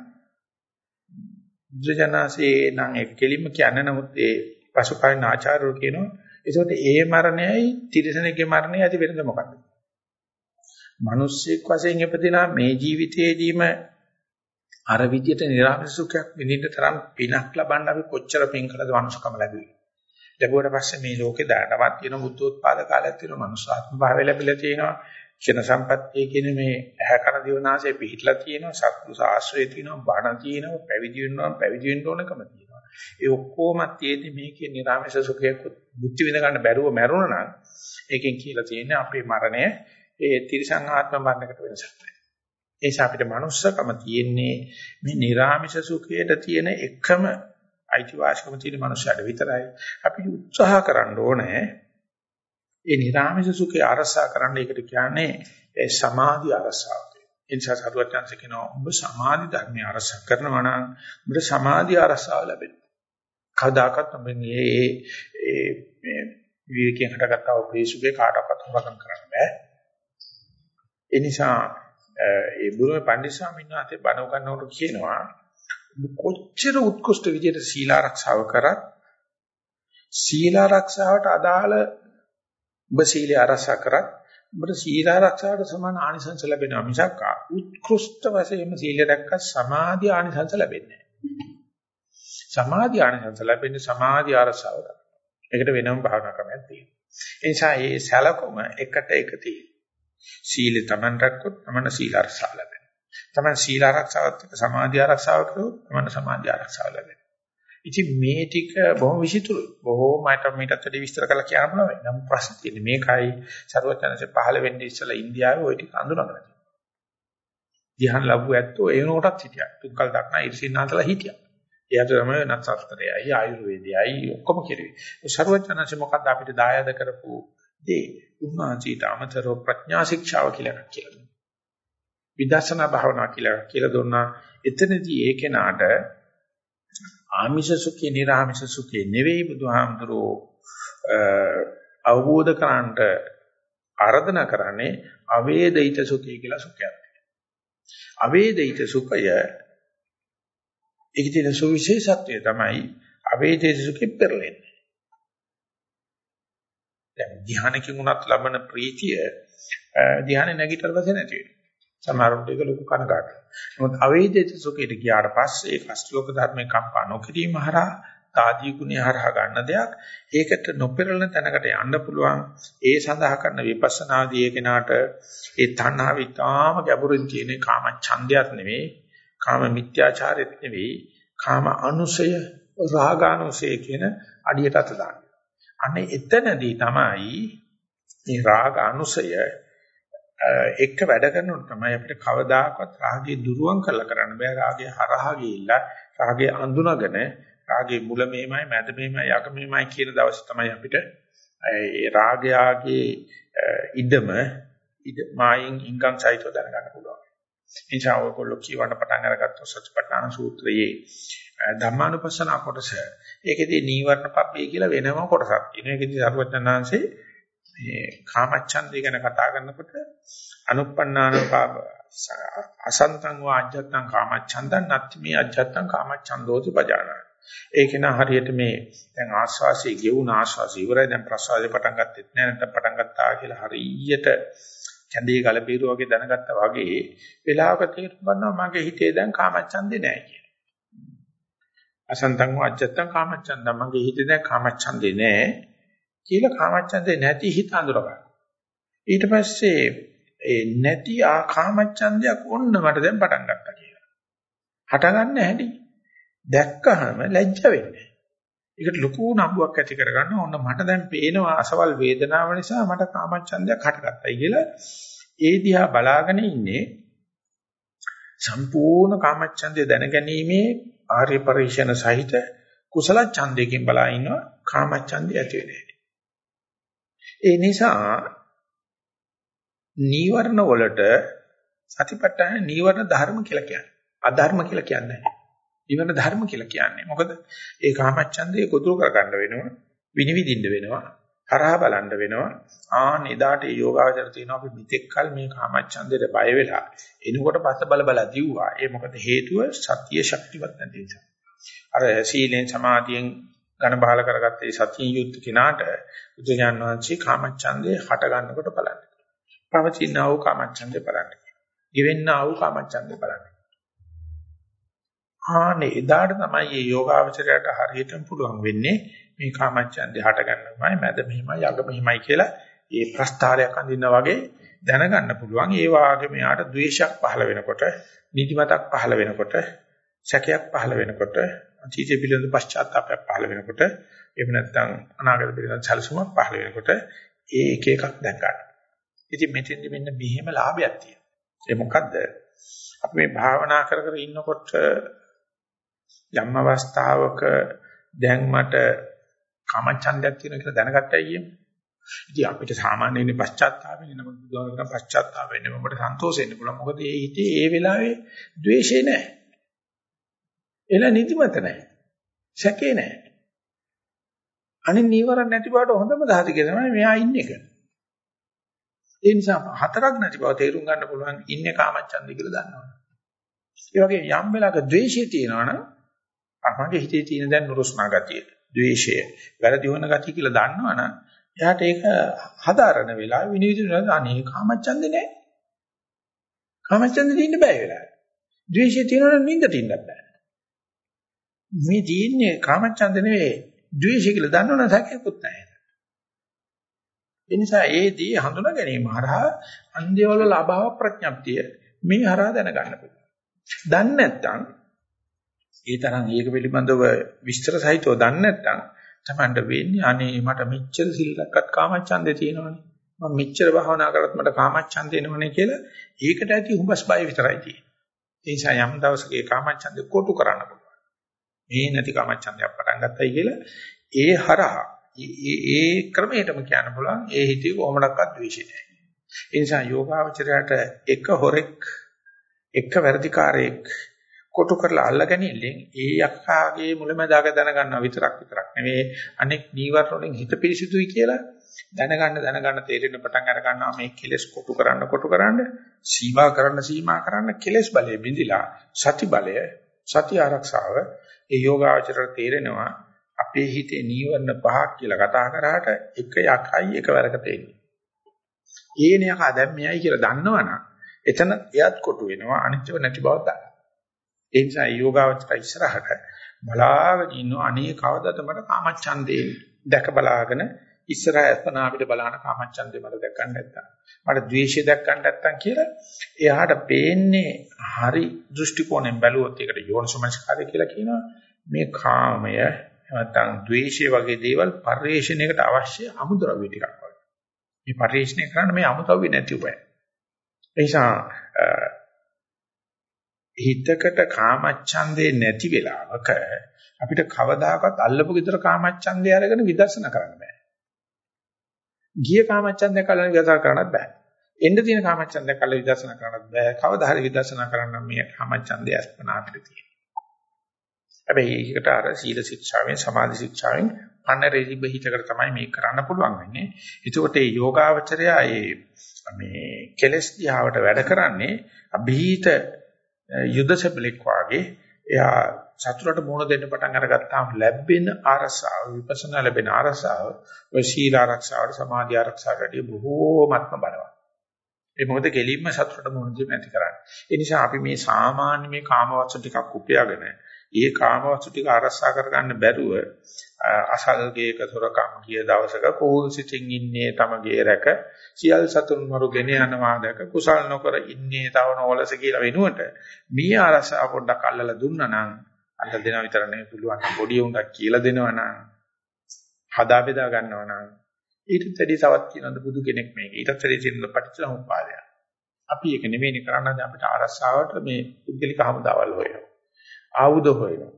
බුද්ධජනනාසේ නම් ඒ කෙලින්ම කියන්නේ නමුත් ඒ පසුකාලීන ආචාර්යවරු කියනවා ඒකට ඒ මරණයයි තිරසනෙක්ගේ මරණයයි ඇති වෙනද මොකක්ද? මිනිස්සෙක් වශයෙන් ඉපදිනා මේ ජීවිතයේදීම අර විදියට නිර්ආමිෂ සුඛයක් විඳින්න තරම් පිනක් ලබන්න අපි කොච්චර පින් කළද මනුෂ්‍යකම ලැබුවේ. ලැබුවට පස්සේ මේ ලෝකේ දානවත් තියෙන බුද්ධෝත්පාද කාලයක් තියෙනවා මනුෂ්‍යාත්ම භාවය ලැබිලා තියෙනවා ක්ෂණ සම්පත්තිය කියන මේ ඇහැ කන දිවනාසය පිහිట్లా තියෙනවා සත්පුරුෂ ආශ්‍රය තියෙනවා බණ තියෙනවා පැවිදි වෙනවා පැවිදි වෙන්න ඕනකම තියෙනවා ඒ ඔක්කොම තියෙදි මේකේ නිරාමස සුඛයක් බුද්ධ විඳ ගන්න බැරුව මැරුණා නම් ඒකෙන් කියලා තියෙන්නේ අපේ මරණය ඒ තිරිසං ආත්ම මරණයකට වෙනසක් නැහැ ඒ නිසා අපිට manussකම තියෙන්නේ මේ නිරාමස සුඛයට තියෙන එකම අයිතිවාසිකම තියෙන මනුස්සයාට විතරයි අපි උත්සාහ කරන්න ඕනේ ඒ නිරාමිෂ සුඛය අරසා කරන්න ඒකට කියන්නේ ඒ සමාධි අරසාව කියලා. ඒ නිසා සරුවචන්ස කියනවා ඔබ සමාධි ධර්මය අරසා කරනවා නම් ඔබට සමාධි අරසාව ලැබෙනවා. කවදාකවත් ඔබ මේ ඒ මේ විවේකයෙන් හටගත්තා වූ ප්‍රේසුගේ කාටවත් හොරකම් කරන්න බෑ. ඒ නිසා ඒ බුරුමේ පණ්ඩිත ස්වාමීන් වහන්සේ බණ උගන්වනකොට කියනවා කොච්චර උත්කෘෂ්ඨ විදියට සීල ආරක්ෂාව කරත් සීල ආරක්ෂාවට අදාළ ඔබ සීලය ආරක්ෂා කරත් ඔබට සීල ආරක්ෂාවට සමාන ආනිසංස ලැබෙනවා මිසක් උත්කෘෂ්ඨ වශයෙන්ම සීලය දැක්ක සමාධි ආනිසංස ලැබෙන්නේ නැහැ. සමාධි ආනිසංස ලැබෙන්නේ සමාධි ආරක්ෂාව කරා. ඒකට වෙනම භාවනා ක්‍රමයක් තියෙනවා. ඒ නිසා මේ සැලකුම එකට එක තියෙනවා. සීලය Taman රැක්කොත් Taman සීල ආරක්ෂාව ලැබෙනවා. Taman සීල ආරක්ෂාවත් එක්ක සමාධි ආරක්ෂාව කරොත් Taman සමාධි ආරක්ෂාව ලැබෙනවා. ඉතින් මේ ටික බොහොම විචිතුරුයි. බොහොමකට මීටත් වැඩි විස්තර කරලා කියන්න පුළුවන්. නම් ප්‍රශ්න තියෙන්නේ මේකයි සරුවචනසේ පහළ වෙන්නේ ඉස්සලා ඉන්දියාවේ ওই ටික අඳුනගෙන තියෙනවා. ධ්‍යාන ලැබුව ඇත්තෝ ඒ වෙනකොටත් හිටියා. තුන්කල් දක්නා ඉරිසින්නාතලා හිටියා. එයාට තමයි නත්සස්තරයයි ආයුර්වේදයයි ඔක්කොම කෙරුවේ. ඒ සරුවචනසේ මොකද්ද අපිට දායාද කරපු දේ? උන්වහන්සේට අමතරව ප්‍රඥා ශික්ෂාව කියලා එකක් කියලා දුන්නා. විදර්ශනා භාවනා කියලා කියලා දුන්නා. එතනදී ඒ කෙනාට ආමිෂ සුඛේ නිර්ආමිෂ සුඛේ නෙවෙයි බුදුහාමුදුරෝ අවබෝධ කරන්නට ආරාධනා කරන්නේ අවේදිත සුඛය කියලා සුඛයක්. අවේදිත සුඛය ඒකේ තියෙන සුවිශේෂත්වය තමයි අවේදිත සුඛෙ පෙරලෙන්නේ. දැන් ධ්‍යානකින් උනත් ලබන ප්‍රීතිය ධ්‍යානෙ නැගිටලා පස්සේ නැති වෙනවා. සමහරවිට ඒක ලොකු කනගාටුවක්. නමුත් අවේදිත සුඛයට ගියාට පස්සේ ඒක අෂ්ටලෝක ධර්මයේ කම්පා නොකිරීම හරහා තාදී ගුණය හරහා ගන්න දෙයක්. ඒකට නොපෙරළෙන තැනකට යන්න පුළුවන්. ඒ සඳහා කරන විපස්සනාදී ඒ කෙනාට ඒ තණ්හාව ඉතාම ගැඹුරින් තියෙන කාම ඡන්දයක් නෙවෙයි, කාම මිත්‍යාචාරයක් නෙවෙයි, කාම අනුසය, රාගානුසය කියන අඩියට අත දාන්න. අනේ එතනදී තමයි මේ රාග අනුසය එක්ක වැඩ කරනකොට තමයි අපිට කවදාකවත් රාගය දුරුවන් කරලා කරන්න බෑ රාගය හරහා ගිහිල්ලා රාගය අඳුනගෙන රාගේ මුල මෙහෙමයි මැද මෙහෙමයි අග මෙහෙමයි කියන දවසේ තමයි අපිට ඒ රාගයාගේ ඉදම ඉද මායින් ඉංගම් සහිතව දැනගන්න පුළුවන්. එනිසා ඔයගොල්ලෝ කියවන්න පටන් අරගත්තොත් සත්‍යපට්ඨාන සූත්‍රයේ ධම්මානුපස්සන කොටස ඒකෙදී නීවරණ පබ්බේ කියලා වෙනම කොටසක් තියෙනවා. ඒකෙදී සරුවචනාංශේ මේ කාමච්ඡන්දය ගැන කතා කරනකොට අනුප්පන්නාන පාප අසන්තං වා අජත්තං කාමච්ඡන්දං නත්ති මේ අජත්තං කාමච්ඡන්දෝති පජානා. ඒක න හරියට මේ දැන් ආස්වාසිය ගෙවුන ආස්වාසිය ඉවරයි දැන් ප්‍රසවාසය පටන් ගත්තෙත් නෑ නැත්නම් පටන් ගත්තා කියලා හරියට කැඳේ ගලපීරු වගේ දැනගත්තා වගේ වෙලාවක තේරුම් ගන්නවා මගේ හිතේ දැන් කාමච්ඡන්දේ නෑ කියලා. අසන්තං වාජ්ජත්තං කාමච්ඡන්දං මගේ හිතේ දැන් කාමච්ඡන්දේ නෑ කියලා කාමච්ඡන්දේ නැති හිත අඳුර ගන්න. ඊට පස්සේ ඒ නැති ආ කාමච්ඡන්දයක් ඔන්න මට දැන් පටන් ගත්තා කියලා. හට ගන්න හැටි දැක්කහම ලැජ්ජ වෙන්නේ. ඒකට ලොකු නම්බුවක් ඇති කරගන්න ඕන මට දැන් පේනවා අසවල් වේදනාව නිසා මට කාමච්ඡන්දයක් හටගත්තයි කියලා ඒ දිහා බලාගෙන ඉන්නේ සම්පූර්ණ කාමච්ඡන්දය දැනගැනීමේ ආර්ය පරිශන සහිත කුසල ඡන්දයෙන් බලා ඉන්නවා කාමච්ඡන්දය ඇති වෙන්නේ. ඒ නිසා නීවරණ වලට සතිපට්ඨාන නීවරණ ධර්ම කියලා කියන්නේ. අධර්ම කියලා කියන්නේ නැහැ. ඊවන ධර්ම කියලා කියන්නේ. මොකද ඒ කාමච්ඡන්දේ ගොදුරු කරගන්න වෙනවා, විනිවිදින්න වෙනවා, හරහා බලන්න වෙනවා. ආන් එදාට ඒ යෝගාවචර තියෙනවා අපි මෙතෙක් කල මේ කාමච්ඡන්දේට බය වෙලා එනකොට පස්ස බල බල දිව්වා. ඒ මොකද හේතුව සතිය ශක්තිවත් නැති නිසා. අර සීලෙන් සමාධියෙන් ඝන බහල කරගත්තේ සතිය යුත් කිනාට බුදුජාන විශ්ේ කාමච්ඡන්දේ හට ගන්නකොට බලන්න. පවතිනා වූ කාමච්ඡන්දේ බලන්න. ගෙවෙන්නා වූ කාමච්ඡන්දේ බලන්න. ආනේ එදාට තමයි මේ යෝගාවචරයට හරියටම පුළුවන් වෙන්නේ මේ කාමච්ඡන්දේ හට ගන්නමයි මැද මෙහිමයි අග මෙහිමයි කියලා ඒ ප්‍රස්තාරයක් අඳින්න වගේ දැනගන්න පුළුවන් ඒ වාගේ මෙයාට ද්වේෂයක් පහළ වෙනකොට නිදිමතක් පහළ වෙනකොට සැකයක් පහළ වෙනකොට අතීත පිළිබඳ පශ්චාත්තාපයක් පහළ වෙනකොට එහෙම නැත්නම් අනාගත පිළිබඳ සැලසුමක් පහළ වෙනකොට ඒ එක එකක් දැක ගන්න. ඉතින් මෙතෙන්දි මෙන්න මෙහෙම ලාභයක් තියෙනවා. ඒ මොකද්ද? අපි මේ භාවනා කර කර ඉන්නකොට යම් අවස්ථාවක දැන් මට කාමච්ඡන්දයක් තියෙනවා කියලා දැනගත්තයි කියමු. ඉතින් අපිට සාමාන්‍යයෙන් පශ්චාත්තාප වෙන්නේ නම බුදුහාමරණ පශ්චාත්තාප වෙන්නේ මොකට සන්තෝෂ වෙන්න පුළුවන්. මොකද ඒ හිතේ ඒ වෙලාවේ ද්වේෂේ නැහැ. එළ නිදිමත නැහැ. සැකේ නැහැ. අනිත් නීවරණ නැති බවට හොඳම දහතික තමයි මෙයා ඉන්නේ එක. ඒ නිසා හතරක් නැති බව තේරුම් ගන්න පුළුවන් ඉන්නේ කාමච්ඡන්දය කියලා දන්නවනේ. ඒ වගේ යම් වෙලාවක ද්වේෂය තියෙනවනම් මගේ හිතේ තියෙන දැන් නුරුස්නා ගතිය, ද්වේෂය, වැරදි වුණ ගතිය කියලා දන්නවනම් එයාට ඒක හදාරන වෙලාව විනිවිදින අනේ කාමච්ඡන්දේ නැහැ. කාමච්ඡන්දේ ඉන්න බෑ වෙලාවට. ද්වේෂය තියෙනවනම් නිින්දට ඉන්නත් බෑ. මේ තියෙන්නේ කාමච්ඡන්ද නෙවෙයි ද්වේෂය කියලා දන්නවනම් සැකයක්වත් නැහැ. ඒ නිසා ඒදී හඳුනා ගැනීම හරහා අන්දේවල ලබාව ප්‍රඥප්තිය මේ හරහා දැනගන්න පුළුවන්. දන්නේ නැත්නම් ඒ තරම් ඒක පිළිබඳව විස්තර සහිතව දන්නේ නැත්නම් තමන්ට වෙන්නේ අනේ මට මෙච්චර සිල්ලක්වත් කාමච්ඡන්දේ තියෙනවනේ. මම මෙච්චර භාවනා කරත් මට කාමච්ඡන්දේ එනවනේ කියලා ඒකට ඇති හුඹස් බය විතරයි තියෙන්නේ. ඒ නිසා යම් දවසක ඒ කාමච්ඡන්දේ කොටු කරන්න පුළුවන්. මේ නැති කාමච්ඡන්දයක් පටන් ගත්තයි කියලා ඒ හරහා ඒ ඒ ක්‍රමයටම කියන්න පුළුවන් ඒ හිතේ කොහොමඩක්වත් ද්වේෂය නැහැ. ඒ නිසා යෝගාවචරයට එක හොරෙක් එක වැඩිකාරයෙක් කොටු කරලා අල්ලගැනීමෙන් ඒ යක්කාගේ මුලමදාග දැනගන්නවා විතරක් විතරක් නෙවෙයි අනෙක් නීවරණ වලින් හිත පිරිසිදුයි කියලා දැනගන්න දැනගන්න තේරෙන පටන් අර ගන්නවා මේ කෙලෙස් කොටු කරන්න කොටු කරන්න සීමා කරන්න සීමා කරන්න කෙලෙස් බලය බිඳිලා සති බලය සති ආරක්ෂාව ඒ යෝගාචරයට තේරෙනවා අපේ හිතේ නීවරණ පහක් කියලා කතා කරාට එක යකයි එකවරකට එන්නේ. ඒන යක දැන් මෙයයි කියලා දන්නවනම් එතන එයත් කොටු වෙනවා අනිත්‍යව නැති බව දන්නවා. ඒ නිසා යෝගාවචර ඉස්සරහට බලාගෙන ඉන්න අනේ කවදද මට කාමච්ඡන්දේ දැක බලාගෙන ඉස්සරහ අස්පනා අපිට බලන කාමච්ඡන්දේ මට දැක ගන්න නැත්තම්. මට ද්වේෂය දැක ගන්න නැත්තම් කියලා එයාට පේන්නේ හරි දෘෂ්ටි කෝණයෙන් බැලුවොත් ඒකට යෝනිසමස්කාරය කියලා කියනවා. මේ කාමය නැත්තම් ද්වේෂය වගේ දේවල් පරිේශණයකට අවශ්‍ය අමුද්‍රව්‍ය ටිකක් වගේ. මේ පරිේශණය කරන්න මේ අමුද්‍රව්‍ය නැති උපය ඒ නිසා හිතකට කාමච්ඡන්දේ නැති වෙලාවක අපිට කවදාකවත් අල්ලපු gedara කාමච්ඡන්දේ අරගෙන විදර්ශනා කරන්න බෑ. ගිය කාමච්ඡන්දේ කලින් විදර්ශනා කරන්නත් බෑ. එන්න තියෙන කාමච්ඡන්දය කල්ල විදර්ශනා කරන්නත් බෑ. කවදා හරි විදර්ශනා කරන්න මේ කාමච්ඡන්දය අස්පනා අපිට තියෙනවා. හැබැයි ඒකට අර සීල ශික්ෂාවෙන් සමාධි ශික්ෂාවෙන් අන්නරේදි බහිතකට තමයි මේක කරන්න පුළුවන් වෙන්නේ. එතකොට මේ යෝගාවචරය මේ මේ කෙලස් දිහාවට වැඩ කරන්නේ અભීත යුදසබලෙක් වාගේ එයා සතුරට මුහුණ දෙන්න පටන් අරගත්තාම ලැබෙන අරසාව විපස්සනා ලැබෙන අරසාව ඔය සීල ආරක්ෂාවට සමාධි ආරක්ෂාවට වඩා බොහෝමත්ම බලවත්. ඒ මොකද කෙලින්ම සතුරට මුහුණ දෙන්න ඇති කරන්නේ. ඒ නිසා අපි මේ සාමාන්‍ය මේ කාමවස්තු ටිකක් උපයාගෙන ඒ කාමවස්තු ටික ආරක්ෂා කරගන්න බැරුව අසල්ගේක සොරකම් කිය දවසක කෝල් සිටින් ඉන්නේ තමගේ රැක සියල් සතුන් මරුගෙන යනවා දැක කුසල් නොකර ඉන්නේ තව නොවලස කියලා වෙනුවට මේ ආරක්ෂා පොඩ්ඩක් අල්ලලා දුන්නා නම් අල්ල දෙනා විතර නෙවෙයි පුළුවන් පොඩි උන්ට කියලා දෙනවා නම් හදා බෙදා ගන්නවා නම් ඊට වැඩි තවත් කියනද බුදු කෙනෙක් මේක. ඊටත් වැඩි තියෙන පටිච්චසමුප්පාදය අපි ඒක නෙවෙයි කරන්නේ අපිට ආරක්ෂාවට මේ පුද්ගලික හමුදාවල් හොයනවා. ආයුධ හොයනවා.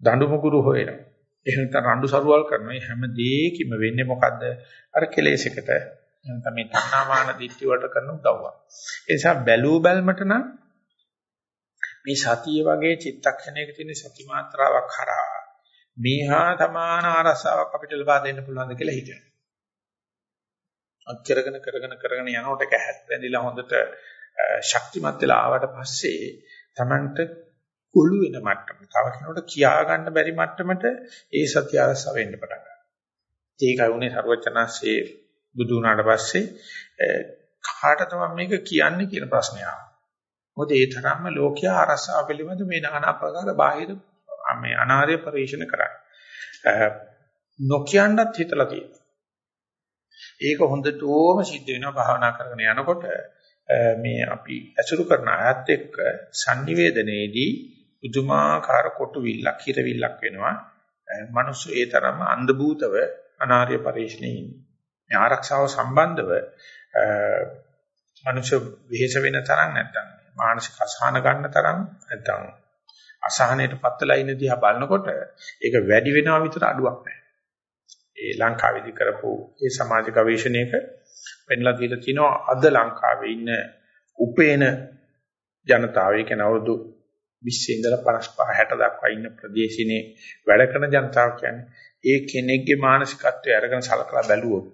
දඬු මුගුරු හොයනවා. එහෙම නැත්නම් රණ්ඩු සරුවල් කරනවා මේ හැම දෙයකින්ම වෙන්නේ මොකද්ද අර කෙලෙසකට නැත්නම් මේ තණ්හාමාන දිට්ඨිය වලට කරන උදව්වක් ඒ නිසා බැලූ බැල්මට නම් මේ සතිය වගේ චිත්තක්ෂණයක තියෙන සති මාත්‍රාවක් හරහා මේහා සමාන ආරසාවක් අපිට ලබා දෙන්න පුළුවන්ද කියලා හිතෙනවා. අච්චරගෙන කරගෙන කරගෙන යනකොට ඒක හැද්දෙන්දිලා හොඳට ශක්තිමත් වෙලා ආවට පස්සේ Tamanට ගොළු වෙන මට්ටම. තව කෙනෙකුට කියා ගන්න බැරි මට්ටමට ඒ සත්‍ය අරස වෙන්න පටන් ගන්නවා. ඒකයි උනේ ਸਰවචනස්සේ බුදු වුණාට පස්සේ කාට තමයි මේක කියන්නේ කියන ප්‍රශ්නය ආවා. මොකද ඒ තරම්ම ලෝකයා අරසාව පිළිබඳ මේ নানা ආකාර බාහිර මේ අනාර්ය පරිශන කරන්නේ. නොකියන්නත් හිතලා තියෙනවා. ඒක හොඳටම සිද්ධ වෙනවා භාවනා කරගෙන යනකොට මේ අපි ඇසුරු කරන ආයත් එක්ක sannivedanayeදී උතුමාකාර කොටු විල්ලක් හිර විල්ලක් වෙනවා. මිනිස්සු ඒ තරම්ම අන්ධ භූතව අනාර්ය පරිශ්‍රණයේ ඉන්නේ. මේ ආරක්ෂාව සම්බන්ධව මිනිස්සු වෙහෙස වෙන තරම් නැත්තම් මානසික අසහන ගන්න තරම් නැත්තම් අසහනයට පත්වලා ඉන්න දිහා බලනකොට ඒක වැඩි වෙනවා විතර අඩුවක් නැහැ. ඒ ලංකාවේදී කරපු ඒ සමාජ ගවේෂණයක පෙන්ලා දීලා තිනවා අද ලංකාවේ ඉන්න උපේන ජනතාව ඒ කියන්නේ අවුරුදු 20 ඉඳලා 55 60 දක්වා ඉන්න ප්‍රදේශිනේ වැඩ කරන ජනතාව කියන්නේ ඒ කෙනෙක්ගේ මානසිකත්වය අරගෙන සලකලා බැලුවොත්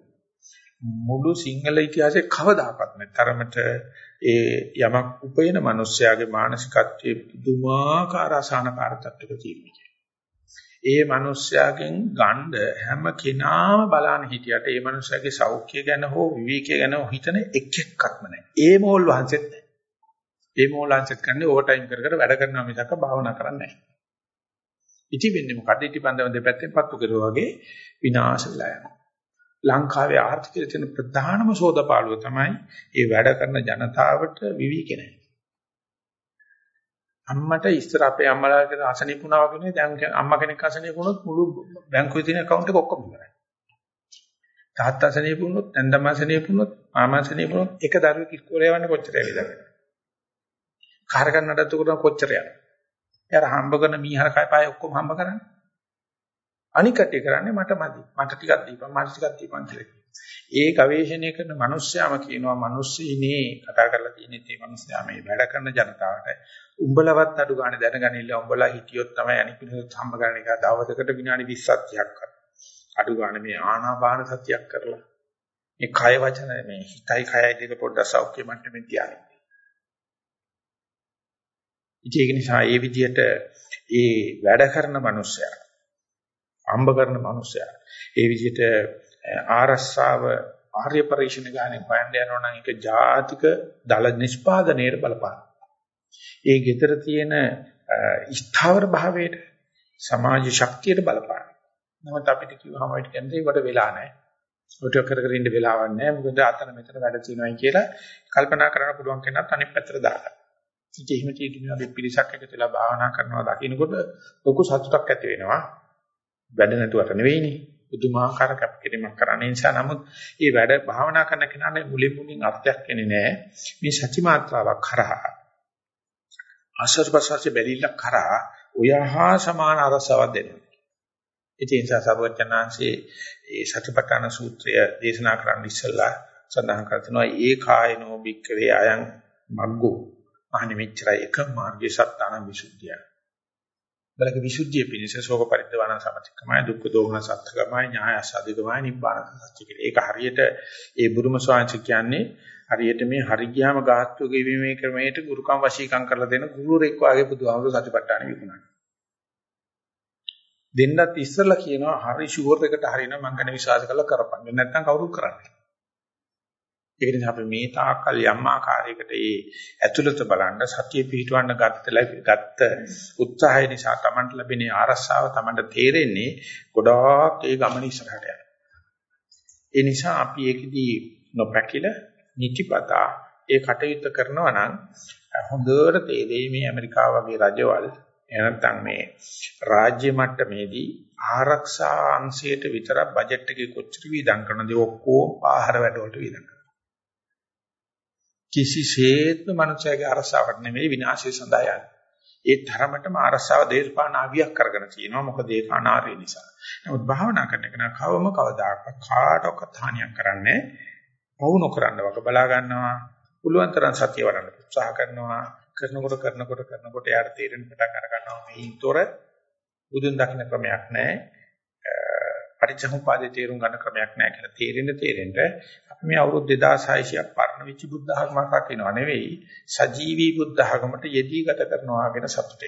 මුළු සිංහල ඉතිහාසයේ කවදාකවත් නැත්. තරමට ඒ යමක් උපයන මිනිස්යාගේ මානසිකත්වයේ පුදුමාකාර අසහනකාර තත්ත්වයක තියෙනවා. ඒ මිනිස්යාගෙන් ගණ්ඩ හැම කෙනාම බලන්න හිටියට ඒ මිනිස්යාගේ සෞඛ්‍ය ගැන හෝ විවේකී ගැන හිතන එක් එක්කක්ම නැහැ. ඒ මෝල් වහන්සෙත් නැහැ. ඒ මෝල් වහන්සෙත් කන්නේ ඕවර් ටයිම් කර කර වැඩ කරනවා මිසක් භාවනා කරන්නේ නැහැ. ඉති වෙන්නේ මොකද? ඉති බඳව දෙපැත්තෙන් පත්තු කරුවා වගේ විනාශ වෙලා යනවා. ලංකාවේ ආර්ථිකයේ තියෙන ප්‍රධානම සෝදපාළුව තමයි ඒ වැඩ කරන ජනතාවට විවිධ නැහැ. අම්මට ඉස්සර අපේ අම්මලා කියන අසනීපුණා වගේ දැන් අම්මා කෙනෙක් අසනීපුණොත් මුළු බැංකුවේ තියෙන account එක ඔක්කොම ඉවරයි. තාත්තා අසනීපුණොත්, නැන්දමා අසනීපුණොත්, මාමා අසනීපුණොත් එක දරුවෙක් ඉස්කෝලේ යවන්න කොච්චර ඇවිදද? කාර් ගන්න නඩත්තු කරන කොච්චර යනවා? යාර හම්බ කරන මීහර කය පාය ඔක්කොම හම්බ කරන්නේ. අනික් කටේ කරන්නේ මට මදි. මට ටිකක් දීපන් මට ටිකක් දීපන් කියලා. ඒ ගවේෂණය කරන මිනිස්යාම කියනවා මිනිස්සීනේ කතා කරලා තියෙන්නේ මේ මිනිස්යා මේ වැඩ කරන ජනතාවට උඹලවත් අඩු ගන්න දැනගනින්න උඹලා හිටියොත් තමයි අනික් මිනිස්සුත් හම්බ කරන එක දවසකට විනාඩි 20ක් 30ක් කරා. අඩු ගන්න මේ ආනාපාන සතියක් කරලා මේ කය වචන මේ හිතයි කයයි දෙක පොඩ්ඩක් සෞඛ්‍ය මට්ටමින් තියාගන්න. ඒක නිසා මේ විදිහට ඒ වැඩ කරන මිනිස්සයා අම්බ කරන මිනිස්සයා ඒ විදිහට ආරස්සාව ආර්ය පරිශ්‍රණ ගානේ හොයන්න යනවා නම් ඒක ජාතික දල නිෂ්පාදනයේ බලපාන. ඒ gedara තියෙන ස්ථාවර භාවයට සමාජ ශක්තියට බලපාන. නමුත් අපිට කිව්වම අපිට කියන්නේ ඒකට වෙලා නැහැ. ඔට කර කර ඉන්න වෙලාවක් නැහැ. මොකද අතන මෙතන වැඩ තියෙනවායි කියලා කල්පනා කරන්න පුළුවන් කෙනත් අනිත් පැත්තට දාගන්න. ඉතින් එහෙම තියෙන අපි පිරිසක් එකතුලා භාවනා කරනවා දකින්නකොට ලොකු සතුටක් ඇති වෙනවා. වැඩ නැතුවට නෙවෙයිනේ. පුදුමාකාර කැපකිරීමක් කරන්න නිසා නමුත් මේ වැඩ භාවනා කරන කෙනාට මුලින් මුලින් අර්ථයක් එන්නේ නැහැ. මේ සති මාත්‍රාවක් කරහා ආශ්‍රපසාරේ බැලිල්ලක් කරහා ඔයහා සමාන අරසාවක් දෙනවා. ඉතින් ඒ නිසා සර්වඥාන්සේ ඒ සතිපට්ඨාන සූත්‍රය දේශනා කරන්න ඉස්සෙල්ලා සඳහන් කර තිනවා ඒ කායනෝ භික්කවේ අයං මග්ගෝ අහන්නේ මෙච්චරයි එක මාර්ගයේ සත්‍තාන විසුද්ධිය. බලක විසුද්ධිය පිණිස ශෝක පරිද්දවන සමතිකමයි දුක්ඛ දෝමන සත්‍යකමයි ඥාය අසාධිකමයි නිබ්බාන සත්‍ය කියලා. ඒක හරියට ඒ බුදුම ස්වාමීන් කියන්නේ හරියට මේ හරි ගියාම ගාස්තු ගෙවීමේ ක්‍රමයට ගුරුකම් වශීකම් කරලා දෙන ගුරුරෙක් වාගේ බුදුහාමුදුරු සතිපට්ඨාන විකුණනවා. දෙන්නත් ඉස්සෙල්ලා කියනවා හරි ෂුවර් එකට හරිනම් මං ගැන විශ්වාස කරලා කරපන්. නැත්නම් කවුරුත් කරන්නේ. ඒක නිසා අපි මේ තාක්කල් යම් ආකාරයකට ඒ ඇතුළත බලන්න සතිය පිහිටවන්න ගත්ත ගත්ත උත්සාහය නිසා Tamanට ලැබෙන ආරස්සාව Tamanට තේරෙන්නේ ගොඩාක් ඒ ගමන ඉස්සරහට යනවා. ඒ නිසා අපි ඒකෙදී නොපැකිල නිතිපතා ඒ කටයුත්ත කරනවා නම් හොඳට තේරෙයි මේ ඇමරිකාව වගේ රජවල් එනත්තම් මේ රාජ්‍ය මට්ටමේදී ආරක්ෂා අංශයට විතර බජට් එකේ කොච්චර වීදම් කරනද ඔක්කොම ආහාර වැඩවලට වීදම් කරනවා. කිසිසේත්ම මනුස්සයාගේ අරසාවට නෙමෙයි විනාශය සඳහා යන්නේ. ඒ තරමටම අරසාව දේශපාලන අවියක් කරගෙන තියෙනවා. මොකද ඒක අනාර්ය නිසා. නමුත් භාවනා කරන එක නම් කවම කවදාකවත් කාටවත් හානියක් කරන්නේ පවු නොකරන්න වගේ බලා ගන්නවා. පුළුවන් තරම් සතිය වඩන්න උත්සාහ කරනවා. කරනකොට කරනකොට කරනකොට යාට තේරෙන පටන් අර ගන්නවා මේතොර බුදුන් දකින්න ක්‍රමයක් නැහැ. පටිච්චසමුපාදේ තේරුම් ගන්න ක්‍රමයක් නැහැ කියලා තේරෙන්න තේරෙන්න අපි මේ අවුරුදු 2600ක් පරණ වෙච්ච බුද්ධ ධර්මයක් රකින්නවා නෙවෙයි සජීවී බුද්ධ ධර්මයට යෙදී ගත කරනවා කියන සතුට.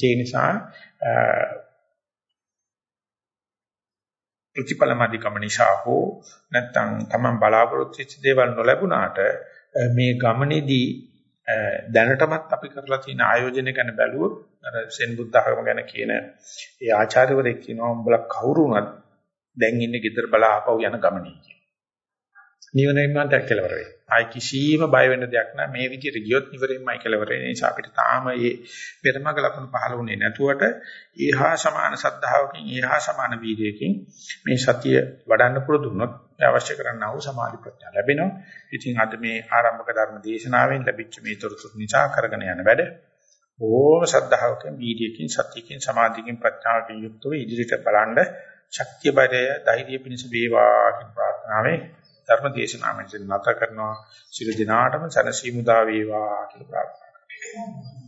ඒ නිසා ප්‍රතිපලමාදිකම නිසා හෝ නැත්නම් Taman බලාපොරොත්තු වෙච්ච දේවල් නොලැබුණාට මේ ගමනේදී දැනටමත් අපි කරලා තියෙන ආයෝජන ගැන බැලුවොත් අර සෙන් බුද්ධ ධර්ම ගැන කියන ඒ ආචාර්යවරයෙක් කියනවා උඹලා කවුරු වුණත් දැන් ඉන්නේ ගෙදර බලා ආපහු යන ගමනේ කියන. නිවනින්ම දැක්කලවර වෙයි. ආයි කිසිම බය වෙන්න දෙයක් නැහැ. මේ විදිහට ගියොත් නිවරින්මයි කෙලවර වෙන නිසා අපිට තාම මේ පෙරමග ලකුණු පහළ වුණේ නැතුවට ඊහා සමාන සද්ධාවකින් ඊහා සමාන වීර්යයකින් මේ සතිය වඩන්න පුරුදු වුණොත් අවශ්‍ය කරන්නා වූ සමාධි ප්‍රඥා ලැබෙනවා. ඉතින් අද මේ ආරම්භක ධර්ම දේශනාවෙන් ලැබිච්ච මේ තොරතුරු නිසා කරගෙන යන වැඩ ඕම සද්ධාවකින් වීර්යයකින් සතියකින් සමාධියකින් ප්‍රඥාවකින් යුක්තව ඉදිරියට බලන්න ශක්තිය බරය ධෛර්ය පිණිස වේවා කියන ප්‍රාර්ථනාවෙන් ධර්ම දේශනාවෙන් නැත කරනවා. සියලු දිනාටම සනසීමුදා වේවා කියලා ප්‍රාර්ථනා කරනවා.